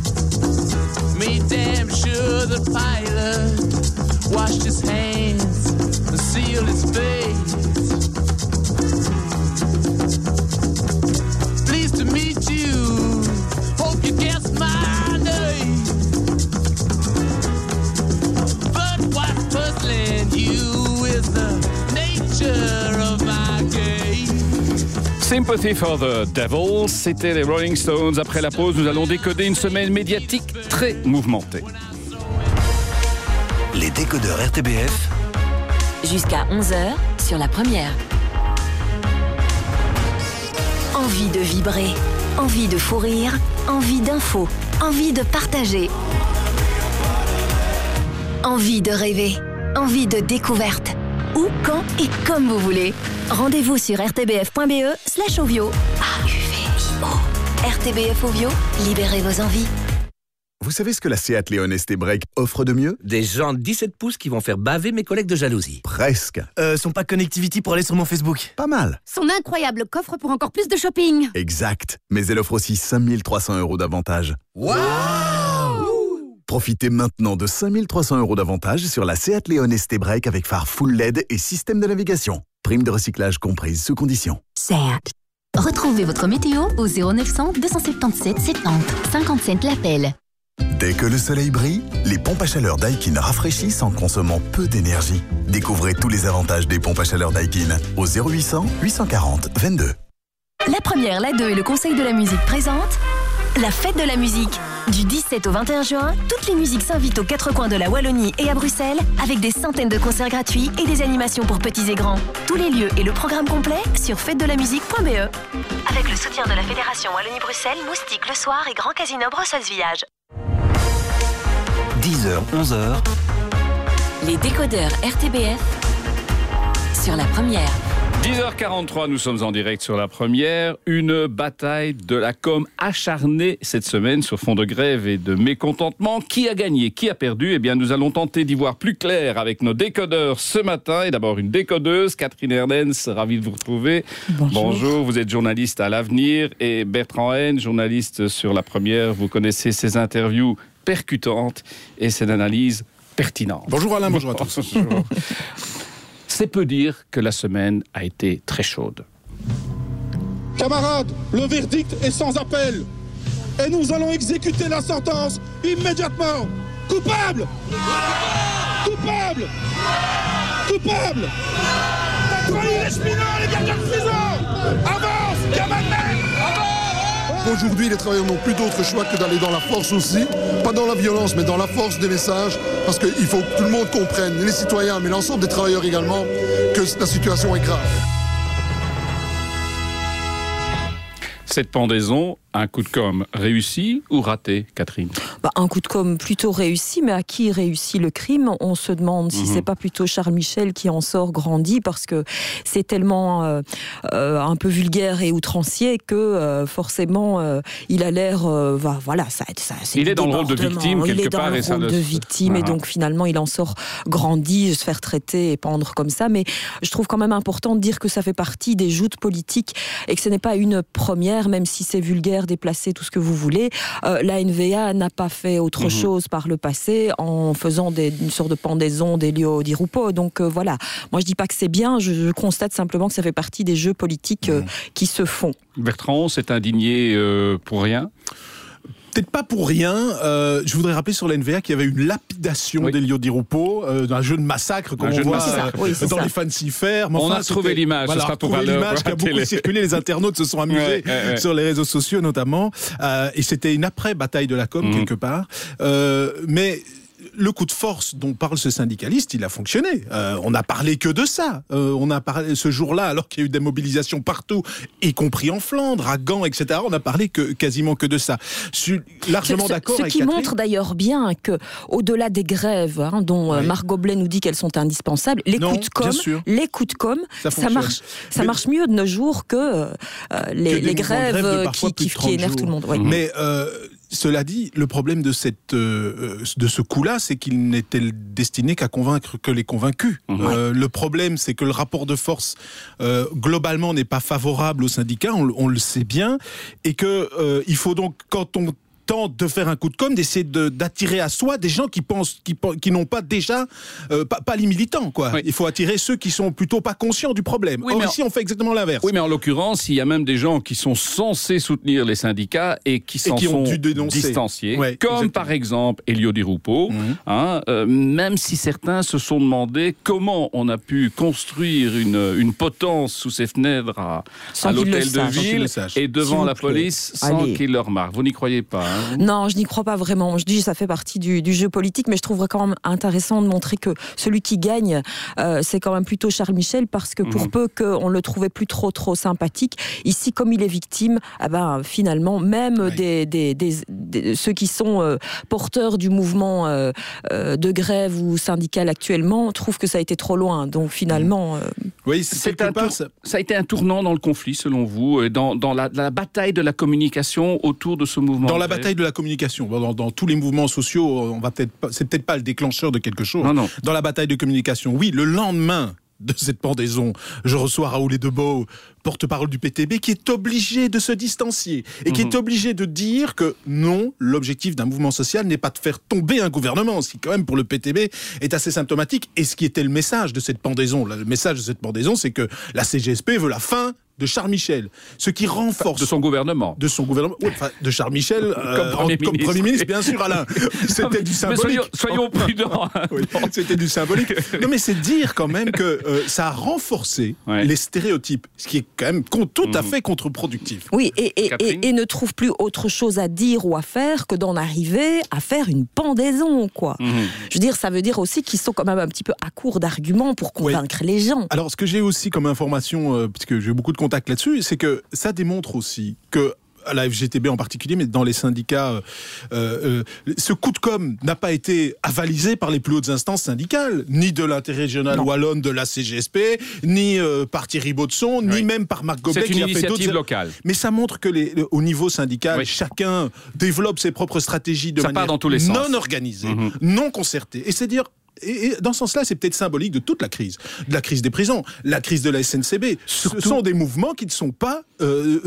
Sympathy for the Devil, c'était les Rolling Stones. Après la pause, nous allons décoder une semaine médiatique très mouvementée. Les décodeurs RTBF, Jusqu'à 11h sur la première. Envie de vibrer, envie de fou envie d'infos, envie de partager. Envie de rêver, envie de découverte. Où, quand et comme vous voulez. Rendez-vous sur rtbf.be slash ovio. RTBF Ovio, libérez vos envies. Vous savez ce que la Seat Leon ST Break offre de mieux? Des gens de 17 pouces qui vont faire baver mes collègues de jalousie. Presque. Euh, son pack connectivity pour aller sur mon Facebook. Pas mal. Son incroyable coffre pour encore plus de shopping. Exact. Mais elle offre aussi 5300 euros d'avantages. Profitez maintenant de 5300 euros d'avantages sur la Seat Leon ST Break avec phare full LED et système de navigation. Prime de recyclage comprise sous condition. Seat. Retrouvez votre météo au 0900 277 70 50 cents l'appel. Dès que le soleil brille, les pompes à chaleur Daikin rafraîchissent en consommant peu d'énergie. Découvrez tous les avantages des pompes à chaleur Daikin au 0800 840 22. La première, la 2 et le Conseil de la musique présentent la fête de la musique. Du 17 au 21 juin, toutes les musiques s'invitent aux quatre coins de la Wallonie et à Bruxelles avec des centaines de concerts gratuits et des animations pour petits et grands. Tous les lieux et le programme complet sur fête-de-la-musique.be. Avec le soutien de la Fédération Wallonie-Bruxelles, Moustique le soir et Grand Casino Brussels Village. 10h, 11h, Les décodeurs RTBF sur la première. 10h43, nous sommes en direct sur la première. Une bataille de la com acharnée cette semaine sur fond de grève et de mécontentement. Qui a gagné Qui a perdu? Eh bien, nous allons tenter d'y voir plus clair avec nos décodeurs ce matin. Et d'abord, une décodeuse, Catherine Ernens, ravie de vous retrouver. Bonjour. vous êtes journaliste à l'Avenir. Et Bertrand Haine, journaliste sur la première. Vous connaissez ses interviews percutantes et ses analyses pertinentes. Bonjour Alain, bonjour à tous. Bonjour. C'est peu dire que la semaine a été très chaude. Camarades, le verdict est sans appel. Et nous allons exécuter la sentence immédiatement. Coupable Coupable Coupable T'as trahi les cheminots, les gardiens de prison gamin Aujourd'hui, les travailleurs n'ont plus d'autre choix que d'aller dans la force aussi. Pas dans la violence, mais dans la force des messages. Parce qu'il faut que tout le monde comprenne, les citoyens, mais l'ensemble des travailleurs également, que la situation est grave. Cette pendaison Un coup de com réussi ou raté, Catherine? Bah, Un coup de com plutôt réussi, mais à qui réussit le crime? On se demande si Mhm. c'est pas plutôt Charles Michel qui en sort grandi, parce que c'est tellement euh, euh, un peu vulgaire et outrancier que euh, forcément il a l'air, voilà, ça, Il est dans le rôle de victime, Il quelque est dans part, le et ça rôle le- de victime, et Ah. donc finalement il en sort grandi, se faire traiter et pendre comme ça. Mais je trouve quand même important de dire que ça fait partie des joutes politiques et que ce n'est pas une première, même si c'est vulgaire, déplacé, tout ce que vous voulez. Euh, la NVA n'a pas fait autre Mhm. chose par le passé en faisant des, une sorte de pendaison d'Elio Di Rupo. Donc euh, voilà, moi je dis pas que c'est bien, je, je constate simplement que ça fait partie des jeux politiques euh, qui se font. Bertrand s'est indigné euh, pour rien? Peut-être pas pour rien. euh, je voudrais rappeler sur la NVA qu'il y avait une lapidation d'Elio Di Rupo, euh, d'un jeu de massacre comme Un on voit euh, Oui, dans ça. les fancy fairs. On enfin, a trouvé l'image, ce Voilà, sera pour l'image qui a beaucoup circulé. Les internautes se sont amusés sur les réseaux sociaux notamment. Euh, et c'était une après-bataille de la com Mhm. quelque part. Euh, mais le coup de force dont parle ce syndicaliste, il a fonctionné. Euh, on n'a parlé que de ça. Euh, on a parlé ce jour-là, alors qu'il y a eu des mobilisations partout, y compris en Flandre, à Gand, etc. On a parlé que quasiment que de ça. Je suis largement Ce- d'accord Ce avec qui Catherine. montre d'ailleurs bien que, au-delà des grèves, hein, dont euh, Marc Goblet nous dit qu'elles sont indispensables, les Non, coups de com, les coups de com, Ça marche, ça Mais- marche mieux de nos jours que euh, les, que des les mouvements de grèves, grève de parfois qui, plus de qui, qui 30 énervent tout le monde. ouais. Mais euh, cela dit, le problème de, cette, euh, de ce coup-là, c'est qu'il n'était destiné qu'à convaincre que les convaincus. Euh, le problème, c'est que le rapport de force, euh, globalement, n'est pas favorable aux syndicats, on, le- on le sait bien, et que euh, il faut donc, quand on tente de faire un coup de com, d'essayer de- d'attirer à soi des gens qui pensent, qui, n'ont pas déjà, euh, pas, pas les militants, quoi. Il faut attirer ceux qui sont plutôt pas conscients du problème. Oui, Or, mais en- ici, on fait exactement l'inverse. Oui, mais en l'occurrence, il y a même des gens qui sont censés soutenir les syndicats et qui s'en ont sont dû dénoncer. distanciés, Ouais, comme exactement. Mhm. par exemple Elio Di Rupo, hein, euh, même si certains se sont demandé comment on a pu construire une, une potence sous ses fenêtres à, à l'hôtel de ville et devant la police sans Allez. qu'ils le remarquent. Vous n'y croyez pas hein Non, je n'y crois pas vraiment. Je dis ça fait partie du, du jeu politique, mais je trouverais quand même intéressant de montrer que celui qui gagne, euh, c'est quand même plutôt Charles Michel, parce que pour Mhm. peu qu'on le trouvait plus trop trop sympathique, ici comme il est victime, ah ben finalement même des, des, des- des- ceux qui sont euh, porteurs du mouvement euh, euh, de grève ou syndical actuellement trouvent que ça a été trop loin. Donc finalement, euh, Oui, C'est un tour- ça... a été un tournant dans le conflit, selon vous, et dans, dans la, la bataille de la communication autour de ce mouvement. Dans la bataille de la communication, dans, dans tous les mouvements sociaux, on va peut-être c'est peut-être pas le déclencheur de quelque chose. Non, non. Dans la bataille de communication, oui, le lendemain de cette pendaison, je reçois Raoul Edebeau, porte-parole du PTB, qui est obligé de se distancier et qui Mhm. est obligé de dire que non, l'objectif d'un mouvement social n'est pas de faire tomber un gouvernement, ce qui quand même pour le PTB est assez symptomatique. Et ce qui était le message de cette pendaison, le message de cette pendaison, c'est que la CGSP veut la fin de Charles Michel, ce qui renforce de son gouvernement, de son gouvernement, ouais, enfin, de Charles Michel euh, Comme Premier en- comme ministre. Premier ministre, bien sûr, Alain. C'était du Mais symbolique. soyons- soyons prudents. Oui, C'était du symbolique. Non, mais c'est dire quand même que euh, ça a renforcé les stéréotypes, ce qui est quand même con- tout à fait contre-productif. Oui, et, et, et- et ne trouve plus autre chose à dire ou à faire que d'en arriver à faire une pendaison, quoi. Mhm. Je veux dire, ça veut dire aussi qu'ils sont quand même un petit peu à court d'arguments pour convaincre les gens. Alors, ce que j'ai aussi comme information, euh, parce que j'ai beaucoup de là-dessus, c'est que ça démontre aussi que à la FGTB en particulier, mais dans les syndicats, euh, euh, euh, ce coup de com n'a pas été avalisé par les plus hautes instances syndicales, ni de l'interrégional wallonne de la CGSP, ni euh, par Thierry Baudson, ni même par Marc Goblet C'est une qui a fait initiative d'autres- locale. Mais ça montre que les, au niveau syndical, chacun développe ses propres stratégies de Ça manière dans tous les sens. non organisée, Mhm. non concertée. Et c'est dire et, et dans ce sens-là, c'est peut-être symbolique de toute la crise, de la crise des prisons, la crise de la SNCB. Ce sont des mouvements qui ne sont pas euh,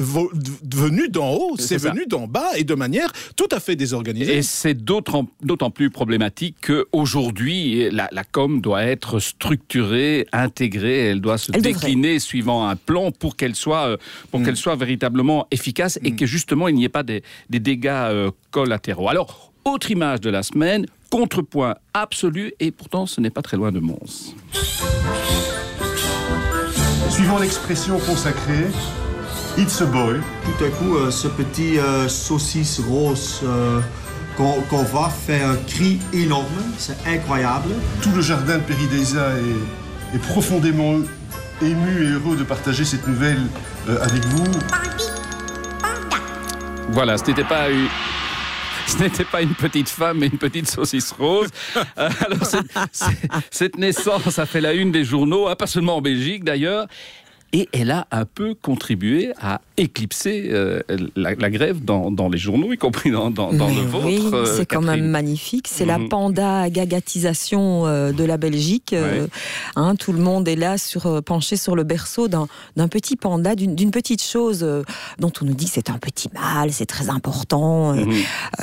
venus d'en haut, c'est venu d'en bas et de manière tout à fait désorganisée. Et c'est d'autant plus problématique qu'aujourd'hui, la, la com doit être structurée, intégrée, elle doit se Elle devrait. décliner suivant un plan pour qu'elle soit, euh, pour qu'elle soit véritablement efficace et que justement il n'y ait pas des, des dégâts euh, collatéraux. Alors, autre image de la semaine, contrepoint absolu, et pourtant ce n'est pas très loin de Mons. Suivant l'expression consacrée, It's a boy. Tout à coup, euh, ce petit euh, saucisse rose euh, qu'on qu'on voit fait un cri énorme, c'est incroyable. Tout le jardin de Péridesa est, est profondément ému et heureux de partager cette nouvelle euh, avec vous. Voilà, ce n'était pas une... Ce n'était pas une petite femme, mais une petite saucisse rose. Euh, alors, cette, cette- naissance a fait la une des journaux, hein, pas seulement en Belgique d'ailleurs. Et elle a un peu contribué à éclipser euh, la, la grève dans, dans les journaux, y compris dans, dans, dans Mais le vôtre. oui, euh, c'est quand Catherine. même magnifique. C'est la Mhm. panda gagatisation euh, de la Belgique. Euh, hein, tout le monde est là sur, euh, penché sur le berceau d'un petit panda, d'une petite chose euh, dont on nous dit c'est un petit mal, c'est très important. euh, Mhm.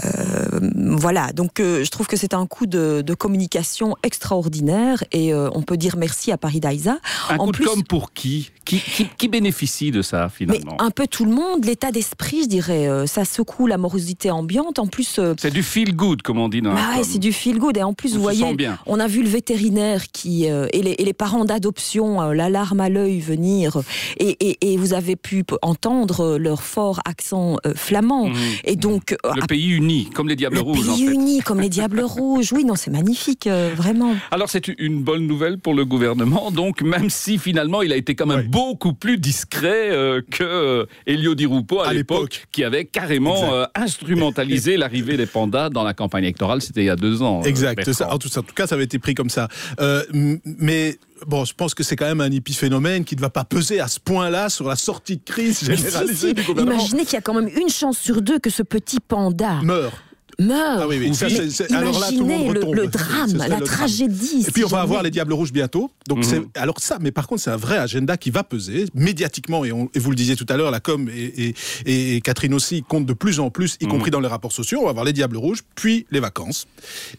euh, voilà, donc euh, je trouve que c'est un coup de, de communication extraordinaire et euh, on peut dire merci à Paris Daïsa. Un En coup plus, de com' pour qui? Qui, qui qui bénéficie de ça, mais finalement un peu tout le monde, l'état d'esprit, je dirais, euh, ça secoue la morosité ambiante. En plus, euh, C'est du feel good, comme on dit dans la Ah ouais, c'est du feel good. Et en plus, On vous voyez, bien. on a vu le vétérinaire qui euh, et, les, et les parents d'adoption, euh, la larme à l'œil venir, et, et- et vous avez pu entendre leur fort accent euh, flamand. Et donc, Le pays uni, comme les Diables le Rouges, en pays fait. uni, comme les Diables Rouges. Oui, non, c'est magnifique, euh, vraiment. Alors c'est une bonne nouvelle pour le gouvernement, donc même si finalement il a été quand même beaucoup plus discret euh, que euh, Elio Di Rupo à, l'époque, qui avait carrément euh, instrumentalisé l'arrivée des pandas dans la campagne électorale, c'était il y a deux ans. Exact. Ça, en, tout, en tout cas, ça avait été pris comme ça. Euh, mais bon, je pense que c'est quand même un épiphénomène qui ne va pas peser à ce point-là sur la sortie de crise si, généralisée si, du gouvernement. Imaginez qu'il y a quand même une chance sur deux que ce petit panda meurt. Meurt. Ah oui, oui. Ça, c'est- c'est- alors là, tout le Imaginez monde le, retombe. le drame, la le drame. tragédie. Et puis on va avoir les Diables Rouges bientôt. Donc Mhm. c'est alors ça, mais par contre c'est un vrai agenda qui va peser médiatiquement et, on- et vous le disiez tout à l'heure, la com et, et- et Catherine aussi compte de plus en plus, y Mhm. compris dans les rapports sociaux. On va avoir les Diables Rouges, puis les vacances.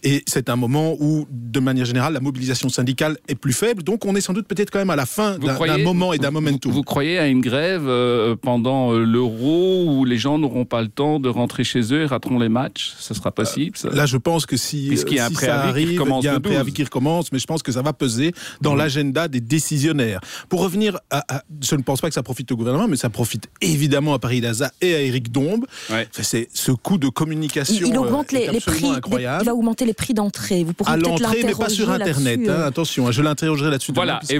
Et c'est un moment où, de manière générale, la mobilisation syndicale est plus faible. Donc on est sans doute peut-être quand même à la fin Vous d'un croyez- d'un moment et d'un momentum. Vous croyez à une grève euh, pendant euh, l'euro où les gens n'auront pas le temps de rentrer chez eux et rateront les matchs? Ce sera possible ça Là, je pense que si, Puisqu'il y a un si ça préavis qui arrive, recommence il y a un 12. préavis qui recommence, mais je pense que ça va peser dans l'agenda des décisionnaires. Pour revenir à, à- je ne pense pas que ça profite au gouvernement, mais ça profite évidemment à Paris Daza et à Éric Dombe. Enfin, c'est ce coup de communication Il, il augmente euh, est les, les absolument prix, des- incroyable. il va augmenter les prix d'entrée. Vous pourrez à peut-être l'entrée, mais pas sur Internet. hein, euh. attention, hein, je l'interrogerai là-dessus. demain, Voilà, et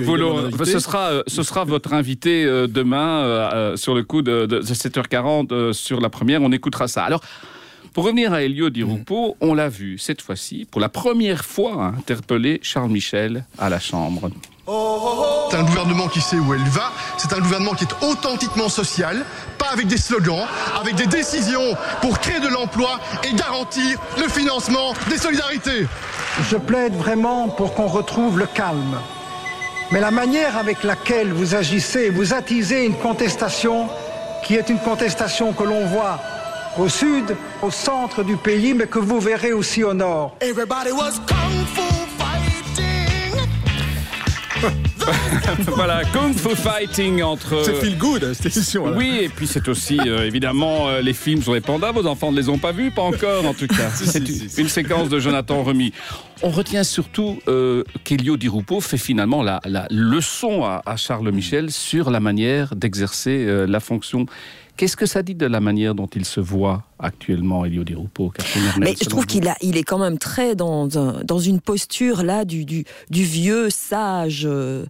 ce, sera, euh, ce sera votre invité euh, demain euh, euh, sur le coup de, de 7h40 euh, sur la première. On écoutera ça. Alors, pour revenir à Elio Di Rupo, on l'a vu cette fois-ci, pour la première fois, interpeller Charles Michel à la Chambre. C'est un gouvernement qui sait où elle va. C'est un gouvernement qui est authentiquement social, pas avec des slogans, avec des décisions pour créer de l'emploi et garantir le financement des solidarités. Je plaide vraiment pour qu'on retrouve le calme. Mais la manière avec laquelle vous agissez, vous attisez une contestation qui est une contestation que l'on voit au sud, au centre du pays, mais que vous verrez aussi au nord. Everybody was kung fu fighting. voilà, Kung Fu Fighting entre. C'est feel good, cette émission. là. Oui, et puis c'est aussi euh, évidemment euh, les films sur les pandas. Vos enfants ne les ont pas vus, pas encore en tout cas. Si, C'est si, une, si, une séquence de Jonathan Remy. On retient surtout euh, qu'Elio Di Rupo fait finalement la, la leçon à, à Charles Michel sur la manière d'exercer euh, la fonction. Qu'est-ce que ça dit de la manière dont il se voit actuellement, Elio Di Rupo Mais je trouve qu'il a, il est quand même très dans, un- dans une posture là du, du, du vieux sage euh,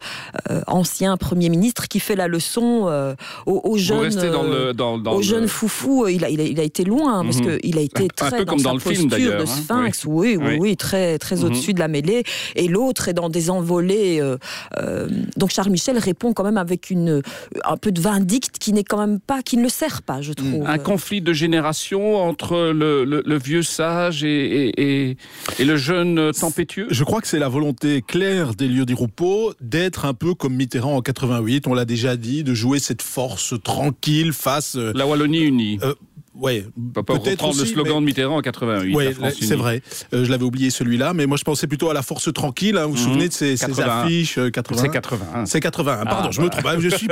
euh, ancien premier ministre qui fait la leçon euh, aux, jeunes, dans le- dans- dans aux le- jeunes foufous. Il a, il a, il a été loin hein, parce Mhm. qu'il a été Un- un très peu dans comme sa dans le film, posture de hein. sphinx. Oui. Oui, oui, Oui. oui, très, très Mhm. au-dessus de la mêlée. Et l'autre est dans des envolées. euh, euh, donc Charles Michel répond quand même avec une un peu de vindicte qui n'est quand même pas, qui ne le sert pas, je trouve. Un conflit de génération entre le, le- le vieux sage et, et- et- et le jeune euh, tempétueux? Je crois que c'est la volonté claire d'Elio Di Rupo d'être un peu comme Mitterrand en 88, on l'a déjà dit, de jouer cette force tranquille face... euh, La Wallonie unie. Ouais, On peut reprendre le aussi, slogan mais- de Mitterrand en 88. Oui, la France c'est vrai. Euh, je l'avais oublié celui-là, mais moi je pensais plutôt à la force tranquille. hein. Vous vous Mhm. souvenez de ces, ces 81. affiches euh, 80 C'est 81. C'est 81. Pardon, Ah, je me voilà. trompe. Ah, Je suis,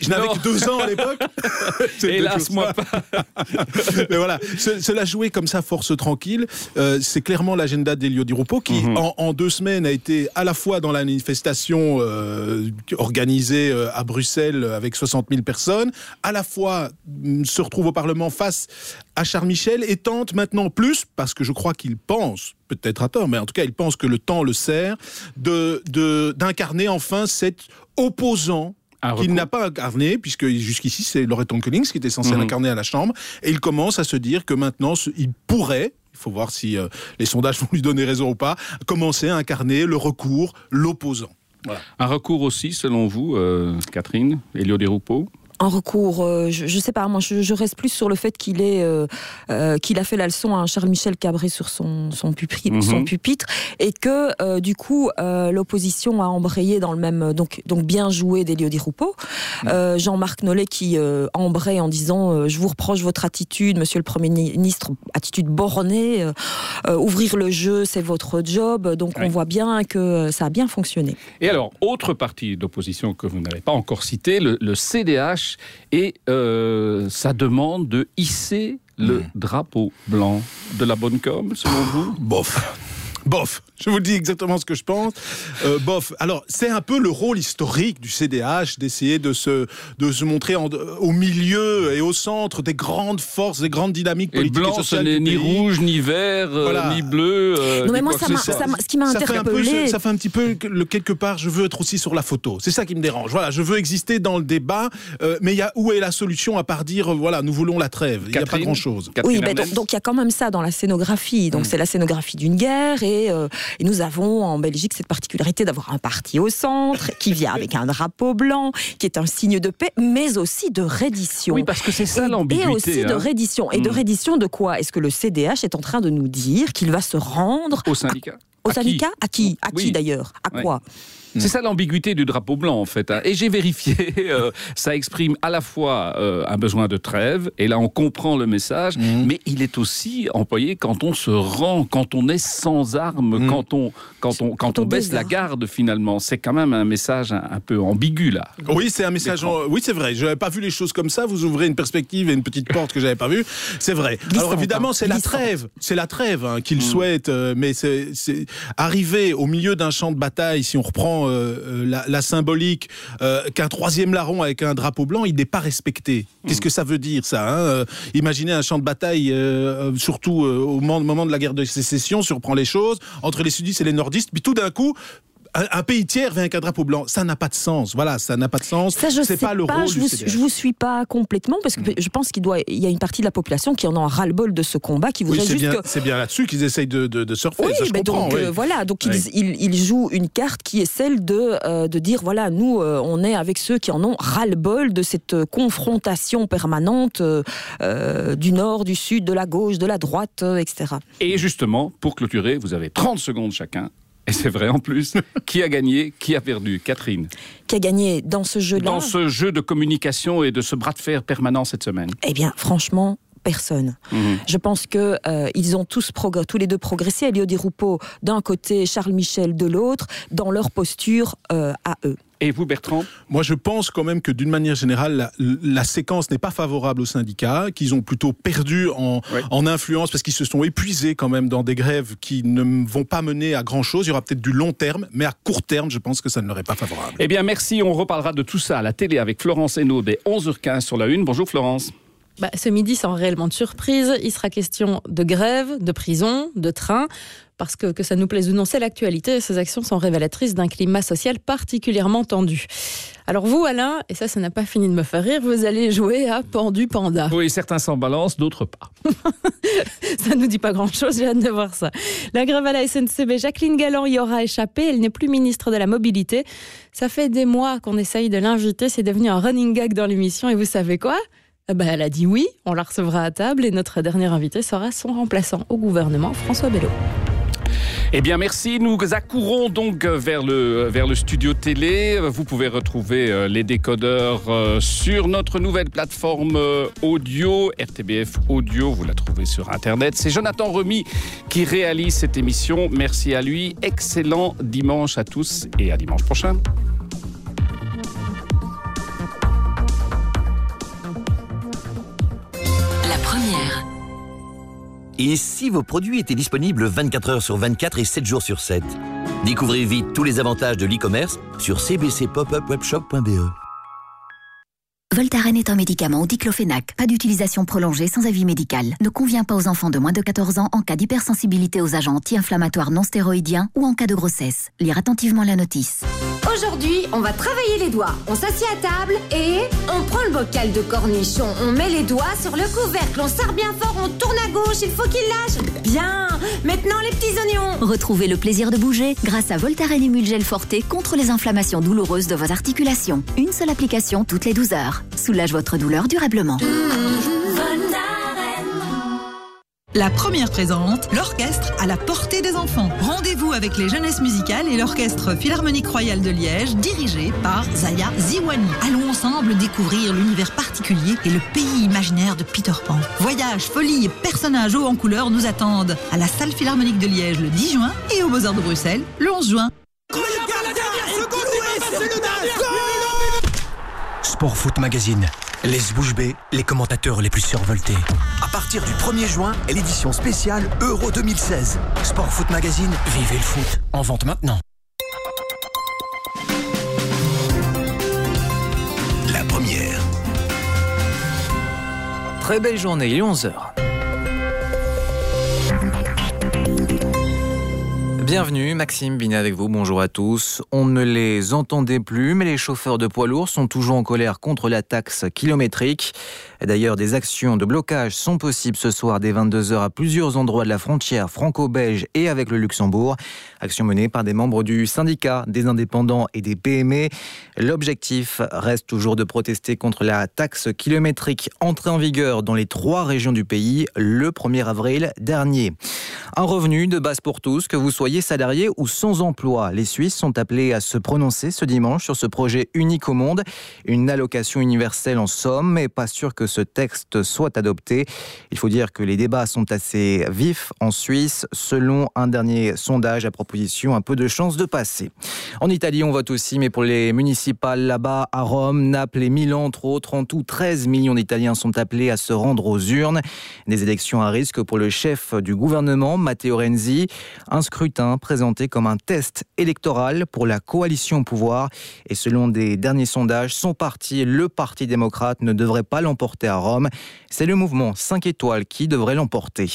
je n'avais que deux ans à l'époque. Hélas, moi ça. Mais voilà, ce- cela jouer comme ça, force tranquille, euh, c'est clairement l'agenda d'Elio Di Rupo qui, Mhm. en, en deux semaines, a été à la fois dans la manifestation euh, organisée à Bruxelles avec 60 000 personnes, à la fois mm, se retrouve au Parlement face à Charles Michel et tente maintenant plus, parce que je crois qu'il pense, peut-être à tort, mais en tout cas il pense que le temps le sert, de de- d'incarner enfin cet opposant qu'il n'a pas incarné, puisque jusqu'ici c'est Loreton Collins qui était censé Mhm. l'incarner à la Chambre, et il commence à se dire que maintenant il pourrait, il faut voir si euh, les sondages vont lui donner raison ou pas, commencer à incarner le recours, l'opposant. Voilà. Un recours aussi, selon vous, euh, Catherine, Elio Desroupeaux? Un recours, euh, je, je sais pas, moi je, je reste plus sur le fait qu'il est, euh, euh, qu'il a fait la leçon à Charles-Michel Cabré sur son, son, pupitre, Mhm. son pupitre et que du coup l'opposition a embrayé dans le même, donc, donc bien joué d'Elio Di Rupo. Euh, Jean-Marc Nollet qui embraye en disant je vous reproche votre attitude, Monsieur le Premier ministre, attitude bornée, ouvrir le jeu c'est votre job, donc on voit bien que ça a bien fonctionné. Et alors, autre parti d'opposition que vous n'avez pas encore cité, le, le CDH, et euh, sa demande de hisser le drapeau blanc. De la bonne com, selon vous? Bof. Bof, je vous dis exactement ce que je pense. Euh, bof. Alors, c'est un peu le rôle historique du CDH d'essayer de se, de se montrer en- au milieu et au centre des grandes forces, des grandes dynamiques politiques et, blanc, ce sociales n'est du ni pays. rouge, ni vert, euh, Voilà. ni bleu. euh, Non, mais moi, ça ce ça ce qui m'a Ça fait un peu interpellé. ce- Ça fait un petit peu le quelque part, je veux être aussi sur la photo. C'est ça qui me dérange. Voilà, je veux exister dans le débat, euh, mais il y a où est la solution à part dire voilà, nous voulons la trêve. Il n'y a pas Catherine grand chose. Oui, ben, donc il y a quand même ça dans la scénographie. Hmm. Donc c'est la scénographie d'une guerre et, euh, et nous avons en Belgique cette particularité d'avoir un parti au centre qui vient avec un drapeau blanc, qui est un signe de paix, mais aussi de reddition. Oui, parce que c'est ça l'ambiguïté, Et aussi de hein. reddition. Et de Mm. reddition de quoi? Est-ce que le CDH est en train de nous dire qu'il va se rendre Au syndicat. au À syndicat? À qui? À qui Oui. d'ailleurs? À Ouais. Quoi C'est ça l'ambiguïté du drapeau blanc en fait. hein. Et j'ai vérifié, euh, ça exprime à la fois euh, un besoin de trêve, et là on comprend le message, Mhm. mais il est aussi employé quand on se rend, quand on est sans armes, Mhm. quand on, quand on, quand on baisse la garde finalement. C'est quand même un message un, un peu ambigu là. Oui, c'est un message. en- Oui, c'est vrai. Je n'avais pas vu les choses comme ça. Vous ouvrez une perspective et une petite porte que j'avais pas vue. C'est vrai. Alors évidemment, c'est la trêve. C'est la trêve hein, qu'il souhaite. euh, mais c'est c'est- arriver au milieu d'un champ de bataille. Si on reprend euh, euh, la, symbolique, euh, qu'un troisième larron avec un drapeau blanc, il n'est pas respecté. Qu'est-ce que ça veut dire ça hein Imaginez un champ de bataille, surtout au moment, moment de la guerre de sécession, si on reprend les choses, entre les sudistes et les nordistes. Puis tout d'un coup. Un, un pays tiers vient avec un drapeau blanc, ça n'a pas de sens. Voilà, ça n'a pas de sens. Ça, je c'est sais pas le rôle je vous, je vous suis pas complètement parce que je pense qu'il doit, il y a une partie de la population qui en a un ras-le-bol de ce combat, qui Oui, voudrait c'est juste bien, que c'est bien là-dessus qu'ils essayent de, de, de surfer. Oui, ça, je mais comprends, donc oui. euh, voilà, donc ils, Oui. ils, ils jouent une carte qui est celle de, euh, de dire voilà, nous euh, on est avec ceux qui en ont ras-le-bol de cette confrontation permanente du nord, du sud, de la gauche, de la droite, euh, etc. Et justement, pour clôturer, vous avez 30 secondes chacun. Et c'est vrai en plus, qui a gagné, qui a perdu? Catherine, Qui a gagné dans ce jeu-là. Dans ce jeu de communication et de ce bras de fer permanent cette semaine. Eh bien, franchement. Personne. Mhm. Je pense que euh, ils ont tous tous les deux progressé. Elio Di Rupo d'un côté, Charles Michel de l'autre, dans leur posture euh, à eux. Et vous, Bertrand? Moi, je pense quand même que d'une manière générale, la, la séquence n'est pas favorable aux syndicats, qu'ils ont plutôt perdu en, en influence parce qu'ils se sont épuisés quand même dans des grèves qui ne vont pas mener à grand chose. Il y aura peut-être du long terme, mais à court terme, je pense que ça ne leur est pas favorable. Eh bien, merci. On reparlera de tout ça à la télé avec Florence Hainaut dès 11h15 sur la Une. Bonjour Florence. Bah, ce midi, sans réellement de surprise, il sera question de grève, de prison, de train. Parce que, que ça nous plaise ou non, c'est l'actualité. Ces actions sont révélatrices d'un climat social particulièrement tendu. Alors vous, Alain, et ça, ça n'a pas fini de me faire rire, vous allez jouer à Pendu Panda. Oui, certains s'en balancent, d'autres pas. Ça nous dit pas grand-chose, j'ai hâte de voir ça. La grève à la SNCB, Jacqueline Galland y aura échappé. Elle n'est plus ministre de la Mobilité. Ça fait des mois qu'on essaye de l'inviter. C'est devenu un running gag dans l'émission. Et vous savez quoi? Eh ben, Elle a dit oui. On la recevra à table. Et notre dernier invité sera son remplaçant au gouvernement, François Bello. Eh bien, merci. Nous accourons donc vers le, vers le studio télé. Vous pouvez retrouver euh, les décodeurs euh, sur notre nouvelle plateforme euh, audio, RTBF Audio. Vous la trouvez sur Internet. C'est Jonathan Remy qui réalise cette émission. Merci à lui. Excellent dimanche à tous et à dimanche prochain. Première. Et si vos produits étaient disponibles 24 heures sur 24 et 7 jours sur 7 Découvrez vite tous les avantages de l'e-commerce sur cbcpopupwebshop.be. Voltaren est un médicament au diclofénac. Pas d'utilisation prolongée sans avis médical. Ne convient pas aux enfants de moins de 14 ans en cas d'hypersensibilité aux agents anti-inflammatoires non stéroïdiens ou en cas de grossesse. Lire attentivement la notice. Aujourd'hui, on va travailler les doigts. On s'assied à table et on prend le bocal de cornichon. On met les doigts sur le couvercle. On serre bien fort. On tourne à gauche. Il faut qu'il lâche. Bien. Maintenant, les petits oignons. Retrouvez le plaisir de bouger grâce à Voltaren Emulgel Forte contre les inflammations douloureuses de vos articulations. Une seule application toutes les 12 heures. Soulage votre douleur durablement. La première présente, l'orchestre à la portée des enfants. Rendez-vous avec les jeunesses musicales et l'orchestre philharmonique royal de Liège, dirigé par Zaya Ziwani. Allons ensemble découvrir l'univers particulier et le pays imaginaire de Peter Pan. Voyages, folie et personnages hauts en couleur nous attendent à la salle philharmonique de Liège le 10 juin et au Beaux-Arts de Bruxelles le 11 juin. Sport Foot Magazine. Les bouche bée, les commentateurs les plus survoltés. À partir du 1er juin, l'édition spéciale Euro 2016. Sport Foot Magazine, vivez le foot. En vente maintenant. La première. Très belle journée, il est 11h. Bienvenue, Maxime Binet avec vous, bonjour à tous. On ne les entendait plus, mais les chauffeurs de poids lourds sont toujours en colère contre la taxe kilométrique. D'ailleurs, des actions de blocage sont possibles ce soir dès 22h à plusieurs endroits de la frontière franco-belge et avec le Luxembourg. Action menée par des membres du syndicat, des indépendants et des PME. L'objectif reste toujours de protester contre la taxe kilométrique entrée en vigueur dans les trois régions du pays le 1er avril dernier. Un revenu de base pour tous, que vous soyez salarié ou sans emploi. Les Suisses sont appelés à se prononcer ce dimanche sur ce projet unique au monde, une allocation universelle en somme, mais pas sûr que ce texte soit adopté. Il faut dire que les débats sont assez vifs en Suisse. Selon un dernier sondage, la proposition a peu de chances de passer. En Italie, on vote aussi, mais pour les municipales là-bas, à Rome, Naples et Milan, entre autres, en tout 13 millions d'Italiens sont appelés à se rendre aux urnes. Des élections à risque pour le chef du gouvernement, Matteo Renzi. Un scrutin présenté comme un test électoral pour la coalition au pouvoir. Et selon des derniers sondages, son parti, le Parti démocrate, ne devrait pas l'emporter à Rome. C'est le mouvement 5 étoiles qui devrait l'emporter.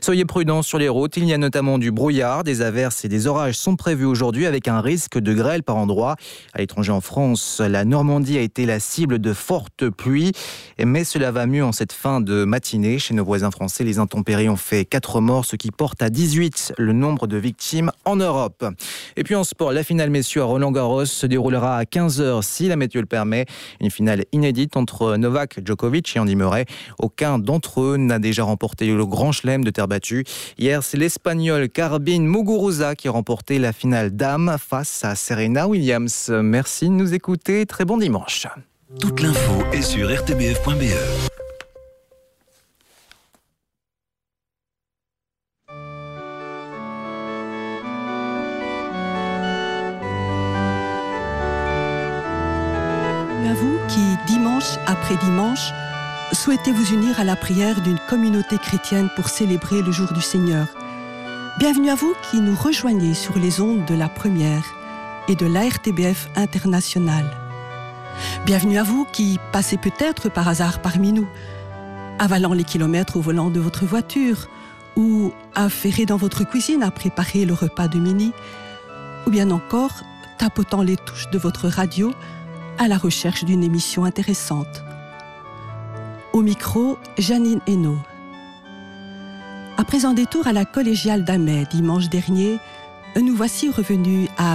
Soyez prudents sur les routes. Il y a notamment du brouillard, des averses et des orages sont prévus aujourd'hui avec un risque de grêle par endroits. À l'étranger en France, la Normandie a été la cible de fortes pluies. Mais cela va mieux en cette fin de matinée. Chez nos voisins français, les intempéries ont fait 4 morts, ce qui porte à 18 le nombre de victimes en Europe. Et puis en sport, la finale messieurs à Roland-Garros se déroulera à 15h si la météo le permet. Une finale inédite entre Novak Djokovic et Andy Murray. Aucun d'entre eux n'a déjà remporté le grand chelem de terre battue. Hier, c'est l'Espagnol Carbine Muguruza qui a remporté la finale dame face à Serena Williams. Merci de nous écouter. Très bon dimanche. Toute l'info est sur rtbf.be. à vous qui, dimanche après dimanche, souhaitez vous unir à la prière d'une communauté chrétienne pour célébrer le jour du Seigneur? Bienvenue à vous qui nous rejoignez sur les ondes de la première et de l'ARTBF internationale. Bienvenue à vous qui passez peut-être par hasard parmi nous, avalant les kilomètres au volant de votre voiture ou affairé dans votre cuisine à préparer le repas de midi, ou bien encore tapotant les touches de votre radio à la recherche d'une émission intéressante. Au micro, Janine Hainaut. Après un détour à la collégiale d'Amet dimanche dernier, nous voici revenus à